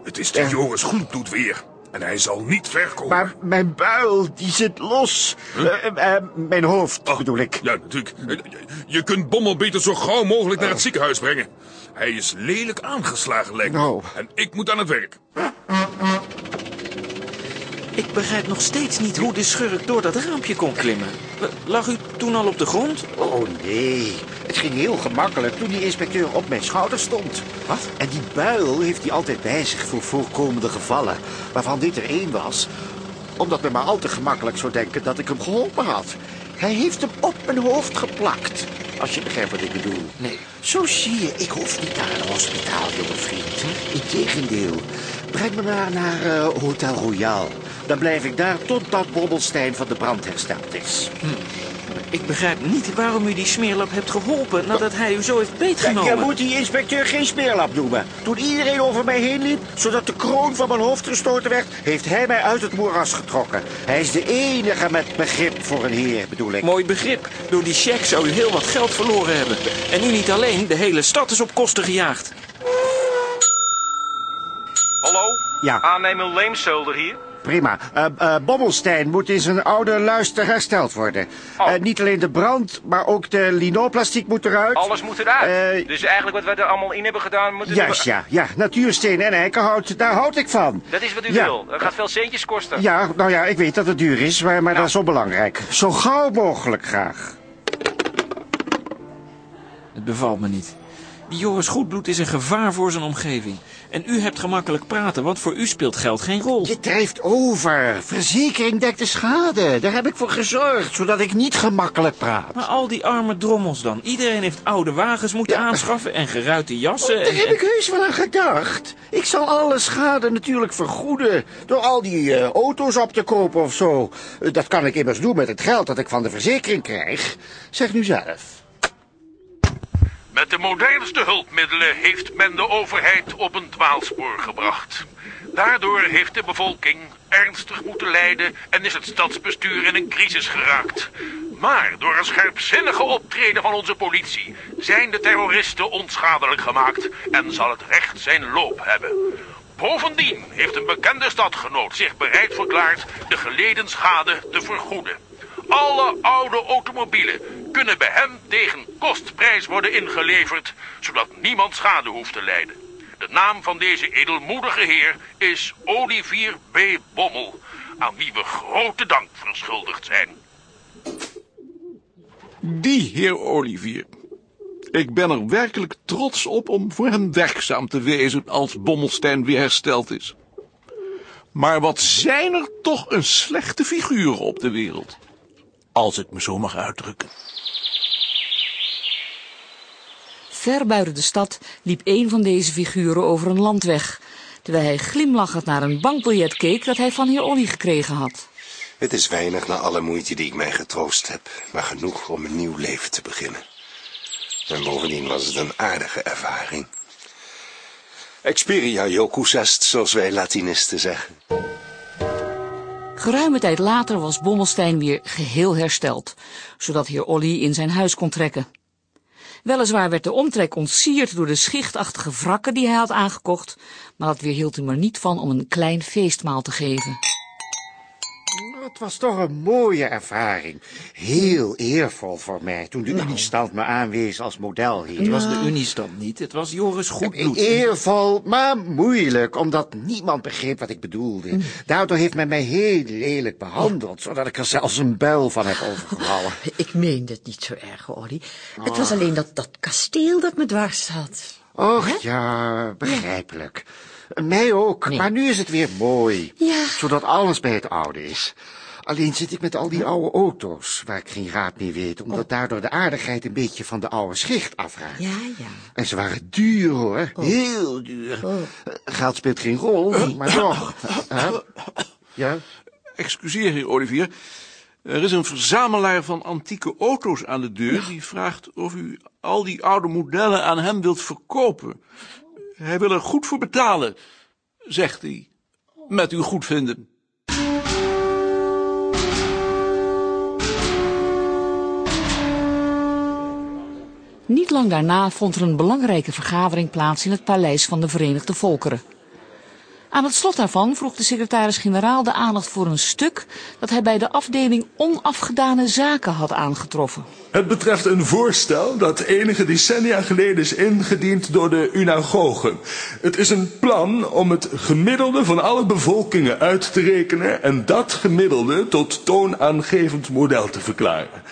Het is die Joris Goedbloed weer. En hij zal niet ver komen. Maar mijn buil, die zit los. Eh, eh, mijn hoofd, bedoel ik. Ja, natuurlijk. Eh, Je kunt Bommel beter zo gauw mogelijk naar het ziekenhuis brengen. Hij is lelijk aangeslagen, lijkt me. En ik moet aan het werk. Ik begrijp nog steeds niet hoe de schurk door dat raampje kon klimmen. Lag u toen al op de grond? Oh nee, het ging heel gemakkelijk toen die inspecteur op mijn schouder stond. Wat? En die buil heeft hij altijd bij zich voor voorkomende gevallen, waarvan dit er één was. Omdat men maar al te gemakkelijk zou denken dat ik hem geholpen had. Hij heeft hem op mijn hoofd geplakt, als je begrijpt wat ik bedoel. Nee. Zo zie je, ik hoef niet naar een hospitaal, jonge vriend. Integendeel, breng me maar naar eh, Hotel Royal. Dan blijf ik daar totdat Bobbelstein van de brand hersteld is. Ik begrijp niet waarom u die smeerlap hebt geholpen nadat hij u zo heeft beetgenomen. Je moet die inspecteur geen smeerlap noemen. Toen iedereen over mij heen liep, zodat de kroon van mijn hoofd gestoten werd, heeft hij mij uit het moeras getrokken. Hij is de enige met begrip voor een heer, bedoel ik. Mooi begrip. Door die cheque zou u heel wat geld verloren hebben. En u niet alleen, de hele stad is op kosten gejaagd. Hallo? Ja. Aannemer Leemselder hier. Prima. Uh, uh, Bobbelstein moet in zijn oude luister hersteld worden. Oh. Uh, niet alleen de brand, maar ook de linoplastiek moet eruit. Alles moet eruit. dus eigenlijk wat we er allemaal in hebben gedaan... Moet Juist, ja. Ja, natuursteen en eikenhout, daar houd ik van. Dat is wat u Ja. wil. Dat gaat veel centjes kosten. Ja, nou ja, ik weet dat het duur is, maar, maar Nou. dat is onbelangrijk. Zo gauw mogelijk graag. Het bevalt me niet. Die Joris Goedbloed is een gevaar voor zijn omgeving. En u hebt gemakkelijk praten, want voor u speelt geld geen rol. Je drijft over. Verzekering dekt de schade. Daar heb ik voor gezorgd, zodat ik niet gemakkelijk praat. Maar al die arme drommels dan. Iedereen heeft oude wagens moeten aanschaffen en geruite jassen. Daar en- heb ik heus wel aan gedacht. Ik zal alle schade natuurlijk vergoeden. Door al die eh, auto's op te kopen of zo. Eh, dat kan ik immers doen met het geld dat ik van de verzekering krijg. Zeg nu zelf. Met de modernste hulpmiddelen heeft men de overheid op een dwaalspoor gebracht. Daardoor heeft de bevolking ernstig moeten lijden en is het stadsbestuur in een crisis geraakt. Maar door een scherpzinnige optreden van onze politie zijn de terroristen onschadelijk gemaakt en zal het recht zijn loop hebben. Bovendien heeft een bekende stadgenoot zich bereid verklaard de geleden schade te vergoeden. Alle oude automobielen kunnen bij hem tegen kostprijs worden ingeleverd, zodat niemand schade hoeft te lijden. De naam van deze edelmoedige heer is Olivier B. Bommel, aan wie we grote dank verschuldigd zijn. Die heer Olivier. Ik ben er werkelijk trots op om voor hem werkzaam te wezen als Bommelstein weer hersteld is. Maar wat zijn er toch een slechte figuren op de wereld. Als ik me zo mag uitdrukken. Ver buiten de stad liep een van deze figuren over een landweg, terwijl hij glimlachend naar een bankbiljet keek dat hij van heer Olly gekregen had. Het is weinig na alle moeite die ik mij getroost heb, maar genoeg om een nieuw leven te beginnen. En bovendien was het een aardige ervaring. Experia jocus est, zoals wij Latinisten zeggen. Geruime tijd later was Bommelstein weer geheel hersteld, zodat heer Olly in zijn huis kon trekken. Weliswaar werd de omtrek ontsierd door de schichtachtige wrakken die hij had aangekocht, maar dat weerhield hem er niet van om een klein feestmaal te geven. Het was toch een mooie ervaring. Heel eervol voor mij toen de Uniestand me aanwees als modelheer. Het was de Uniestand niet, het was Joris Goedbloed. Eervol, maar moeilijk, omdat niemand begreep wat ik bedoelde. Daardoor heeft men mij heel lelijk behandeld, zodat ik er zelfs een buil van heb overgehouden. Ik meende het niet zo erg, Olly. Het was alleen dat, dat kasteel dat me dwars zat. Och ja, begrijpelijk. Mij ook, maar nu is het weer mooi. Ja. Zodat alles bij het oude is. Alleen zit ik met al die oude auto's, waar ik geen raad mee weet, omdat daardoor de aardigheid een beetje van de oude schicht afraakt. Ja, ja. En ze waren duur, hoor. Heel duur. Eh, Geld speelt geen rol, maar toch. Huh? Ja? Excuseer, heer Olivier. Er is een verzamelaar van antieke auto's aan de deur... die vraagt of u al die oude modellen aan hem wilt verkopen. Hij wil er goed voor betalen, zegt hij. Met uw goedvinden. Niet lang daarna vond er een belangrijke vergadering plaats in het paleis van de Verenigde Volkeren. Aan het slot daarvan vroeg de secretaris-generaal de aandacht voor een stuk dat hij bij de afdeling onafgedane zaken had aangetroffen. Het betreft een voorstel dat enige decennia geleden is ingediend door de unagogen. Het is een plan om het gemiddelde van alle bevolkingen uit te rekenen en dat gemiddelde tot toonaangevend model te verklaren.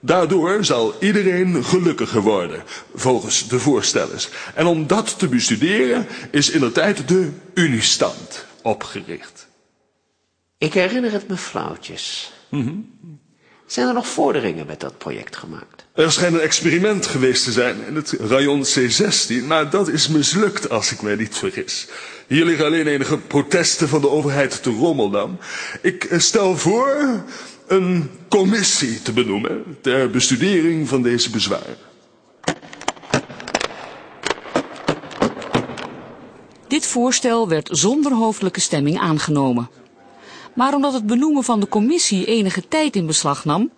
Daardoor zal iedereen gelukkiger worden, volgens de voorstellers. En om dat te bestuderen is in de tijd de Uniestand opgericht. Ik herinner het me flauwtjes. Mhm. Zijn er nog vorderingen met dat project gemaakt? Er schijnt een experiment geweest te zijn in het rayon C16, maar dat is mislukt als ik mij niet vergis. Hier liggen alleen enige protesten van de overheid te Rommeldam. Ik eh, stel voor een commissie te benoemen ter bestudering van deze bezwaren. Dit voorstel werd zonder hoofdelijke stemming aangenomen. Maar omdat het benoemen van de commissie enige tijd in beslag nam,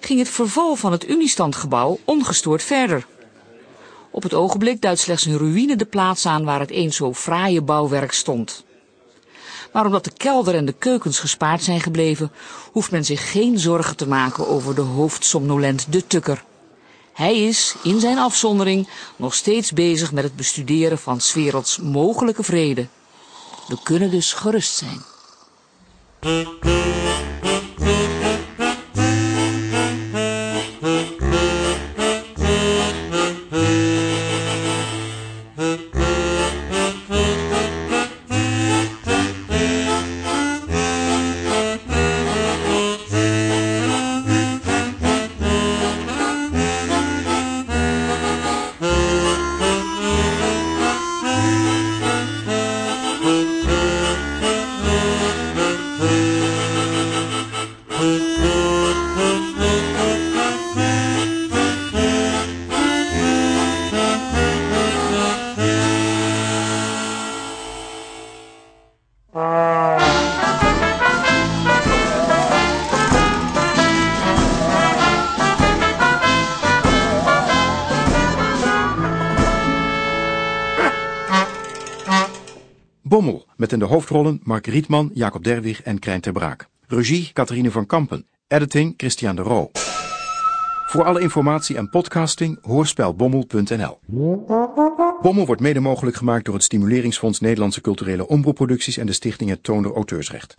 ging het verval van het Uniestandgebouw ongestoord verder. Op het ogenblik duidt slechts een ruïne de plaats aan waar het eens zo fraaie bouwwerk stond. Maar omdat de kelder en de keukens gespaard zijn gebleven, hoeft men zich geen zorgen te maken over de hoofdsomnolent de Tukker. Hij is, in zijn afzondering, nog steeds bezig met het bestuderen van werelds mogelijke vrede. We kunnen dus gerust zijn. De hoofdrollen Mark Rietman, Jacob Derwig en Krijn ter Braak. Regie Catharine van Kampen. Editing Christian de Roo. Voor alle informatie en podcasting hoorspelbommel.nl. Bommel wordt mede mogelijk gemaakt door het Stimuleringsfonds Nederlandse Culturele Omroepproducties en de stichting Het Toonder Auteursrecht.